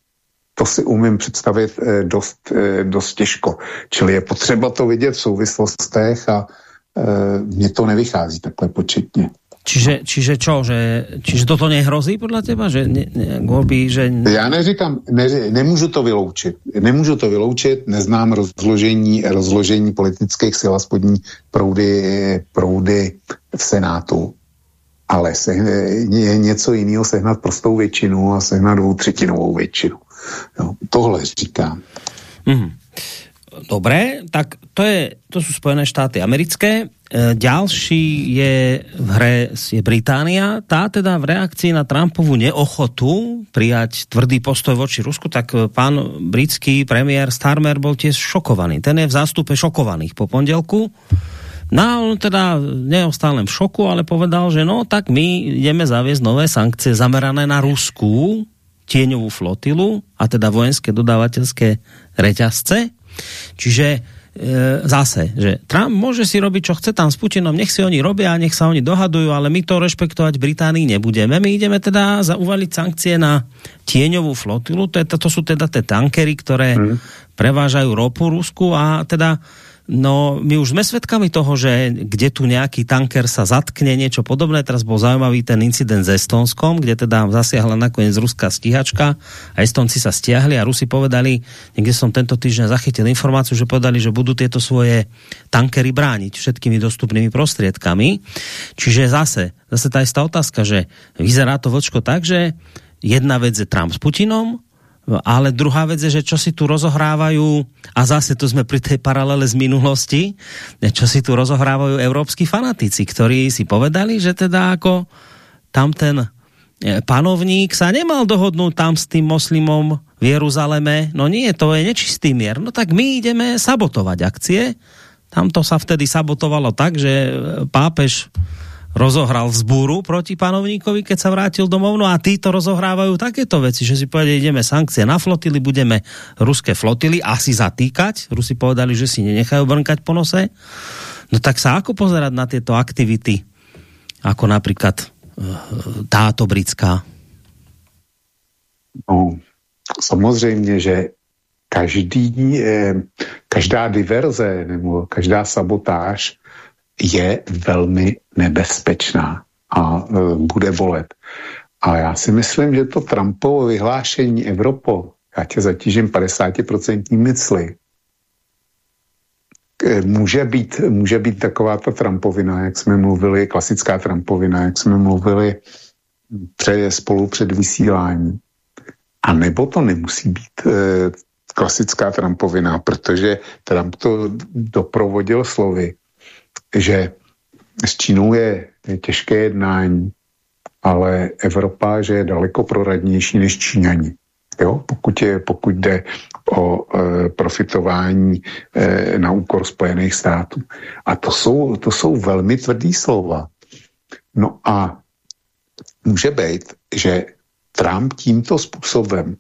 Speaker 3: To si umím představit eh, dost, eh, dost těžko. Čili je potřeba to vidět v souvislostech a mně to nevychází takhle početně.
Speaker 2: Čiže, čiže čo, že, čiže toto nehrozí podle teba, že ne, ne, golby, že...
Speaker 3: Já neříkám, ne, nemůžu to vyloučit. Nemůžu to vyloučit, neznám rozložení, rozložení politických sil a spodní proudy, proudy v Senátu ale se, je něco jiného sehnat prostou většinu a sehnat dvoutřetinovou většinu. Jo, tohle říkám.
Speaker 2: Mm. Dobré, tak to, je, to sú Spojené štáty americké. E, ďalší je v hre je Británia. Tá teda v reakcii na Trumpovú neochotu prijať tvrdý postoj voči Rusku, tak e, pán britský premiér Starmer bol tiež šokovaný. Ten je v zástupe šokovaných po pondelku. No a on teda neostal len v šoku, ale povedal, že no tak my ideme zaviesť nové sankcie zamerané na Rusku tieňovú flotilu a teda vojenské dodávateľské reťazce. Čiže e, zase, že Trump môže si robiť, čo chce tam s Putinom, nech si oni robia, nech sa oni dohadujú, ale my to rešpektovať v Británii nebudeme. My ideme teda uvaliť sankcie na tieňovú flotilu, to, je, to sú teda tie tankery, ktoré hmm. prevážajú ropu Rusku a teda No, my už sme svedkami toho, že kde tu nejaký tanker sa zatkne, niečo podobné. Teraz bol zaujímavý ten incident s Estonskom, kde teda zasiahla nakoniec ruská stíhačka a Estonci sa stiahli a Rusi povedali, niekde som tento týždeň zachytil informáciu, že povedali, že budú tieto svoje tankery brániť všetkými dostupnými prostriedkami. Čiže zase, zase tá istá otázka, že vyzerá to vočko tak, že jedna vec je Trump s Putinom, ale druhá vec je, že čo si tu rozohrávajú, a zase tu sme pri tej paralele z minulosti, čo si tu rozohrávajú európsky fanatici, ktorí si povedali, že teda ako tam ten e, panovník sa nemal dohodnúť tam s tým moslimom v Jeruzaleme. No nie, to je nečistý mier. No tak my ideme sabotovať akcie. Tam to sa vtedy sabotovalo tak, že pápež rozohral vzbúru proti panovníkovi, keď sa vrátil domov. No a títo rozohrávajú takéto veci, že si povedali, ideme sankcie na flotily, budeme ruské flotily asi zatýkať. Rusi povedali, že si nenechajú brnkať po nose. No tak sa ako pozerať na tieto aktivity, ako napríklad eh, táto britská?
Speaker 3: No, samozřejmě, že každý, eh, každá diverze nebo každá sabotáž je velmi nebezpečná a e, bude bolet. A já si myslím, že to Trumpovo vyhlášení Evropo, já tě zatížím 50% mysli, e, může být, může být taková ta Trumpovina, jak jsme mluvili, klasická Trumpovina, jak jsme mluvili pře, spolu před vysíláním. A nebo to nemusí být e, klasická Trumpovina, protože Trump to doprovodil slovy, že s Čínou je, těžké jednání, ale Evropa, že je daleko proradnější než Číňani. Jo? Pokud, je, pokud jde o e, profitování e, na úkor Spojených států. A to jsou, to jsou velmi tvrdý slova. No a může být, že Trump tímto způsobem,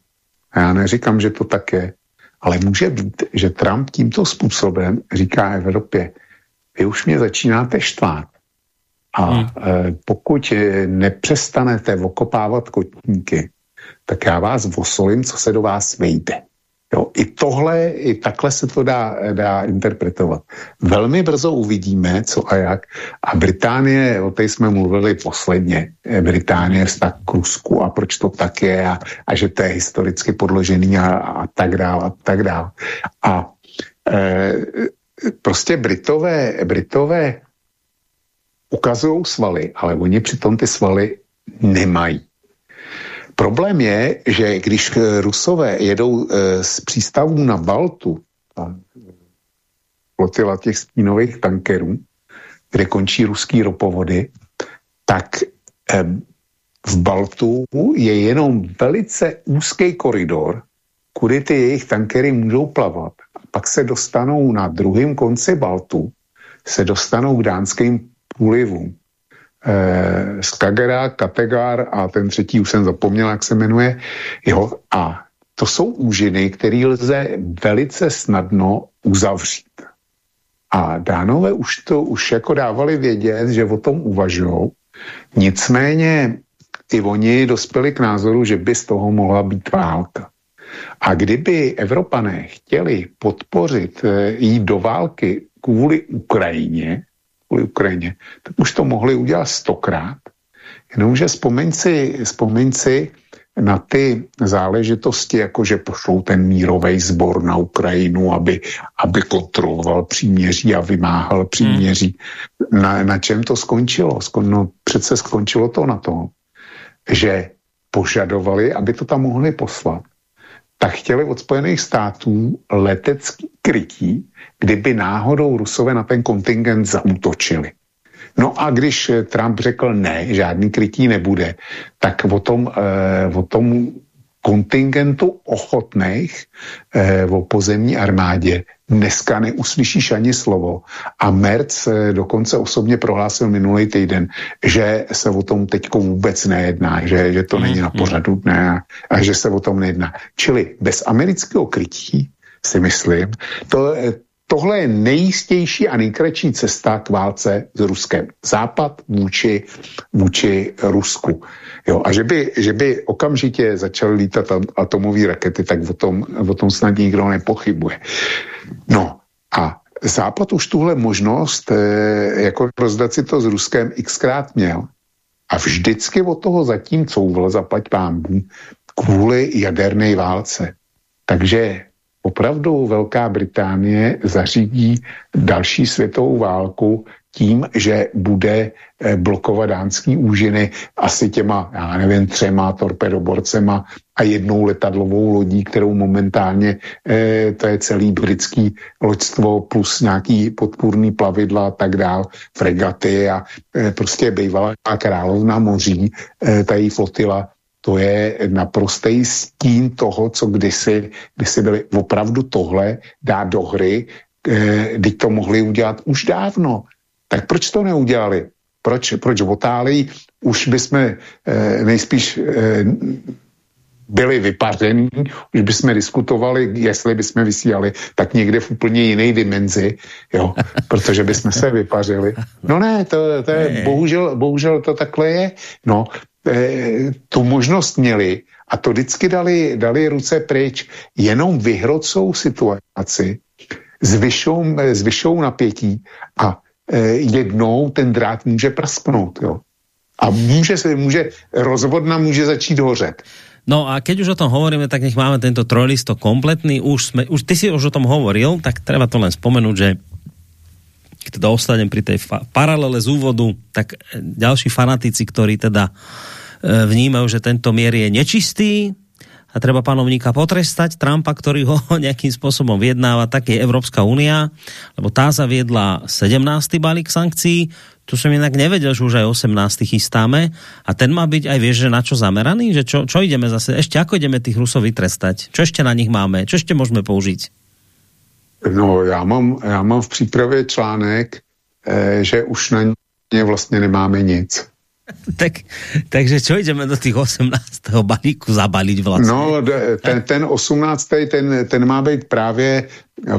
Speaker 3: a já neříkám, že to tak je, ale může být, že Trump tímto způsobem říká Evropě, vy už mě začínáte štvát. A hmm. e, pokud nepřestanete okopávat kotníky, tak já vás vosolím, co se do vás vejde. Jo, I tohle, i takhle se to dá, dá interpretovat. Velmi brzo uvidíme, co a jak. A Británie, o té jsme mluvili posledně, e, Británie vztah k Rusku a proč to tak je a, a že to je historicky podložený a, a tak dál a tak dál. A e, prostě Britové, Britové ukazují svaly, ale oni přitom ty svaly nemají. Problém je, že když Rusové jedou e, z přístavů na Baltu, flotila těch stínových tankerů, kde končí ruský ropovody, tak v Baltu je jenom velice úzký koridor, kudy ty jejich tankery můžou plavat pak se dostanou na druhém konci Baltu, se dostanou k dánským průlivům. E, Skagera, Kategar a ten třetí, už jsem zapomněl, jak se jmenuje. Jo, a to jsou úžiny, které lze velice snadno uzavřít. A dánové už to už jako dávali vědět, že o tom uvažují. Nicméně i oni dospěli k názoru, že by z toho mohla být válka. A kdyby Evropané chtěli podpořit eh, jít do války kvůli Ukrajině, kvůli Ukrajině, tak už to mohli udělat stokrát. Jenomže vzpomeň si, vzpomeň si na ty záležitosti, jako že pošlou ten mírový sbor na Ukrajinu, aby, aby kontroloval příměří a vymáhal příměří. Hmm. Na, na čem to skončilo? Skon, no, přece skončilo to na tom, že požadovali, aby to tam mohli poslat tak chtěli od Spojených států letecký krytí, kdyby náhodou Rusové na ten kontingent zautočili. No a když Trump řekl ne, žádný krytí nebude, tak o tom, eh, o tom kontingentu ochotných eh, o pozemní armádě dneska neuslyšíš ani slovo. A Merc eh, dokonce osobně prohlásil minulý týden, že se o tom teď vůbec nejedná, že, že to není na mhm. pořadu dne a, a že se o tom nejedná. Čili bez amerického krytí si myslím, to, eh, tohle je nejistější a nejkratší cesta k válce s Ruskem. Západ vůči, vůči Rusku. Jo, a že by, že by okamžitě začaly lítat atomové rakety, tak o tom, o tom snad nikdo nepochybuje. No a Západ už tuhle možnost, eh, jako rozdat si to s Ruskem, xkrát měl. A vždycky od toho zatím couvl, zaplať pámbu, kvůli jaderné válce. Takže opravdu Velká Británie zařídí další světovou válku tím, že bude eh, blokovat dánský úžiny asi těma, já nevím, třema torpedoborcema a jednou letadlovou lodí, kterou momentálně, eh, to je celý britský loďstvo plus nějaký podpůrný plavidla a tak dál, fregaty a eh, prostě bývalá královna moří, eh, ta její flotila, to je naprostý stín toho, co kdysi, kdysi byli opravdu tohle dát do hry, eh, teď to mohli udělat už dávno. Tak proč to neudělali? Proč, proč otálí? Už bychom eh, nejspíš eh, byli vypaření, už bychom diskutovali, jestli bychom vysílali, tak někde v úplně jiné dimenzi, jo, protože bychom se vypařili. No ne, to, to je, bohužel, bohužel to takhle je. No, tu možnost měli a to vždycky dali, dali ruce pryč, jenom vyhrocou situaci, zvyšou, zvyšou napětí a Eh, jednou ten drát může prasknout, jo. A může se, může, rozvodna může začít hořet.
Speaker 2: No a keď už o tom hovoríme, tak nech máme tento trojlisto kompletný. Už, sme, už ty si už o tom hovoril, tak treba to len spomenúť, že keď teda ostanem pri tej paralele z úvodu, tak eh, ďalší fanatici, ktorí teda eh, vnímajú, že tento mier je nečistý, a treba panovníka potrestať, Trumpa, ktorý ho nejakým spôsobom vyjednáva, tak je Európska únia, lebo tá zaviedla 17. balík sankcií, tu som inak nevedel, že už aj 18. chystáme a ten má byť aj, vieš, že na čo zameraný, že čo, čo ideme zase, ešte ako ideme tých Rusov vytrestať, čo ešte na nich máme, čo ešte môžeme použiť?
Speaker 3: No, já mám, já mám v přípravě článek, eh, že už na ně vlastně nemáme nic.
Speaker 2: tak, takže čo ideme do tých 18. balíku zabaliť vlastně?
Speaker 3: No, ten, ten 18. ten, ten má být právě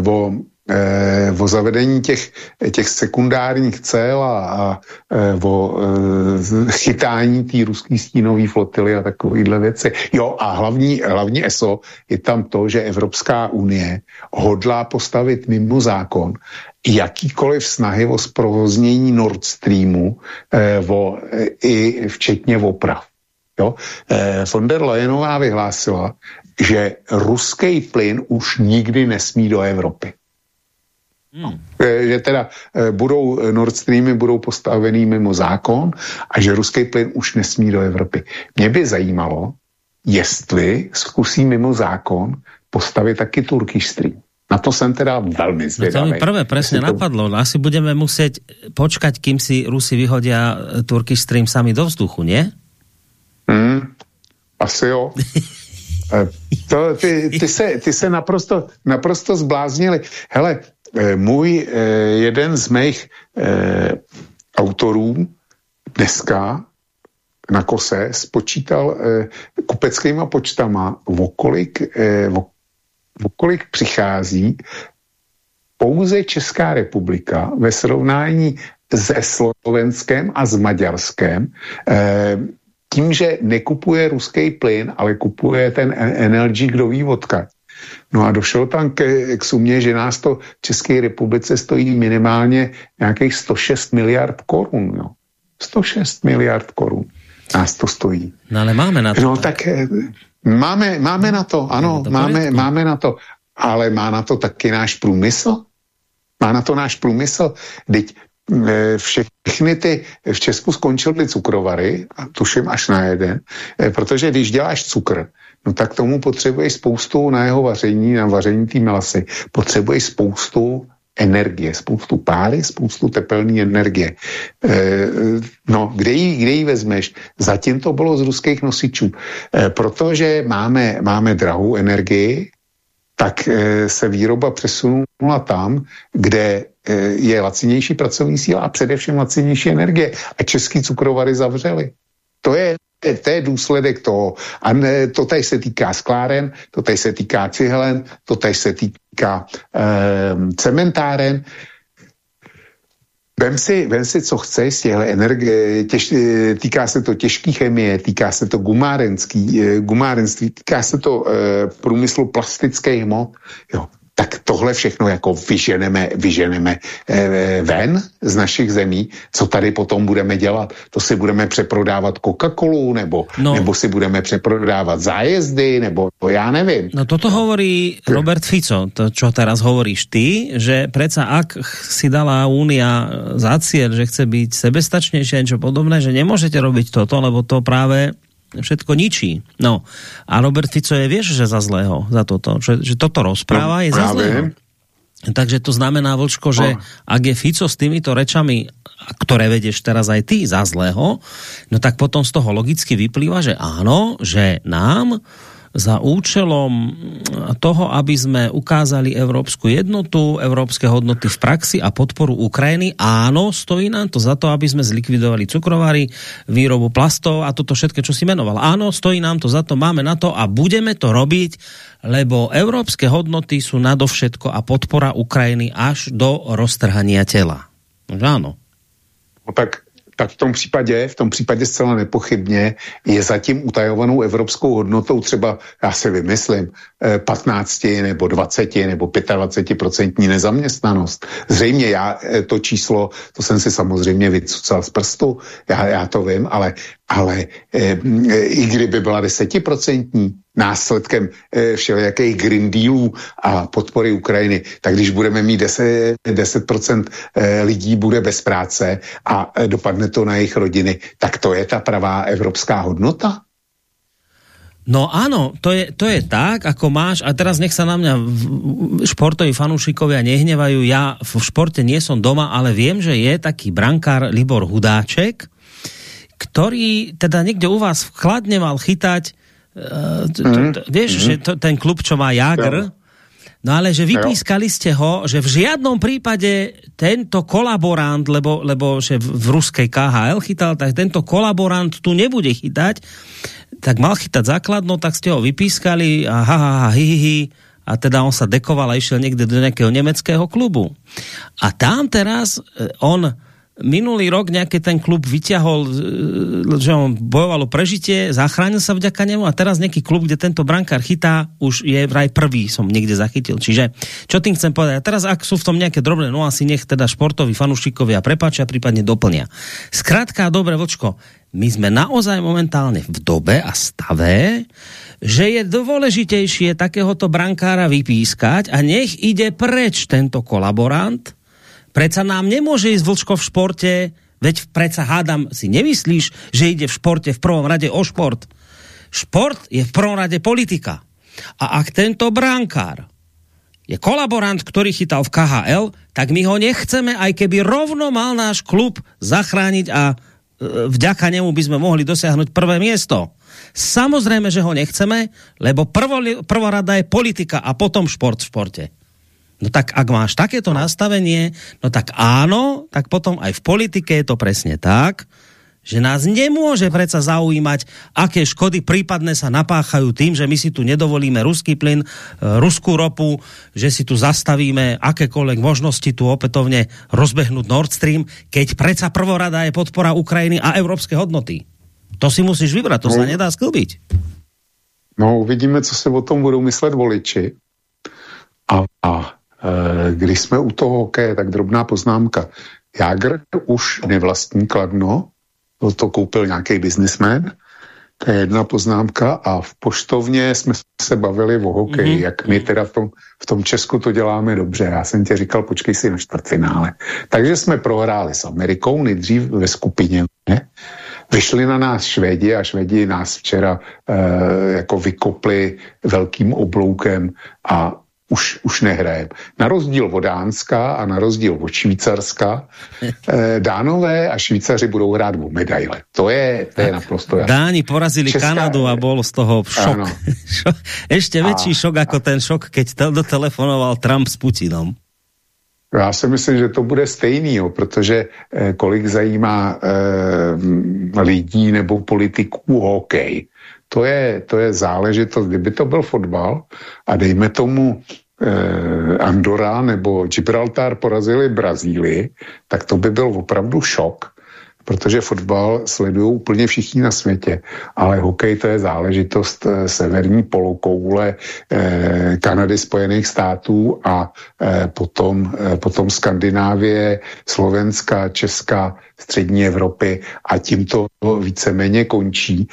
Speaker 3: o eh, o zavedení těch, těch sekundárních cel a, a eh, o eh, chytání té ruské stínové flotily a takovéhle věci. Jo, a hlavní, hlavní ESO je tam to, že Evropská unie hodlá postavit mimo zákon jakýkoliv snahy o zprovoznění Nord Streamu, eh, o, eh, i včetně oprav. Jo? Eh, von der Leyenová vyhlásila, že ruský plyn už nikdy nesmí do Evropy. Hmm. Eh, že teda eh, budou Nord Streamy budou postavený mimo zákon a že ruský plyn už nesmí do Evropy. Mě by zajímalo, jestli zkusí mimo zákon postavit taky Turkish Stream. Na to jsem teda velmi zvědavý.
Speaker 2: No to mi prvé presne to... napadlo. Asi budeme muset počkať, kým si Rusi vyhodia Turkish Stream sami do vzduchu, nie?
Speaker 3: Hmm, asi jo. Eh, to, ty, ty, se, ty se naprosto, naprosto zbláznili. Hele, eh, můj jeden z mých autorů dneska na kose spočítal kupeckýma počtama, okolik, eh, okolik přichází pouze Česká republika ve srovnání se Slovenskem a s Maďarskem eh, tím, že nekupuje ruský plyn, ale kupuje ten energy, kdo ví odkud. No a došel tam k, k sumě, že nás to v České republice stojí minimálně nějakých 106 miliard korun. Jo. 106 miliard korun nás to stojí.
Speaker 2: No ale máme na to.
Speaker 3: No tak, tak eh, Máme, máme na to, ano, to máme, máme na to. Ale má na to taky náš průmysl? Má na to náš průmysl? Teď e, všechny ty, v Česku skončily cukrovary, a tuším až na jeden, e, protože když děláš cukr, no tak tomu potřebuješ spoustu na jeho vaření, na vaření té melasy, potřebuješ spoustu energie, spoustu páry, spoustu tepelné energie. E, no, kde ji, kde ji vezmeš? Zatím to bylo z ruských nosičů. E, protože máme, máme drahou energii, tak e, se výroba přesunula tam, kde e, je lacinější pracovní síla a především lacinější energie. A český cukrovary zavřely. To je to je důsledek toho. A ne, to tady se týká skláren, to tady se týká cihlen, to tady se týká e, cementáren. Vem si, vem si, co chceš z těhle energie, těž, eh, týká se to těžké chemie, týká se to gumárenský, eh, gumárenství, týká se to e, průmyslu plastických hmot. Jo. Tak tohle všechno jako vyženeme, vyženeme eh, ven z našich zemí, co tady potom budeme dělat? To si budeme přeprodávat Coca-Colu, nebo, no. nebo si budeme přeprodávat zájezdy, nebo to já nevím.
Speaker 2: No toto hovorí Robert Fico, to čo teraz hovoríš ty, že predsa ak si dala Únia za cieľ, že chce byť sebestačnejšia a niečo podobné, že nemôžete robiť toto, lebo to práve všetko ničí. No a Robert Fico je, vieš, že za zlého, za toto. Že, že toto rozpráva no, je za zlého. Takže to znamená, Vlčko, že no. ak je Fico s týmito rečami, ktoré vedeš teraz aj ty za zlého, no tak potom z toho logicky vyplýva, že áno, že nám za účelom toho, aby sme ukázali európsku jednotu, európske hodnoty v praxi a podporu Ukrajiny. Áno, stojí nám to za to, aby sme zlikvidovali cukrovary, výrobu plastov a toto všetko, čo si menoval. Áno, stojí nám to za to, máme na to a budeme to robiť, lebo európske hodnoty sú nadovšetko a podpora Ukrajiny až do roztrhania tela. No, áno.
Speaker 3: No tak tak v tom případě, v tom případě zcela nepochybně je zatím utajovanou evropskou hodnotou třeba, já si vymyslím, 15 eh, nebo 20 nebo 25 procentní nezaměstnanost. Zřejmě já eh, to číslo, to jsem si samozřejmě vycucal z prstu, já, já to vím, ale, ale e, i kdyby byla desetiprocentní, následkem eh, všelijakých Green Dealů a podpory Ukrajiny, tak když budeme mít 10%, 10% eh, lidí bude bez práce a eh, dopadne to na jejich rodiny, tak to je ta pravá evropská hodnota?
Speaker 2: No áno, to je, to je tak, ako máš, a teraz nech sa na mňa športoví fanúšikovia nehnevajú, ja v športe nie som doma, ale viem, že je taký brankár Libor Hudáček, ktorý teda niekde u vás v Kladne mal chytať Mm. Vieš, mm. že to, ten klub, čo má Jagr, No ale že vypískali ste ho, že v žiadnom prípade tento kolaborant, lebo, lebo že v, v ruskej KHL chytal, tak tento kolaborant tu nebude chytať, tak mal chytať základno, tak ste ho vypískali a ha, ha, ha hi, hi, hi, a teda on sa dekoval a išiel niekde do nejakého nemeckého klubu. A tam teraz e, on minulý rok nejaký ten klub vyťahol, e, že on bojoval o prežitie, zachránil sa vďaka nemu a teraz nejaký klub, kde tento brankár chytá, už je vraj prvý, som niekde zachytil. Čiže, čo tým chcem povedať? A teraz, ak sú v tom nejaké drobné nuancy, nech teda športoví fanúšikovia prepáčia, prípadne doplnia. Skrátka, dobre, Vočko, my sme naozaj momentálne v dobe a stave, že je dôležitejšie takéhoto brankára vypískať a nech ide preč tento kolaborant, Preca nám nemôže ísť vlčko v športe, veď preca hádam, si nemyslíš, že ide v športe v prvom rade o šport. Šport je v prvom rade politika. A ak tento brankár je kolaborant, ktorý chytal v KHL, tak my ho nechceme, aj keby rovno mal náš klub zachrániť a e, vďaka nemu by sme mohli dosiahnuť prvé miesto. Samozrejme, že ho nechceme, lebo prvo, prvorada je politika a potom šport v športe. No tak ak máš takéto nastavenie, no tak áno, tak potom aj v politike je to presne tak, že nás nemôže predsa zaujímať, aké škody prípadne sa napáchajú tým, že my si tu nedovolíme ruský plyn, e, ruskú ropu, že si tu zastavíme akékoľvek možnosti tu opätovne rozbehnúť Nord Stream, keď predsa prvorada je podpora Ukrajiny a európske hodnoty. To si musíš vybrať, to no, sa nedá sklbiť.
Speaker 3: No, uvidíme, co si o tom budou myslet voliči. A, a když jsme u toho hokeje, tak drobná poznámka. Jágr už nevlastní Kladno, to koupil nějaký biznismen, to je jedna poznámka a v poštovně jsme se bavili o hokeji, mm-hmm. jak my teda v tom, v tom Česku to děláme dobře. Já jsem ti říkal, počkej si na čtvrtfinále. Takže jsme prohráli s Amerikou nejdřív ve skupině. Ne? Vyšli na nás Švédi a Švédi nás včera e, jako vykopli velkým obloukem a už, už nehrajem. Na rozdíl od Dánska a na rozdíl od Švýcarska, eh, Dánové a Švýcaři budou hrát o medaile. To je, to je naprosto jasné.
Speaker 2: Dáni porazili Česká... Kanadu a bol z toho šok. Ešte väčší šok ako ten šok, keď dotelefonoval Trump s Putinom.
Speaker 3: Já si myslím, že to bude stejný, jo, protože eh, kolik zajímá eh, lidí nebo politiků hokej to je, to je záležitost, kdyby to byl fotbal a dejme tomu eh, Andora nebo Gibraltar porazili Brazílii, tak to by byl opravdu šok, protože fotbal sledují úplně všichni na světě, ale hokej to je záležitost eh, severní polokoule, eh, Kanady, Spojených států a eh, potom, potom Skandinávie, Slovenska, Česka, střední Evropy a tím to víceméně končí.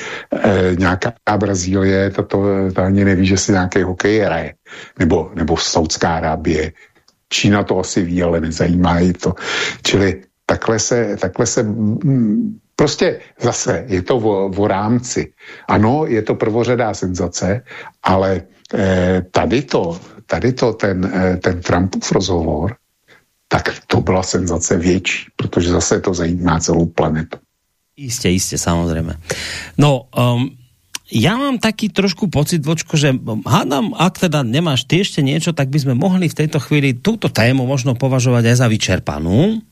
Speaker 3: Nějaká Brazílie, ta, to, ta ani neví, že si nějaký hokej hraje. Nebo, nebo Saudská Arábie, Čína to asi ví, ale nezajímá ji to. Čili takhle se, takhle se prostě zase je to o rámci. Ano, je to prvořadá senzace, ale eh, tady to, tady to ten, eh, ten Trumpův rozhovor, tak to byla senzace větší, protože zase to zajímá celou planetu.
Speaker 2: Jistě, jistě, samozřejmě. No, um, ja mám taký trošku pocit, Vočko, že hádam, ak teda nemáš ty ešte niečo, tak by sme mohli v tejto chvíli túto tému možno považovať aj za vyčerpanú.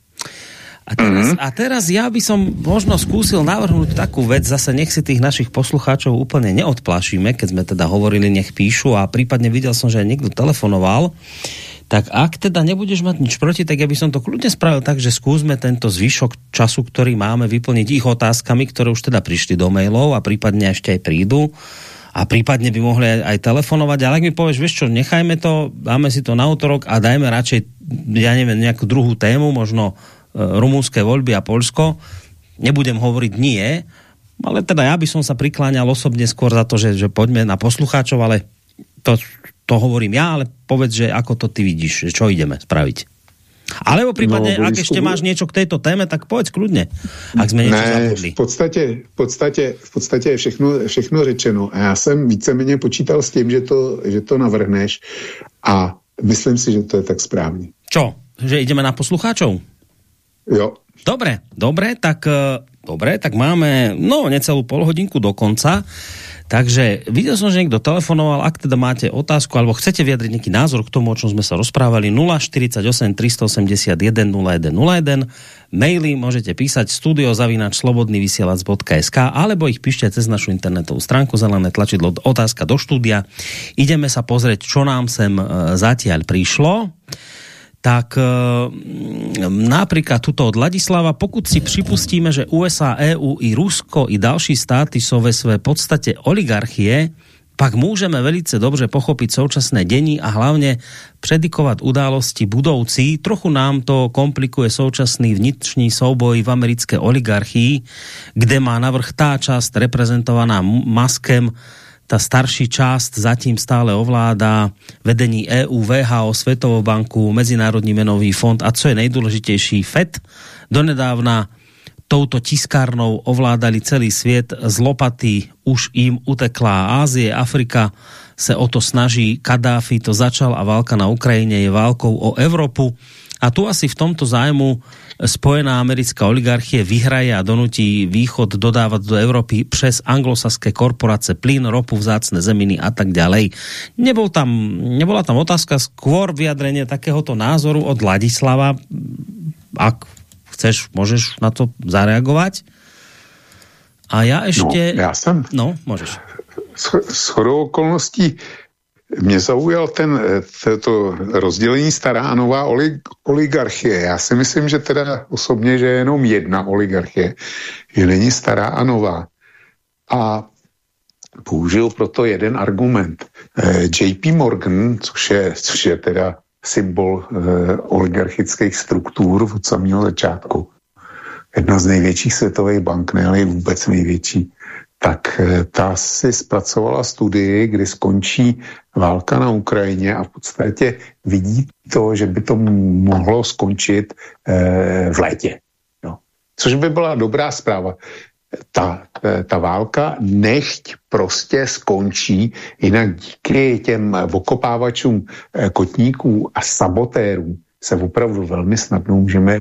Speaker 2: A teraz, mm -hmm. a teraz ja by som možno skúsil navrhnúť takú vec, zase nech si tých našich poslucháčov úplne neodplašíme, keď sme teda hovorili, nech píšu a prípadne videl som, že aj niekto telefonoval, tak ak teda nebudeš mať nič proti, tak ja by som to kľudne spravil tak, že skúsme tento zvyšok času, ktorý máme, vyplniť ich otázkami, ktoré už teda prišli do mailov a prípadne ešte aj prídu a prípadne by mohli aj, aj telefonovať, ale ak mi povieš, vieš čo, nechajme to, dáme si to na útorok a dajme radšej, ja neviem, nejakú druhú tému, možno Eh, rumúnske voľby a Polsko. Nebudem hovoriť nie, ale teda ja by som sa prikláňal osobne skôr za to, že, že poďme na poslucháčov, ale to, to hovorím ja, ale povedz, že ako to ty vidíš, že čo ideme spraviť. Alebo prípadne, no, ak ešte máš niečo k tejto téme, tak povedz kľudne, ak sme niečo ne, zabudli.
Speaker 3: V podstatě, v podstatě, v podstatě je všechno, všechno řečeno. A já jsem víceméně počítal s tím, že to, že to navrhneš a myslím si, že to je tak správně.
Speaker 2: Čo? Že ideme na poslucháčov?
Speaker 3: Jo.
Speaker 2: Dobre, dobre, tak, e, dobre, tak máme no, necelú polhodinku do konca. Takže videl som, že niekto telefonoval, ak teda máte otázku, alebo chcete vyjadriť nejaký názor k tomu, o čom sme sa rozprávali, 048 381 0101, maily môžete písať studiozavinač.slobodnyvysielac.sk alebo ich píšte cez našu internetovú stránku zelené tlačidlo otázka do štúdia. Ideme sa pozrieť, čo nám sem e, zatiaľ prišlo tak e, napríklad tuto od Ladislava, pokud si připustíme, že USA, EU i Rusko i další státy jsou ve své podstatě oligarchie, pak můžeme velice dobře pochopit současné dění a hlavně predikovať události budoucí. Trochu nám to komplikuje současný vnitřní souboj v americké oligarchii, kde má navrh tá část reprezentovaná Maskem ta starší část zatím stále ovládá vedení EU, VHO, Svetovou banku, Mezinárodní menový fond a co je nejdůležitější FED. Donedávna touto tiskárnou ovládali celý svět z lopaty, už jim utekla Ázie, Afrika se o to snaží, Kadáfi to začal a válka na Ukrajině je válkou o Evropu. A tu asi v tomto zájmu spojená americká oligarchie vyhraje a donutí východ dodávat do Evropy přes anglosaské korporace plyn, ropu, vzácné zeminy a tak ďalej. Nebol tam, nebola tam otázka, skôr vyjadrenie takéhoto názoru od Ladislava. Ak chceš, môžeš na to zareagovať. A já ještě...
Speaker 3: No, já jsem...
Speaker 2: No, můžeš.
Speaker 3: S chodou okolností mě zaujal ten, eh, to rozdělení stará a nová oligarchie. Já si myslím, že teda osobně, že je jenom jedna oligarchie, že není stará a nová. A použil proto jeden argument. Eh, JP Morgan, což je, což je teda symbol eh, oligarchických struktur od samého začátku, jedna z největších světových bank, ne vůbec největší, tak eh, ta si zpracovala studii, kdy skončí válka na Ukrajině a v podstatě vidí to, že by to mohlo skončit eh, v létě. No. Což by byla dobrá zpráva. Ta, eh, ta válka nechť prostě skončí, jinak díky těm okopávačům kotníků a sabotérů se opravdu velmi snadno můžeme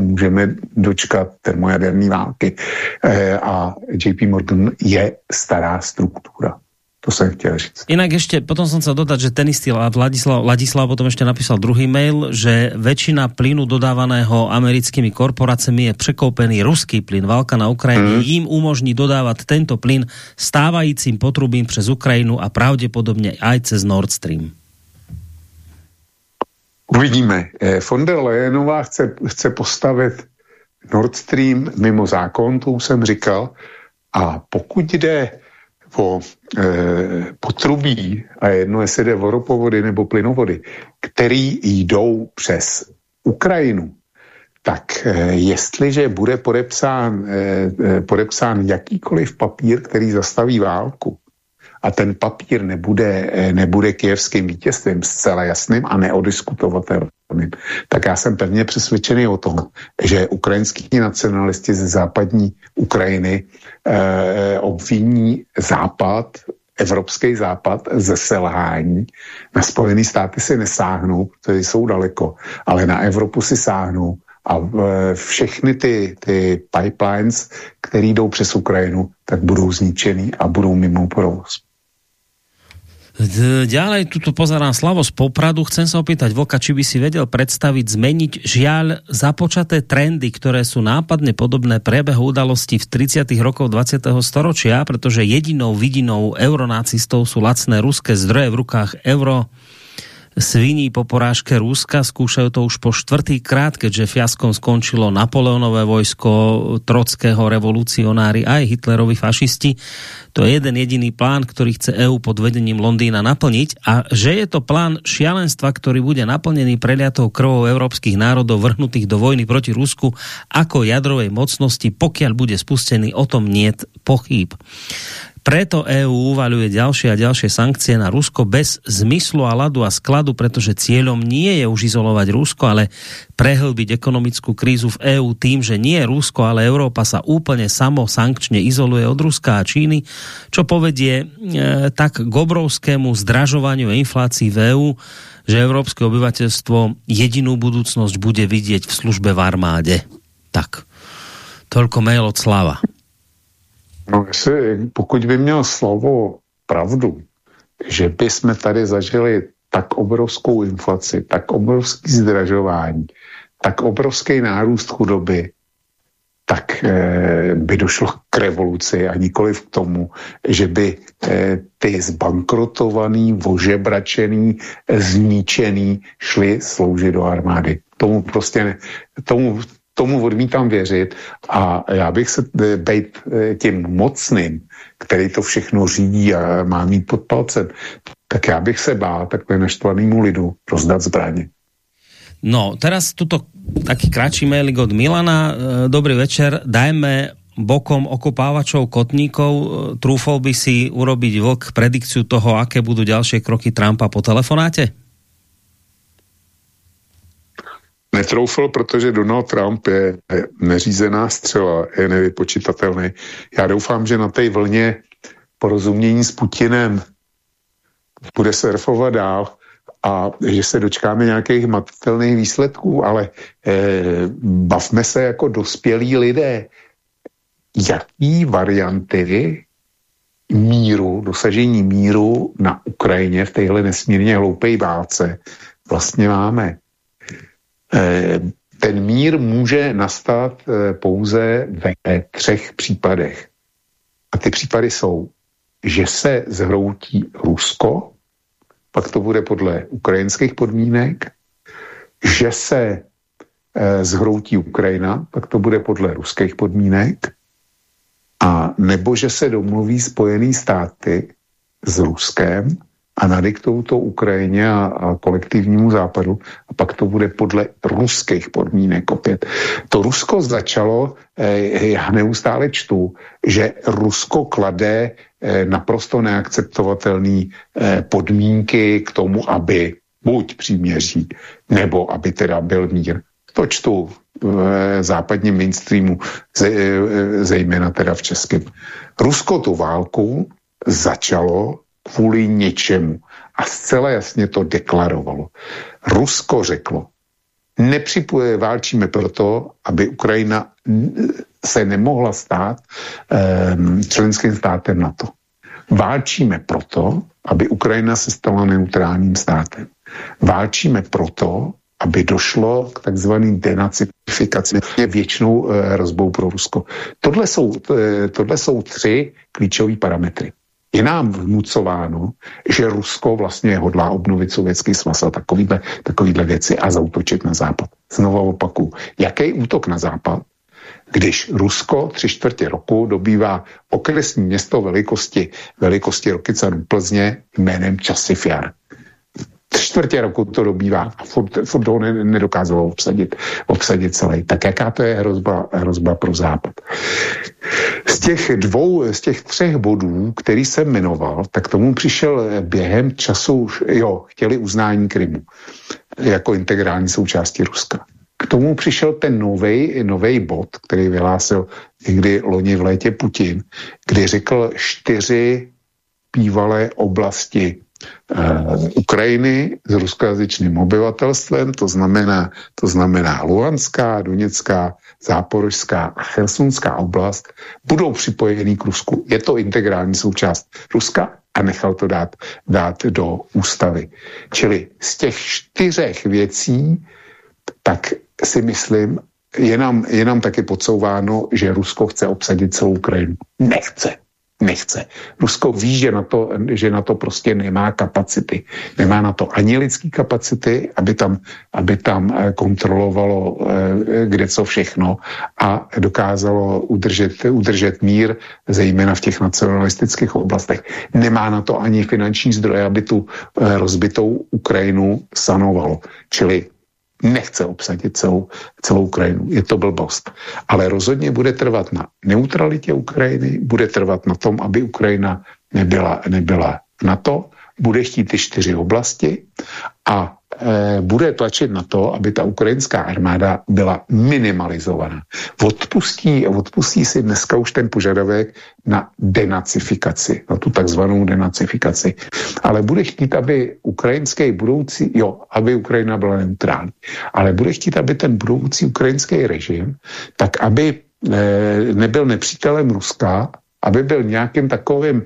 Speaker 3: můžeme dočkat termojaderní války. Eh, a JP Morgan je stará struktura. To jsem chtěl říct.
Speaker 2: Inak ešte, potom som chcel dodať, že ten istý Ladislav, Ladislav potom ešte napísal druhý mail, že väčšina plynu dodávaného americkými korporacemi je překoupený ruský plyn. Válka na Ukrajině mm. jim umožní dodávat tento plyn stávajícím potrubím přes Ukrajinu a pravděpodobně aj cez Nord Stream.
Speaker 3: Uvidíme. Eh, von der Leyenová chce, chce postavit Nord Stream mimo zákon, to už jsem říkal, a pokud jde o e, potrubí, a jedno jestli jde o ropovody nebo plynovody, který jdou přes Ukrajinu, tak e, jestliže bude podepsán, e, podepsán jakýkoliv papír, který zastaví válku, a ten papír nebude, e, nebude kijevským vítězstvím zcela jasným a neodiskutovatelným, tak já jsem pevně přesvědčený o tom, že ukrajinský nacionalisti ze západní Ukrajiny eh, obviní Západ, Evropský západ ze selhání. Na Spojené státy si nesáhnou, protože jsou daleko, ale na Evropu si sáhnou a všechny ty, ty pipelines, které jdou přes Ukrajinu, tak budou zničený a budou mimo provoz.
Speaker 2: Ďalej tuto pozerám Slavo z Popradu. Chcem sa opýtať Voka, či by si vedel predstaviť zmeniť žiaľ započaté trendy, ktoré sú nápadne podobné priebehu udalosti v 30. rokov 20. storočia, pretože jedinou vidinou euronacistov sú lacné ruské zdroje v rukách euro sviní po porážke Ruska, skúšajú to už po štvrtý krát, keďže fiaskom skončilo Napoleonové vojsko, trockého revolucionári aj Hitlerovi fašisti. To je jeden jediný plán, ktorý chce EU pod vedením Londýna naplniť a že je to plán šialenstva, ktorý bude naplnený preliatou krvou európskych národov vrhnutých do vojny proti Rusku ako jadrovej mocnosti, pokiaľ bude spustený, o tom niet pochýb. Preto EÚ uvaľuje ďalšie a ďalšie sankcie na Rusko bez zmyslu a ladu a skladu, pretože cieľom nie je už izolovať Rusko, ale prehlbiť ekonomickú krízu v EÚ tým, že nie Rusko, ale Európa sa úplne samo sankčne izoluje od Ruska a Číny, čo povedie e, tak k obrovskému zdražovaniu inflácii v EÚ, že európske obyvateľstvo jedinú budúcnosť bude vidieť v službe v armáde. Tak, toľko mail od Slava.
Speaker 3: No, jestli, pokud by měl slovo pravdu, že by jsme tady zažili tak obrovskou inflaci, tak obrovský zdražování, tak obrovský nárůst chudoby, tak eh, by došlo k revoluci a nikoli k tomu, že by eh, ty zbankrotovaný, vožebračený, zničený šli sloužit do armády. Tomu prostě ne, tomu, tomu odmítám věřit a já bych se eh, být eh, tím mocným, který to všechno řídí a má mít pod palcem, tak já bych se bál takhle naštvanýmu lidu rozdat zbraně.
Speaker 2: No, teraz tuto taký kratší mailing od Milana. Eh, dobrý večer, dajme bokom okopávačov kotníkov. Trúfol by si urobiť vlk predikciu toho, aké budú ďalšie kroky Trumpa po telefonáte?
Speaker 3: Netroufl, protože Donald Trump je neřízená střela, je nevypočitatelný. Já doufám, že na té vlně porozumění s Putinem bude surfovat dál a že se dočkáme nějakých matatelných výsledků, ale eh, bavme se jako dospělí lidé, jaký varianty míru, dosažení míru na Ukrajině v téhle nesmírně hloupé válce vlastně máme. Eh, ten mír může nastat eh, pouze ve třech případech. A ty případy jsou, že se zhroutí Rusko, pak to bude podle ukrajinských podmínek, že se e, zhroutí Ukrajina, pak to bude podle ruských podmínek, a nebo že se domluví Spojené státy s Ruskem a nadiktou to Ukrajině a, a kolektivnímu západu a pak to bude podle ruských podmínek opět. To Rusko začalo, eh, já neustále čtu, že Rusko klade eh, naprosto neakceptovatelné eh, podmínky k tomu, aby buď příměří, nebo aby teda byl mír. To čtu v eh, západním mainstreamu, ze, eh, zejména teda v českém. Rusko tu válku začalo kvůli něčemu. A zcela jasně to deklarovalo. Rusko řeklo, nepřipuje, válčíme proto, aby Ukrajina se nemohla stát um, členským státem NATO. Válčíme proto, aby Ukrajina se stala neutrálním státem. Válčíme proto, aby došlo k takzvaný denacifikaci, věčnou e, hrozbou pro Rusko. Tohle jsou, e, tohle jsou tři klíčové parametry je nám vnucováno, že Rusko vlastně hodlá obnovit sovětský svaz a takovýhle, takovýhle věci a zautočit na západ. Znovu opaku, jaký útok na západ když Rusko tři čtvrtě roku dobývá okresní město velikosti, velikosti Rokycanu Plzně jménem Časifiar čtvrtě roku to dobývá a furt, furt ho nedokázalo obsadit, obsadit celý. Tak jaká to je hrozba, hrozba pro Západ? Z těch dvou, z těch třech bodů, který jsem jmenoval, tak tomu přišel během času, jo, chtěli uznání Krymu jako integrální součástí Ruska. K tomu přišel ten nový bod, který vyhlásil někdy loni v létě Putin, kdy řekl čtyři bývalé oblasti Ukrajiny s ruskojazyčným obyvatelstvem, to znamená, to znamená Luhanská, Doněcká, Záporožská a Chersonská oblast, budou připojeny k Rusku. Je to integrální součást Ruska a nechal to dát, dát do ústavy. Čili z těch čtyřech věcí, tak si myslím, je nám, je nám taky podsouváno, že Rusko chce obsadit celou Ukrajinu. Nechce nechce. Rusko ví, že na, to, že na to prostě nemá kapacity. Nemá na to ani lidský kapacity, aby tam, aby tam eh, kontrolovalo eh, kde co všechno a dokázalo udržet, udržet mír, zejména v těch nacionalistických oblastech. Nemá na to ani finanční zdroje, aby tu eh, rozbitou Ukrajinu sanovalo. Čili nechce obsadit celou, celou Ukrajinu. Je to blbost. Ale rozhodně bude trvat na neutralitě Ukrajiny, bude trvat na tom, aby Ukrajina nebyla, nebyla v NATO, bude chtít ty čtyři oblasti a bude tlačit na to, aby ta ukrajinská armáda byla minimalizovaná. Odpustí, odpustí si dneska už ten požadavek na denacifikaci, na tu takzvanou denacifikaci. Ale bude chtít, aby ukrajinský budoucí, jo, aby Ukrajina byla neutrální, ale bude chtít, aby ten budoucí ukrajinský režim, tak aby e, nebyl nepřítelem Ruska, aby byl nějakým takovým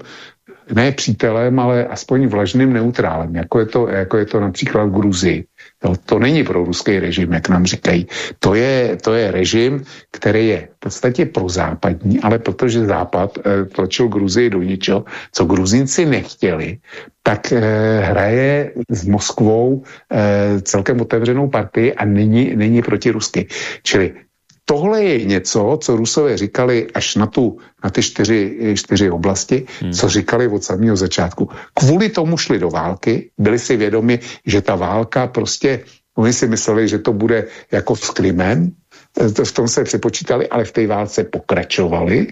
Speaker 3: ne přítelem, ale aspoň vlažným neutrálem, jako je to, jako je to například v Gruzii. Jo, to není pro ruský režim, jak nám říkají. To je, to je režim, který je v podstatě prozápadní, ale protože Západ eh, tlačil Gruzii do něčeho, co Gruzinci nechtěli, tak eh, hraje s Moskvou eh, celkem otevřenou partii a není, není proti Rusky. Čili tohle je něco, co Rusové říkali až na, tu, na ty čtyři, čtyři oblasti, hmm. co říkali od samého začátku. Kvůli tomu šli do války, byli si vědomi, že ta válka prostě, oni si mysleli, že to bude jako s Krymem, v tom se přepočítali, ale v té válce pokračovali,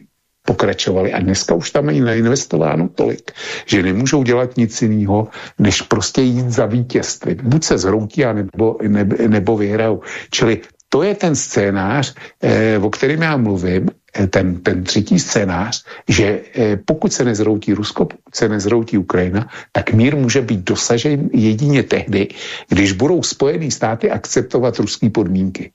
Speaker 3: pokračovali a dneska už tam mají nainvestováno tolik, že nemůžou dělat nic jiného, než prostě jít za vítězství. Buď se zhroutí, nebo, nebo, nebo vyhrajou. Čili to je ten scénář, eh, o kterém já mluvím, eh, ten, ten třetí scénář, že eh, pokud se nezroutí Rusko, pokud se nezroutí Ukrajina, tak mír může být dosažen jedině tehdy, když budou Spojené státy akceptovat ruské podmínky.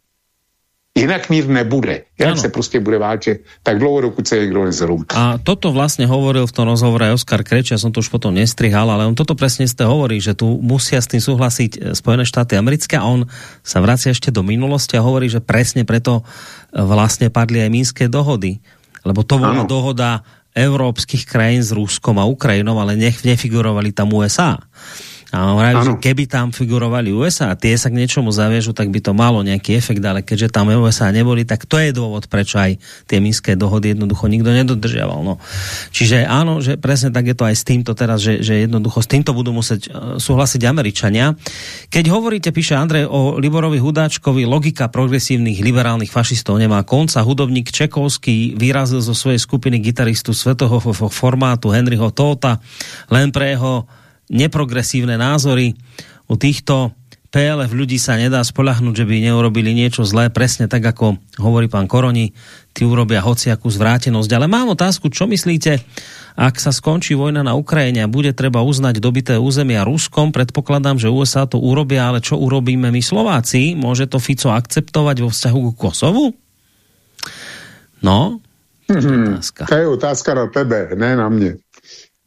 Speaker 3: Jinak mír nebude. Jinak ano. se prostě bude válčet tak dlouho, dokud se někdo nezroutí.
Speaker 2: A toto vlastně hovoril v tom rozhovore Oskar Kreč, ja som to už potom nestrihal, ale on toto presne ste hovorí, že tu musia s tým súhlasiť eh, Spojené štáty americké a on sa vracia ešte do minulosti a hovorí, že presne preto eh, vlastne padli aj mínske dohody. Lebo to bola dohoda európskych krajín s Ruskom a Ukrajinou, ale nech nefigurovali tam USA. A hovorí, že keby tam figurovali USA a tie sa k niečomu zaviažu, tak by to malo nejaký efekt, ale keďže tam USA neboli, tak to je dôvod, prečo aj tie minské dohody jednoducho nikto nedodržiaval. No. Čiže áno, že presne tak je to aj s týmto teraz, že, že jednoducho s týmto budú musieť e, súhlasiť Američania. Keď hovoríte, píše Andrej o Liborovi Hudáčkovi, logika progresívnych liberálnych fašistov nemá konca. Hudobník Čekovský vyrazil zo svojej skupiny gitaristu svetového formátu Henryho Tóta len pre jeho neprogresívne názory. U týchto PLF ľudí sa nedá spolahnuť, že by neurobili niečo zlé, presne tak, ako hovorí pán Koroni, tí urobia hociakú zvrátenosť. Ale mám otázku, čo myslíte, ak sa skončí vojna na Ukrajine a bude treba uznať dobité územia Ruskom, predpokladám, že USA to urobia, ale čo urobíme my Slováci? Môže to Fico akceptovať vo vzťahu k Kosovu? No,
Speaker 3: hmm, to je otázka na tebe, ne na mě.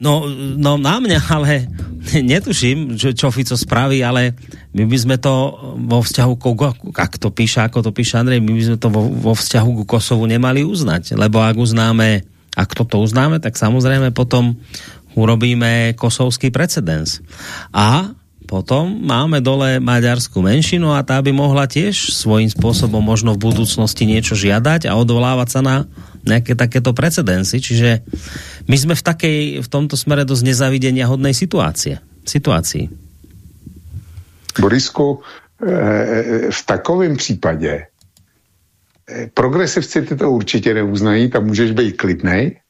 Speaker 2: No, no na mňa, ale netuším, čo, čo Fico spraví, ale my by sme to vo vzťahu, ak to píše, ako to píše Andrej, my by sme to vo, vo vzťahu ku Kosovu nemali uznať, lebo ak uznáme, ak toto uznáme, tak samozrejme potom urobíme kosovský precedens. A potom máme dole maďarskú menšinu a tá by mohla tiež svojím spôsobom možno v budúcnosti niečo žiadať a odvolávať sa na nejaké takéto precedensy. Čiže my sme v takej, v tomto smere dosť nezavidenia hodnej situácie. situácii.
Speaker 3: Borisku, eh, v takovém případě eh, progresivci ty to určitě neuznají, tam můžeš být klidnej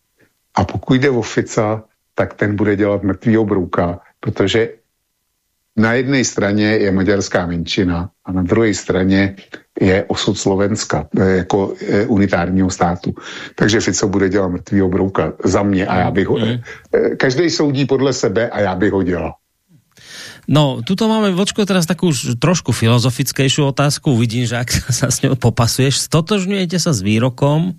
Speaker 3: a pokud jde o Fica, tak ten bude dělat mrtvýho brouka, protože na jedné straně je maďarská menšina a na druhé straně je osud Slovenska eh, jako eh, unitárního státu. Takže Fico bude dělat mrtvýho brouka za mě a já bych ho... Mm. Každý soudí podle sebe a já bych ho dělal.
Speaker 2: No, tuto máme, Vočko, teraz takú už trošku filozofickejšiu otázku. Uvidím, že ak sa s ňou popasuješ. Stotožňujete sa s výrokom,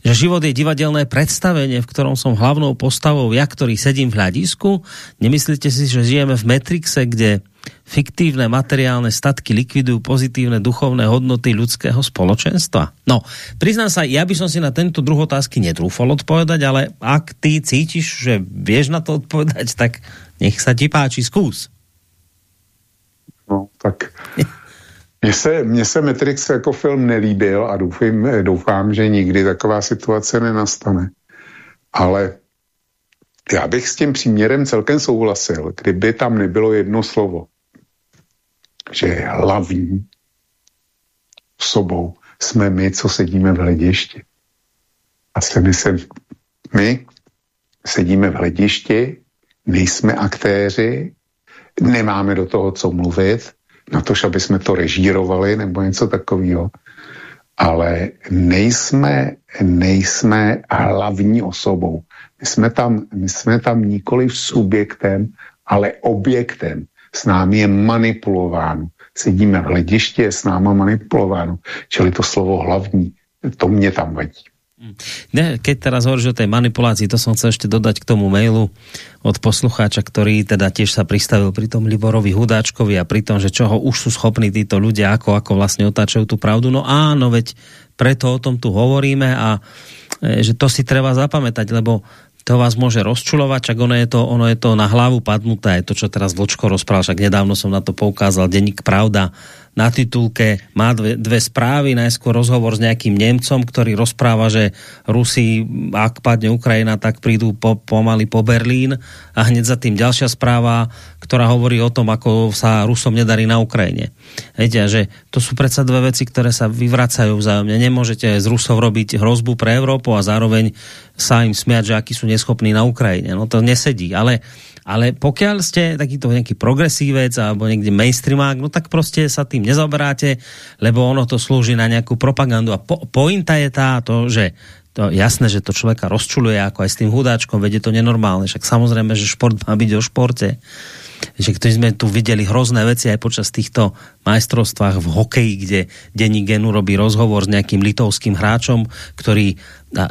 Speaker 2: že život je divadelné predstavenie, v ktorom som hlavnou postavou ja, ktorý sedím v hľadisku. Nemyslíte si, že žijeme v Matrixe, kde fiktívne materiálne statky likvidujú pozitívne duchovné hodnoty ľudského spoločenstva? No, priznám sa, ja by som si na tento druh otázky netrúfol odpovedať, ale ak ty cítiš, že vieš na to odpovedať, tak nech sa ti páči, skús.
Speaker 3: No, tak Mně se, mně se Matrix jako film nelíbil a doufám, doufám, že nikdy taková situace nenastane. Ale já bych s tím příměrem celkem souhlasil, kdyby tam nebylo jedno slovo, že hlavní sobou jsme my, co sedíme v hledišti. A se myslím, my sedíme v hledišti, nejsme aktéři, nemáme do toho co mluvit, na to, aby jsme to režírovali nebo něco takového. Ale nejsme, nejsme hlavní osobou. My jsme tam, my jsme tam nikoli subjektem, ale objektem. S námi je manipulováno. Sedíme v hledišti, je s náma manipulováno. Čili to slovo hlavní, to mě tam vadí.
Speaker 2: Ne, keď teraz hovoríš o tej manipulácii, to som chcel ešte dodať k tomu mailu od poslucháča, ktorý teda tiež sa pristavil pri tom Liborovi Hudáčkovi a pri tom, že čoho už sú schopní títo ľudia, ako, ako vlastne otáčajú tú pravdu. No áno, veď preto o tom tu hovoríme a e, že to si treba zapamätať, lebo to vás môže rozčulovať, čak ono je to, ono je to na hlavu padnuté, to, čo teraz Vočko rozprával, však nedávno som na to poukázal, denník Pravda, na titulke má dve, dve správy, najskôr rozhovor s nejakým Nemcom, ktorý rozpráva, že Rusi, ak padne Ukrajina, tak prídu po, pomaly po Berlín a hneď za tým ďalšia správa, ktorá hovorí o tom, ako sa Rusom nedarí na Ukrajine. Viete, že to sú predsa dve veci, ktoré sa vyvracajú vzájomne. Nemôžete z Rusov robiť hrozbu pre Európu a zároveň sa im smiať, že akí sú neschopní na Ukrajine. No to nesedí, ale ale pokiaľ ste takýto nejaký progresívec alebo niekde mainstreamák, no tak prostě sa tým nezaoberáte, lebo ono to slúži na nejakú propagandu. A po, pointa je táto, že to jasné, že to človeka rozčuluje, ako aj s tým hudáčkom, vedie to nenormálne. Však samozrejme, že šport má byť o športe že ktorí sme tu videli hrozné veci aj počas týchto majstrovstvách v hokeji, kde Denní Genu robí rozhovor s nejakým litovským hráčom, ktorý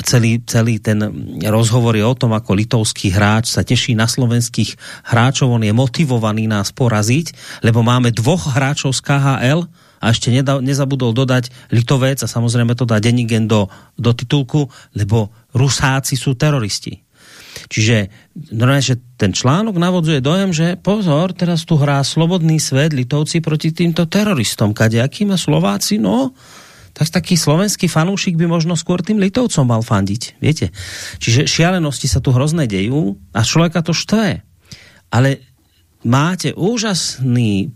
Speaker 2: celý, celý ten rozhovor je o tom, ako litovský hráč sa teší na slovenských hráčov, on je motivovaný nás poraziť, lebo máme dvoch hráčov z KHL, a ešte nezabudol dodať Litovec a samozrejme to dá Denigen do, do titulku, lebo Rusáci sú teroristi. Čiže normálne, že ten článok navodzuje dojem, že pozor, teraz tu hrá slobodný svet Litovci proti týmto teroristom. Kadejakým a Slováci, no, tak taký slovenský fanúšik by možno skôr tým Litovcom mal fandiť, viete. Čiže šialenosti sa tu hrozné dejú a človeka to štve. Ale máte úžasný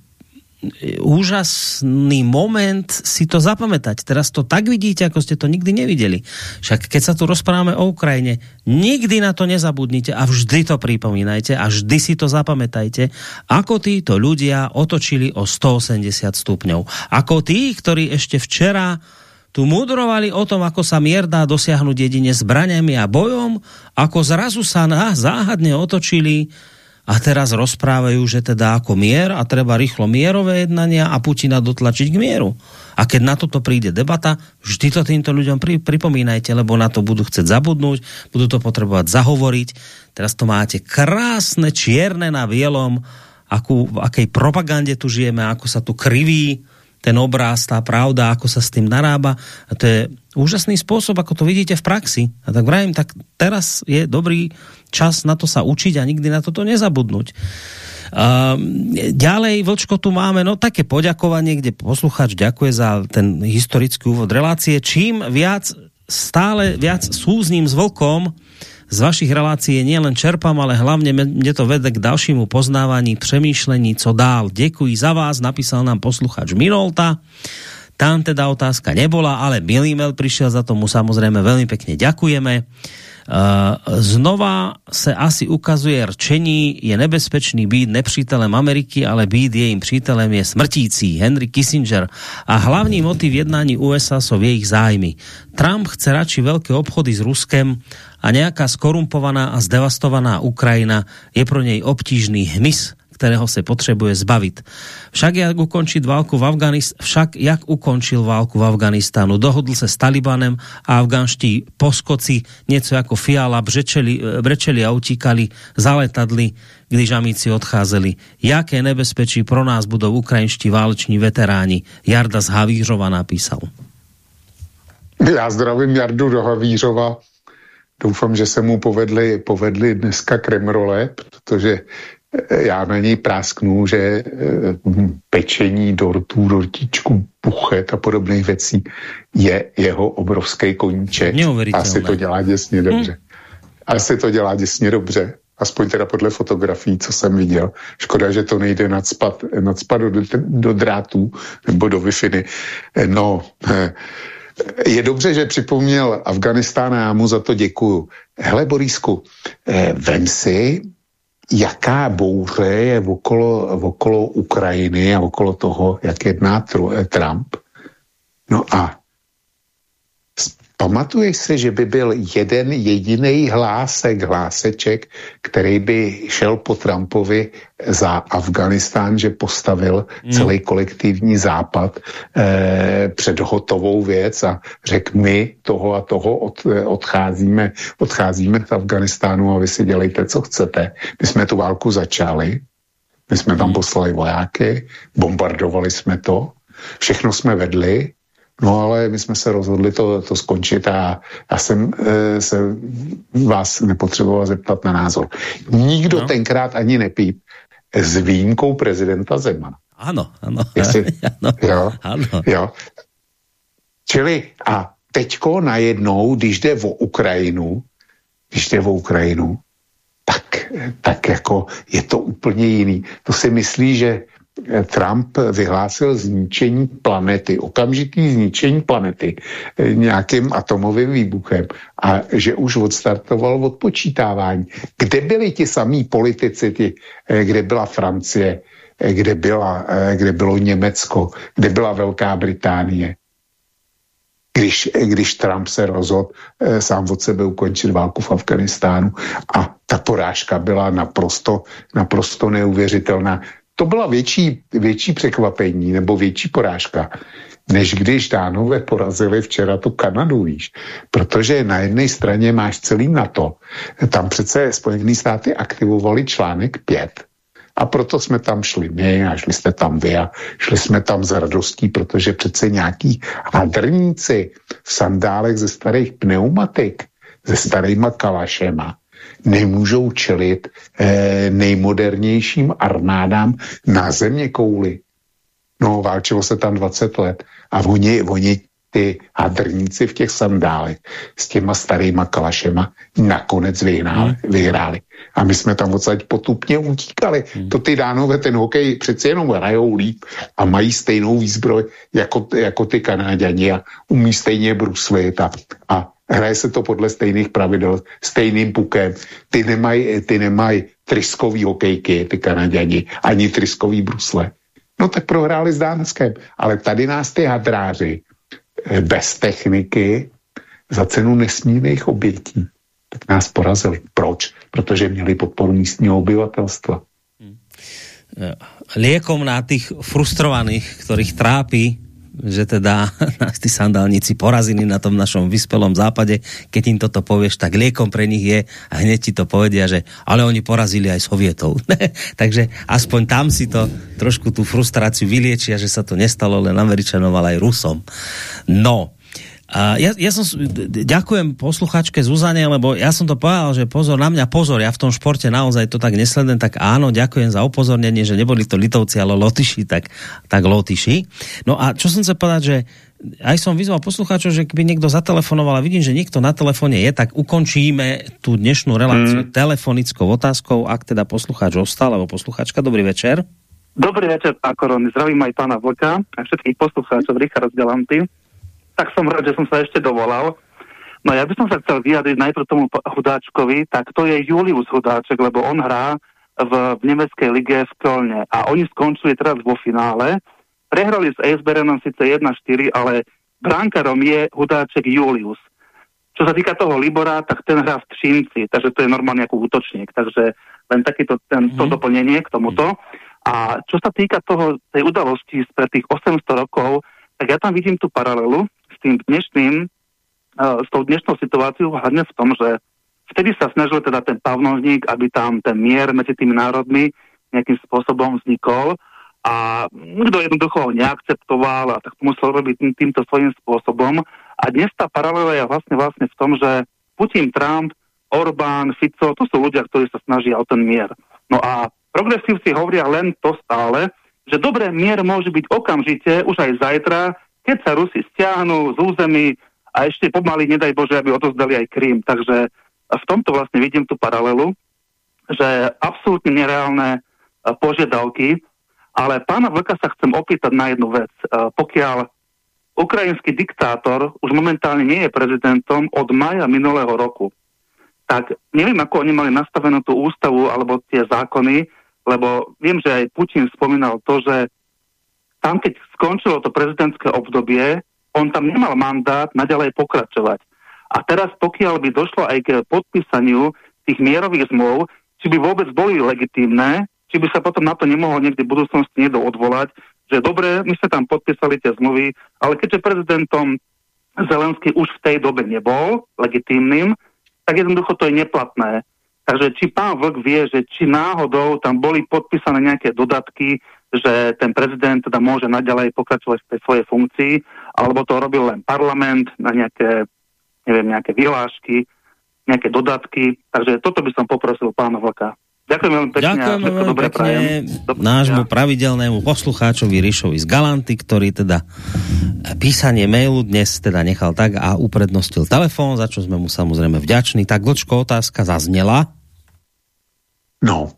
Speaker 2: úžasný moment si to zapamätať. Teraz to tak vidíte, ako ste to nikdy nevideli. Však keď sa tu rozprávame o Ukrajine, nikdy na to nezabudnite a vždy to pripomínajte a vždy si to zapamätajte, ako títo ľudia otočili o 180 stupňov. Ako tí, ktorí ešte včera tu mudrovali o tom, ako sa mier dá dosiahnuť jedine zbraniami a bojom, ako zrazu sa záhadne otočili a teraz rozprávajú, že teda ako mier a treba rýchlo mierové jednania a Putina dotlačiť k mieru. A keď na toto príde debata, vždy to týmto ľuďom pri, pripomínajte, lebo na to budú chcieť zabudnúť, budú to potrebovať zahovoriť. Teraz to máte krásne, čierne na bielom, akú, v akej propagande tu žijeme, ako sa tu kriví ten obraz, tá pravda, ako sa s tým narába. A to je úžasný spôsob, ako to vidíte v praxi. A tak vrajím, tak teraz je dobrý čas na to sa učiť a nikdy na toto nezabudnúť. Uh, ďalej, Vlčko, tu máme no také poďakovanie, kde posluchač ďakuje za ten historický úvod relácie. Čím viac, stále viac súzním s Vlkom, z vašich relácií nielen čerpám, ale hlavne mne to vede k dalšímu poznávaní, přemýšlení, co dál. Děkuji za vás, napísal nám posluchač Minolta. Tam teda otázka nebola, ale milý mail prišiel, za tomu samozrejme veľmi pekne ďakujeme. Uh, znova se asi ukazuje rčení, je nebezpečný být nepřítelem Ameriky, ale být jejím přítelem je smrtící. Henry Kissinger. A hlavní motiv jednání USA jsou jejich zájmy. Trump chce radši velké obchody s Ruskem a nejaká skorumpovaná a zdevastovaná Ukrajina je pro něj obtížný hmyz, kterého se potřebuje zbavit. Však jak ukončit válku v Afganist, však jak ukončil válku v Afganistánu, dohodl se s Talibanem a afganští poskoci něco jako Fiala břečeli, brečeli a utíkali za letadly, když amici odcházeli. Jaké nebezpečí pro nás budou ukrajinští váleční veteráni? Jarda z Havířova napísal.
Speaker 3: Já zdravím Jardu do Havířova. Doufám, že se mu povedli, povedli dneska kremrole, protože já na něj prásknu, že eh, pečení dortů, dortičku, puchet a podobných věcí je jeho obrovský koníček. Asi to dělá děsně hm. dobře. Hmm. Asi to dělá děsně dobře. Aspoň teda podle fotografií, co jsem viděl. Škoda, že to nejde nadspat, nadspat do, do drátů nebo do wi No, eh, je dobře, že připomněl Afganistán a já mu za to děkuju. Hele, Borisku, eh, vem si jaká bouře je okolo, okolo Ukrajiny a okolo toho, jak jedná Trump. No a Pamatuješ si, že by byl jeden jediný hlásek, hláseček, který by šel po Trumpovi za Afganistán, že postavil hmm. celý kolektivní západ eh, před hotovou věc a řekl my toho a toho od, odcházíme, odcházíme z Afganistánu a vy si dělejte, co chcete. My jsme tu válku začali, my jsme tam hmm. poslali vojáky, bombardovali jsme to, všechno jsme vedli, No ale my jsme se rozhodli to, to skončit a já jsem e, se vás nepotřeboval zeptat na názor. Nikdo no. tenkrát ani nepíp s výjimkou prezidenta Zemana.
Speaker 2: Ano, ano.
Speaker 3: Jestli, ano, jo, ano. jo. Čili a teďko najednou, když jde o Ukrajinu, když jde o Ukrajinu, tak, tak jako je to úplně jiný. To si myslí, že Trump vyhlásil zničení planety, okamžitý zničení planety eh, nějakým atomovým výbuchem a že už odstartoval odpočítávání. Kde byli ti samí politici, ty, eh, kde byla Francie, eh, kde, byla, kde bylo Německo, kde byla Velká Británie? Když, když Trump se rozhodl sám od sebe ukončit válku v Afganistánu a ta porážka byla naprosto, naprosto neuvěřitelná to byla větší, větší překvapení nebo větší porážka, než když dánové porazili včera tu Kanadu, víš. Protože na jedné straně máš celý NATO. Tam přece Spojené státy aktivovali článek 5. A proto jsme tam šli my a šli jste tam vy a šli jsme tam s radostí, protože přece nějaký hadrníci v sandálech ze starých pneumatik, ze starýma kalašema, nemůžou čelit eh, nejmodernějším armádám na země kouli. No, válčilo se tam 20 let a oni, oni ty hadrníci v těch sandálech s těma starýma kalašema nakonec vyhráli. Hmm. vyhráli. A my jsme tam odsaď potupně utíkali. Hmm. To ty dánové ten hokej přeci jenom hrajou líp a mají stejnou výzbroj jako, jako ty Kanaděni a umí stejně bruslit a, a hraje se to podle stejných pravidel, stejným pukem. Ty nemají ty nemaj tryskový hokejky, ty Kanaděni, ani tryskový brusle. No tak prohráli s Dánskem. Ale tady nás ty hadráři eh, bez techniky za cenu nesmírných obětí tak nás porazili. Proč? Protože měli podporu místního obyvatelstva. Hmm.
Speaker 2: Eh, liekom na tých frustrovaných, ktorých trápi že teda nás tí sandálnici porazili na tom našom vyspelom západe, keď im toto povieš, tak liekom pre nich je a hneď ti to povedia, že ale oni porazili aj Sovietov. Takže aspoň tam si to trošku tú frustráciu vyliečia, že sa to nestalo len Američanom, ale aj Rusom. No, A ja, ja som, ďakujem posluchačke Zuzane, lebo ja som to povedal, že pozor na mňa, pozor, ja v tom športe naozaj to tak nesledujem, tak áno, ďakujem za upozornenie, že neboli to Litovci, ale Lotyši, tak, tak Lotyši. No a čo som chcel povedať, že aj som vyzval poslucháčov, že keby niekto zatelefonoval a vidím, že niekto na telefóne je, tak ukončíme tú dnešnú reláciu mm. telefonickou otázkou, ak teda poslucháč ostal, alebo poslucháčka. Dobrý večer.
Speaker 6: Dobrý večer, pán Korony. Zdravím aj pána Vlka a všetkých poslucháčov Richard Galanty tak som rád, že som sa ešte dovolal. No ja by som sa chcel vyjadriť najprv tomu Hudáčkovi, tak to je Julius Hudáček, lebo on hrá v, v nemeckej lige v Kölne a oni skončili teraz vo finále. Prehrali s Eisberenom síce 1-4, ale bránkarom je Hudáček Julius. Čo sa týka toho Libora, tak ten hrá v Třinci, takže to je normálne ako útočník. Takže len takýto ten, to mhm. doplnenie k tomuto. A čo sa týka toho, tej udalosti pre tých 800 rokov, tak ja tam vidím tú paralelu tým dnešným, uh, s tou dnešnou situáciou hlavne v tom, že vtedy sa snažil teda ten pavnovník, aby tam ten mier medzi tými národmi nejakým spôsobom vznikol a kto jednoducho ho neakceptoval a tak musel robiť tým, týmto svojím spôsobom. A dnes tá paralela je vlastne, vlastne v tom, že Putin, Trump, Orbán, Fico, to sú ľudia, ktorí sa snažia o ten mier. No a progresívci hovoria len to stále, že dobre, mier môže byť okamžite, už aj zajtra, keď sa Rusi stiahnu z území a ešte pomaly, nedaj Bože, aby odozdali aj Krím. Takže v tomto vlastne vidím tú paralelu, že absolútne nereálne e, požiadavky, ale pána Vlka sa chcem opýtať na jednu vec. E, pokiaľ ukrajinský diktátor už momentálne nie je prezidentom od maja minulého roku, tak neviem, ako oni mali nastavenú tú ústavu alebo tie zákony, lebo viem, že aj Putin spomínal to, že tam, keď skončilo to prezidentské obdobie, on tam nemal mandát naďalej pokračovať. A teraz, pokiaľ by došlo aj k podpísaniu tých mierových zmluv, či by vôbec boli legitímne, či by sa potom na to nemohol niekde v budúcnosti niekto odvolať, že dobre, my sme tam podpísali tie zmluvy, ale keďže prezidentom Zelenský už v tej dobe nebol legitímnym, tak jednoducho to je neplatné. Takže či pán Vlk vie, že či náhodou tam boli podpísané nejaké dodatky, že ten prezident teda môže naďalej pokračovať v tej svojej funkcii, alebo to robil len parlament na nejaké, neviem, nejaké vyhlášky, nejaké dodatky. Takže toto by som poprosil pána Vlka. Ďakujem veľmi pekne
Speaker 2: Ďakujem a všetko dobré pekne nášmu pravidelnému poslucháčovi Rišovi z Galanty, ktorý teda písanie mailu dnes teda nechal tak a uprednostil telefón, za čo sme mu samozrejme vďační. Tak Vlčko, otázka zaznela.
Speaker 3: No,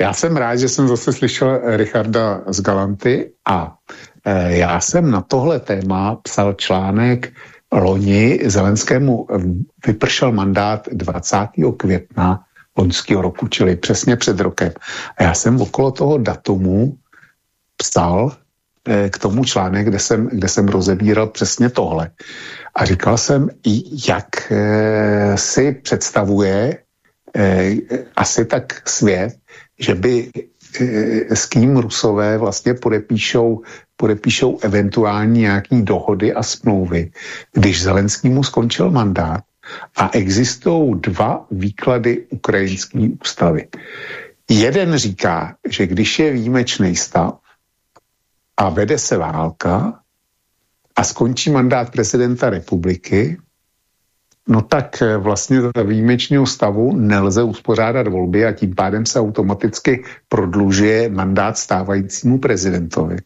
Speaker 3: já jsem rád, že jsem zase slyšel Richarda z Galanty a e, já jsem na tohle téma psal článek loni Zelenskému vypršel mandát 20. května loňského roku, čili přesně před rokem. A já jsem okolo toho datumu psal e, k tomu článek, kde jsem, kde jsem rozebíral přesně tohle. A říkal jsem, jak e, si představuje asi tak svět, že by eh, s kým Rusové vlastně podepíšou, podepíšou eventuální nějaký dohody a smlouvy, když Zelenskýmu skončil mandát a existují dva výklady ukrajinské ústavy. Jeden říká, že když je výjimečný stav a vede se válka a skončí mandát prezidenta republiky, No tak eh, vlastně za výjimečného stavu nelze uspořádat volby a tím pádem se automaticky prodlužuje mandát stávajícímu prezidentovi.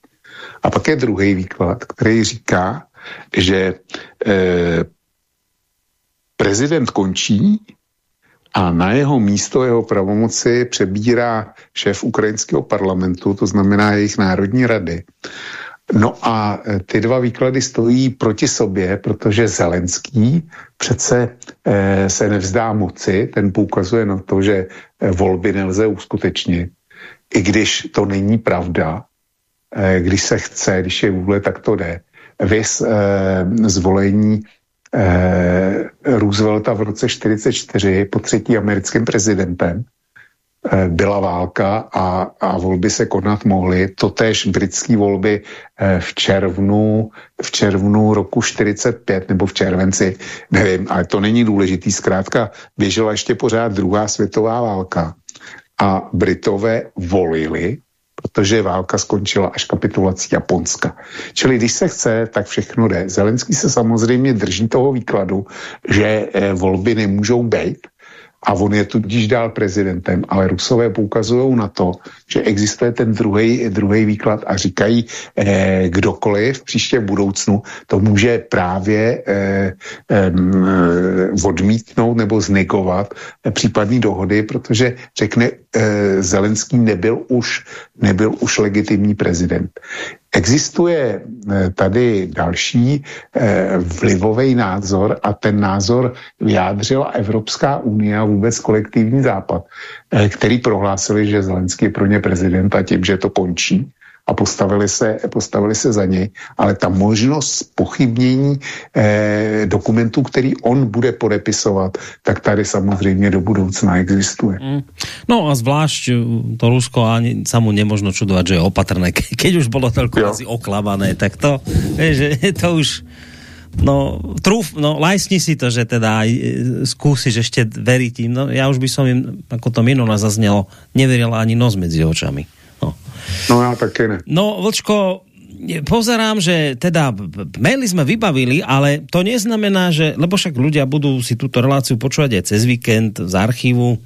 Speaker 3: A pak je druhý výklad, který říká, že eh, prezident končí a na jeho místo, jeho pravomoci přebírá šéf ukrajinského parlamentu, to znamená jejich národní rady. No a e, ty dva výklady stojí proti sobě, protože Zelenský přece e, se nevzdá moci, ten poukazuje na to, že e, volby nelze uskutečnit. I když to není pravda, když se chce, když je vůle, tak to jde. Vys zvolení Roosevelta v roce 1944 po třetí americkým prezidentem, byla válka a, a volby se konat mohly. Totež britské volby eh, v červnu, v červnu roku 45 nebo v červenci, nevím, ale to není důležitý. Zkrátka běžela ještě pořád druhá světová válka a Britové volili, protože válka skončila až kapitulací Japonska. Čili když se chce, tak všechno jde. Zelenský se samozřejmě drží toho výkladu, že eh, volby nemůžou být, a on je tudíž dál prezidentem, ale Rusové poukazují na to, že existuje ten druhý výklad a říkají, eh, kdokoliv v příště budoucnu to může právě eh, eh, odmítnout nebo znegovat eh, případní dohody, protože řekne, eh, Zelenský nebyl už, nebyl už legitimní prezident. Existuje eh, tady další eh, vlivový názor a ten názor vyjádřila Evropská unie a vůbec kolektivní západ, eh, který prohlásili, že Zelenský je pro ně prezident a tím, že to končí a postavili se, postavili se za něj, ale ta možnost pochybnění eh, dokumentů, který on bude podepisovat, tak tady samozřejmě do budoucna existuje. Mm.
Speaker 2: No a zvlášť eh, to Rusko ani sa mu nemožno čudovat, že je opatrné. Ke keď už bolo toľko razy oklamané, tak to, že to už No, trúf, no, lajsni si to, že teda aj e, skúsiš ešte veriť im. No, ja už by som im, ako to minulé zaznelo, neverila ani nos medzi očami.
Speaker 3: No já taky ne.
Speaker 2: No, Vlčko, pozerám, že teda maily sme vybavili, ale to neznamená, že, lebo však ľudia budú si túto reláciu počúvať aj cez víkend z archívu,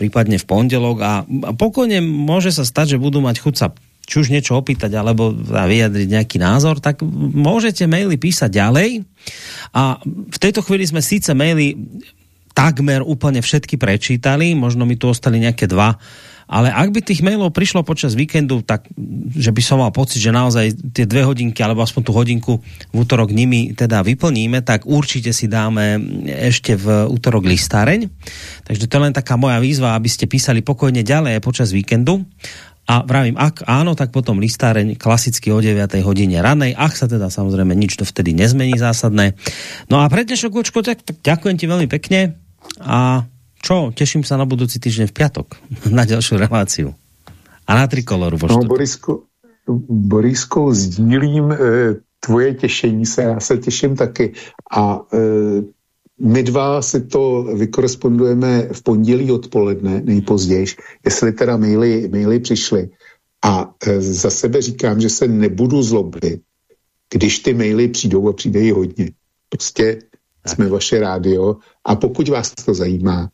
Speaker 2: prípadne v pondelok a, a pokojne môže sa stať, že budú mať chuť sa či už niečo opýtať alebo vyjadriť nejaký názor, tak môžete maily písať ďalej. A v tejto chvíli sme síce maily takmer úplne všetky prečítali, možno mi tu ostali nejaké dva ale ak by tých mailov prišlo počas víkendu, tak že by som mal pocit, že naozaj tie dve hodinky, alebo aspoň tú hodinku v útorok nimi teda vyplníme, tak určite si dáme ešte v útorok listáreň. Takže to je len taká moja výzva, aby ste písali pokojne ďalej počas víkendu. A vravím, ak áno, tak potom listáreň klasicky o 9. hodine ranej, ak sa teda samozrejme nič to vtedy nezmení zásadné. No a pre dnešok, tak, tak ďakujem ti veľmi pekne a čo, teším sa na budúci týždeň v piatok na ďalšiu reláciu. A na trikoloru.
Speaker 3: No, Borisko, Borisko, sdílím e, tvoje těšení se, já se těším taky. A e, my dva si to vykorespondujeme v pondělí odpoledne, nejpozději, jestli teda maily, maily přišly. A e, za sebe říkám, že se nebudu zlobit, když ty maily přijdou a přijde hodně. Prostě. Jsme vaše rádio a pokud vás to zajímá,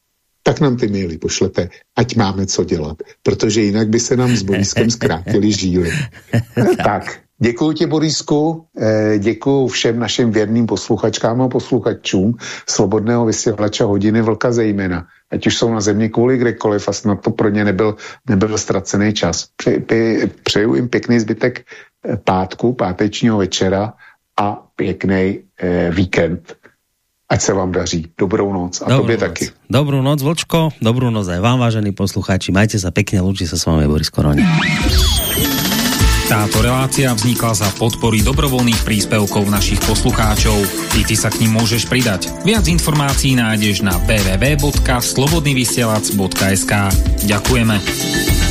Speaker 3: tak nám ty maily pošlete, ať máme co dělat, protože jinak by se nám s Boriskem zkrátili žíly. tak, děkuji ti, Borisku, eh, děkuji všem našim věrným posluchačkám a posluchačům Slobodného vysílača hodiny Vlka zejména, ať už jsou na země kvůli kdekoliv a snad to pro ně nebyl, nebyl ztracený čas. Pře, pře, přeju jim pěkný zbytek eh, pátku, pátečního večera a pěkný eh, víkend Ať se vám daří. Dobrou noc. A dobrou tobě noc. taky.
Speaker 2: Dobrou noc, Vlčko. Dobrou noc aj vám, vážení poslucháči. Majte sa pekne, ľudí sa s vami Boris Koroni.
Speaker 1: Táto relácia vznikla za podpory dobrovoľných príspevkov našich poslucháčov. I ty sa k ním môžeš pridať. Viac informácií nájdeš na www.slobodnyvysielac.sk Ďakujeme.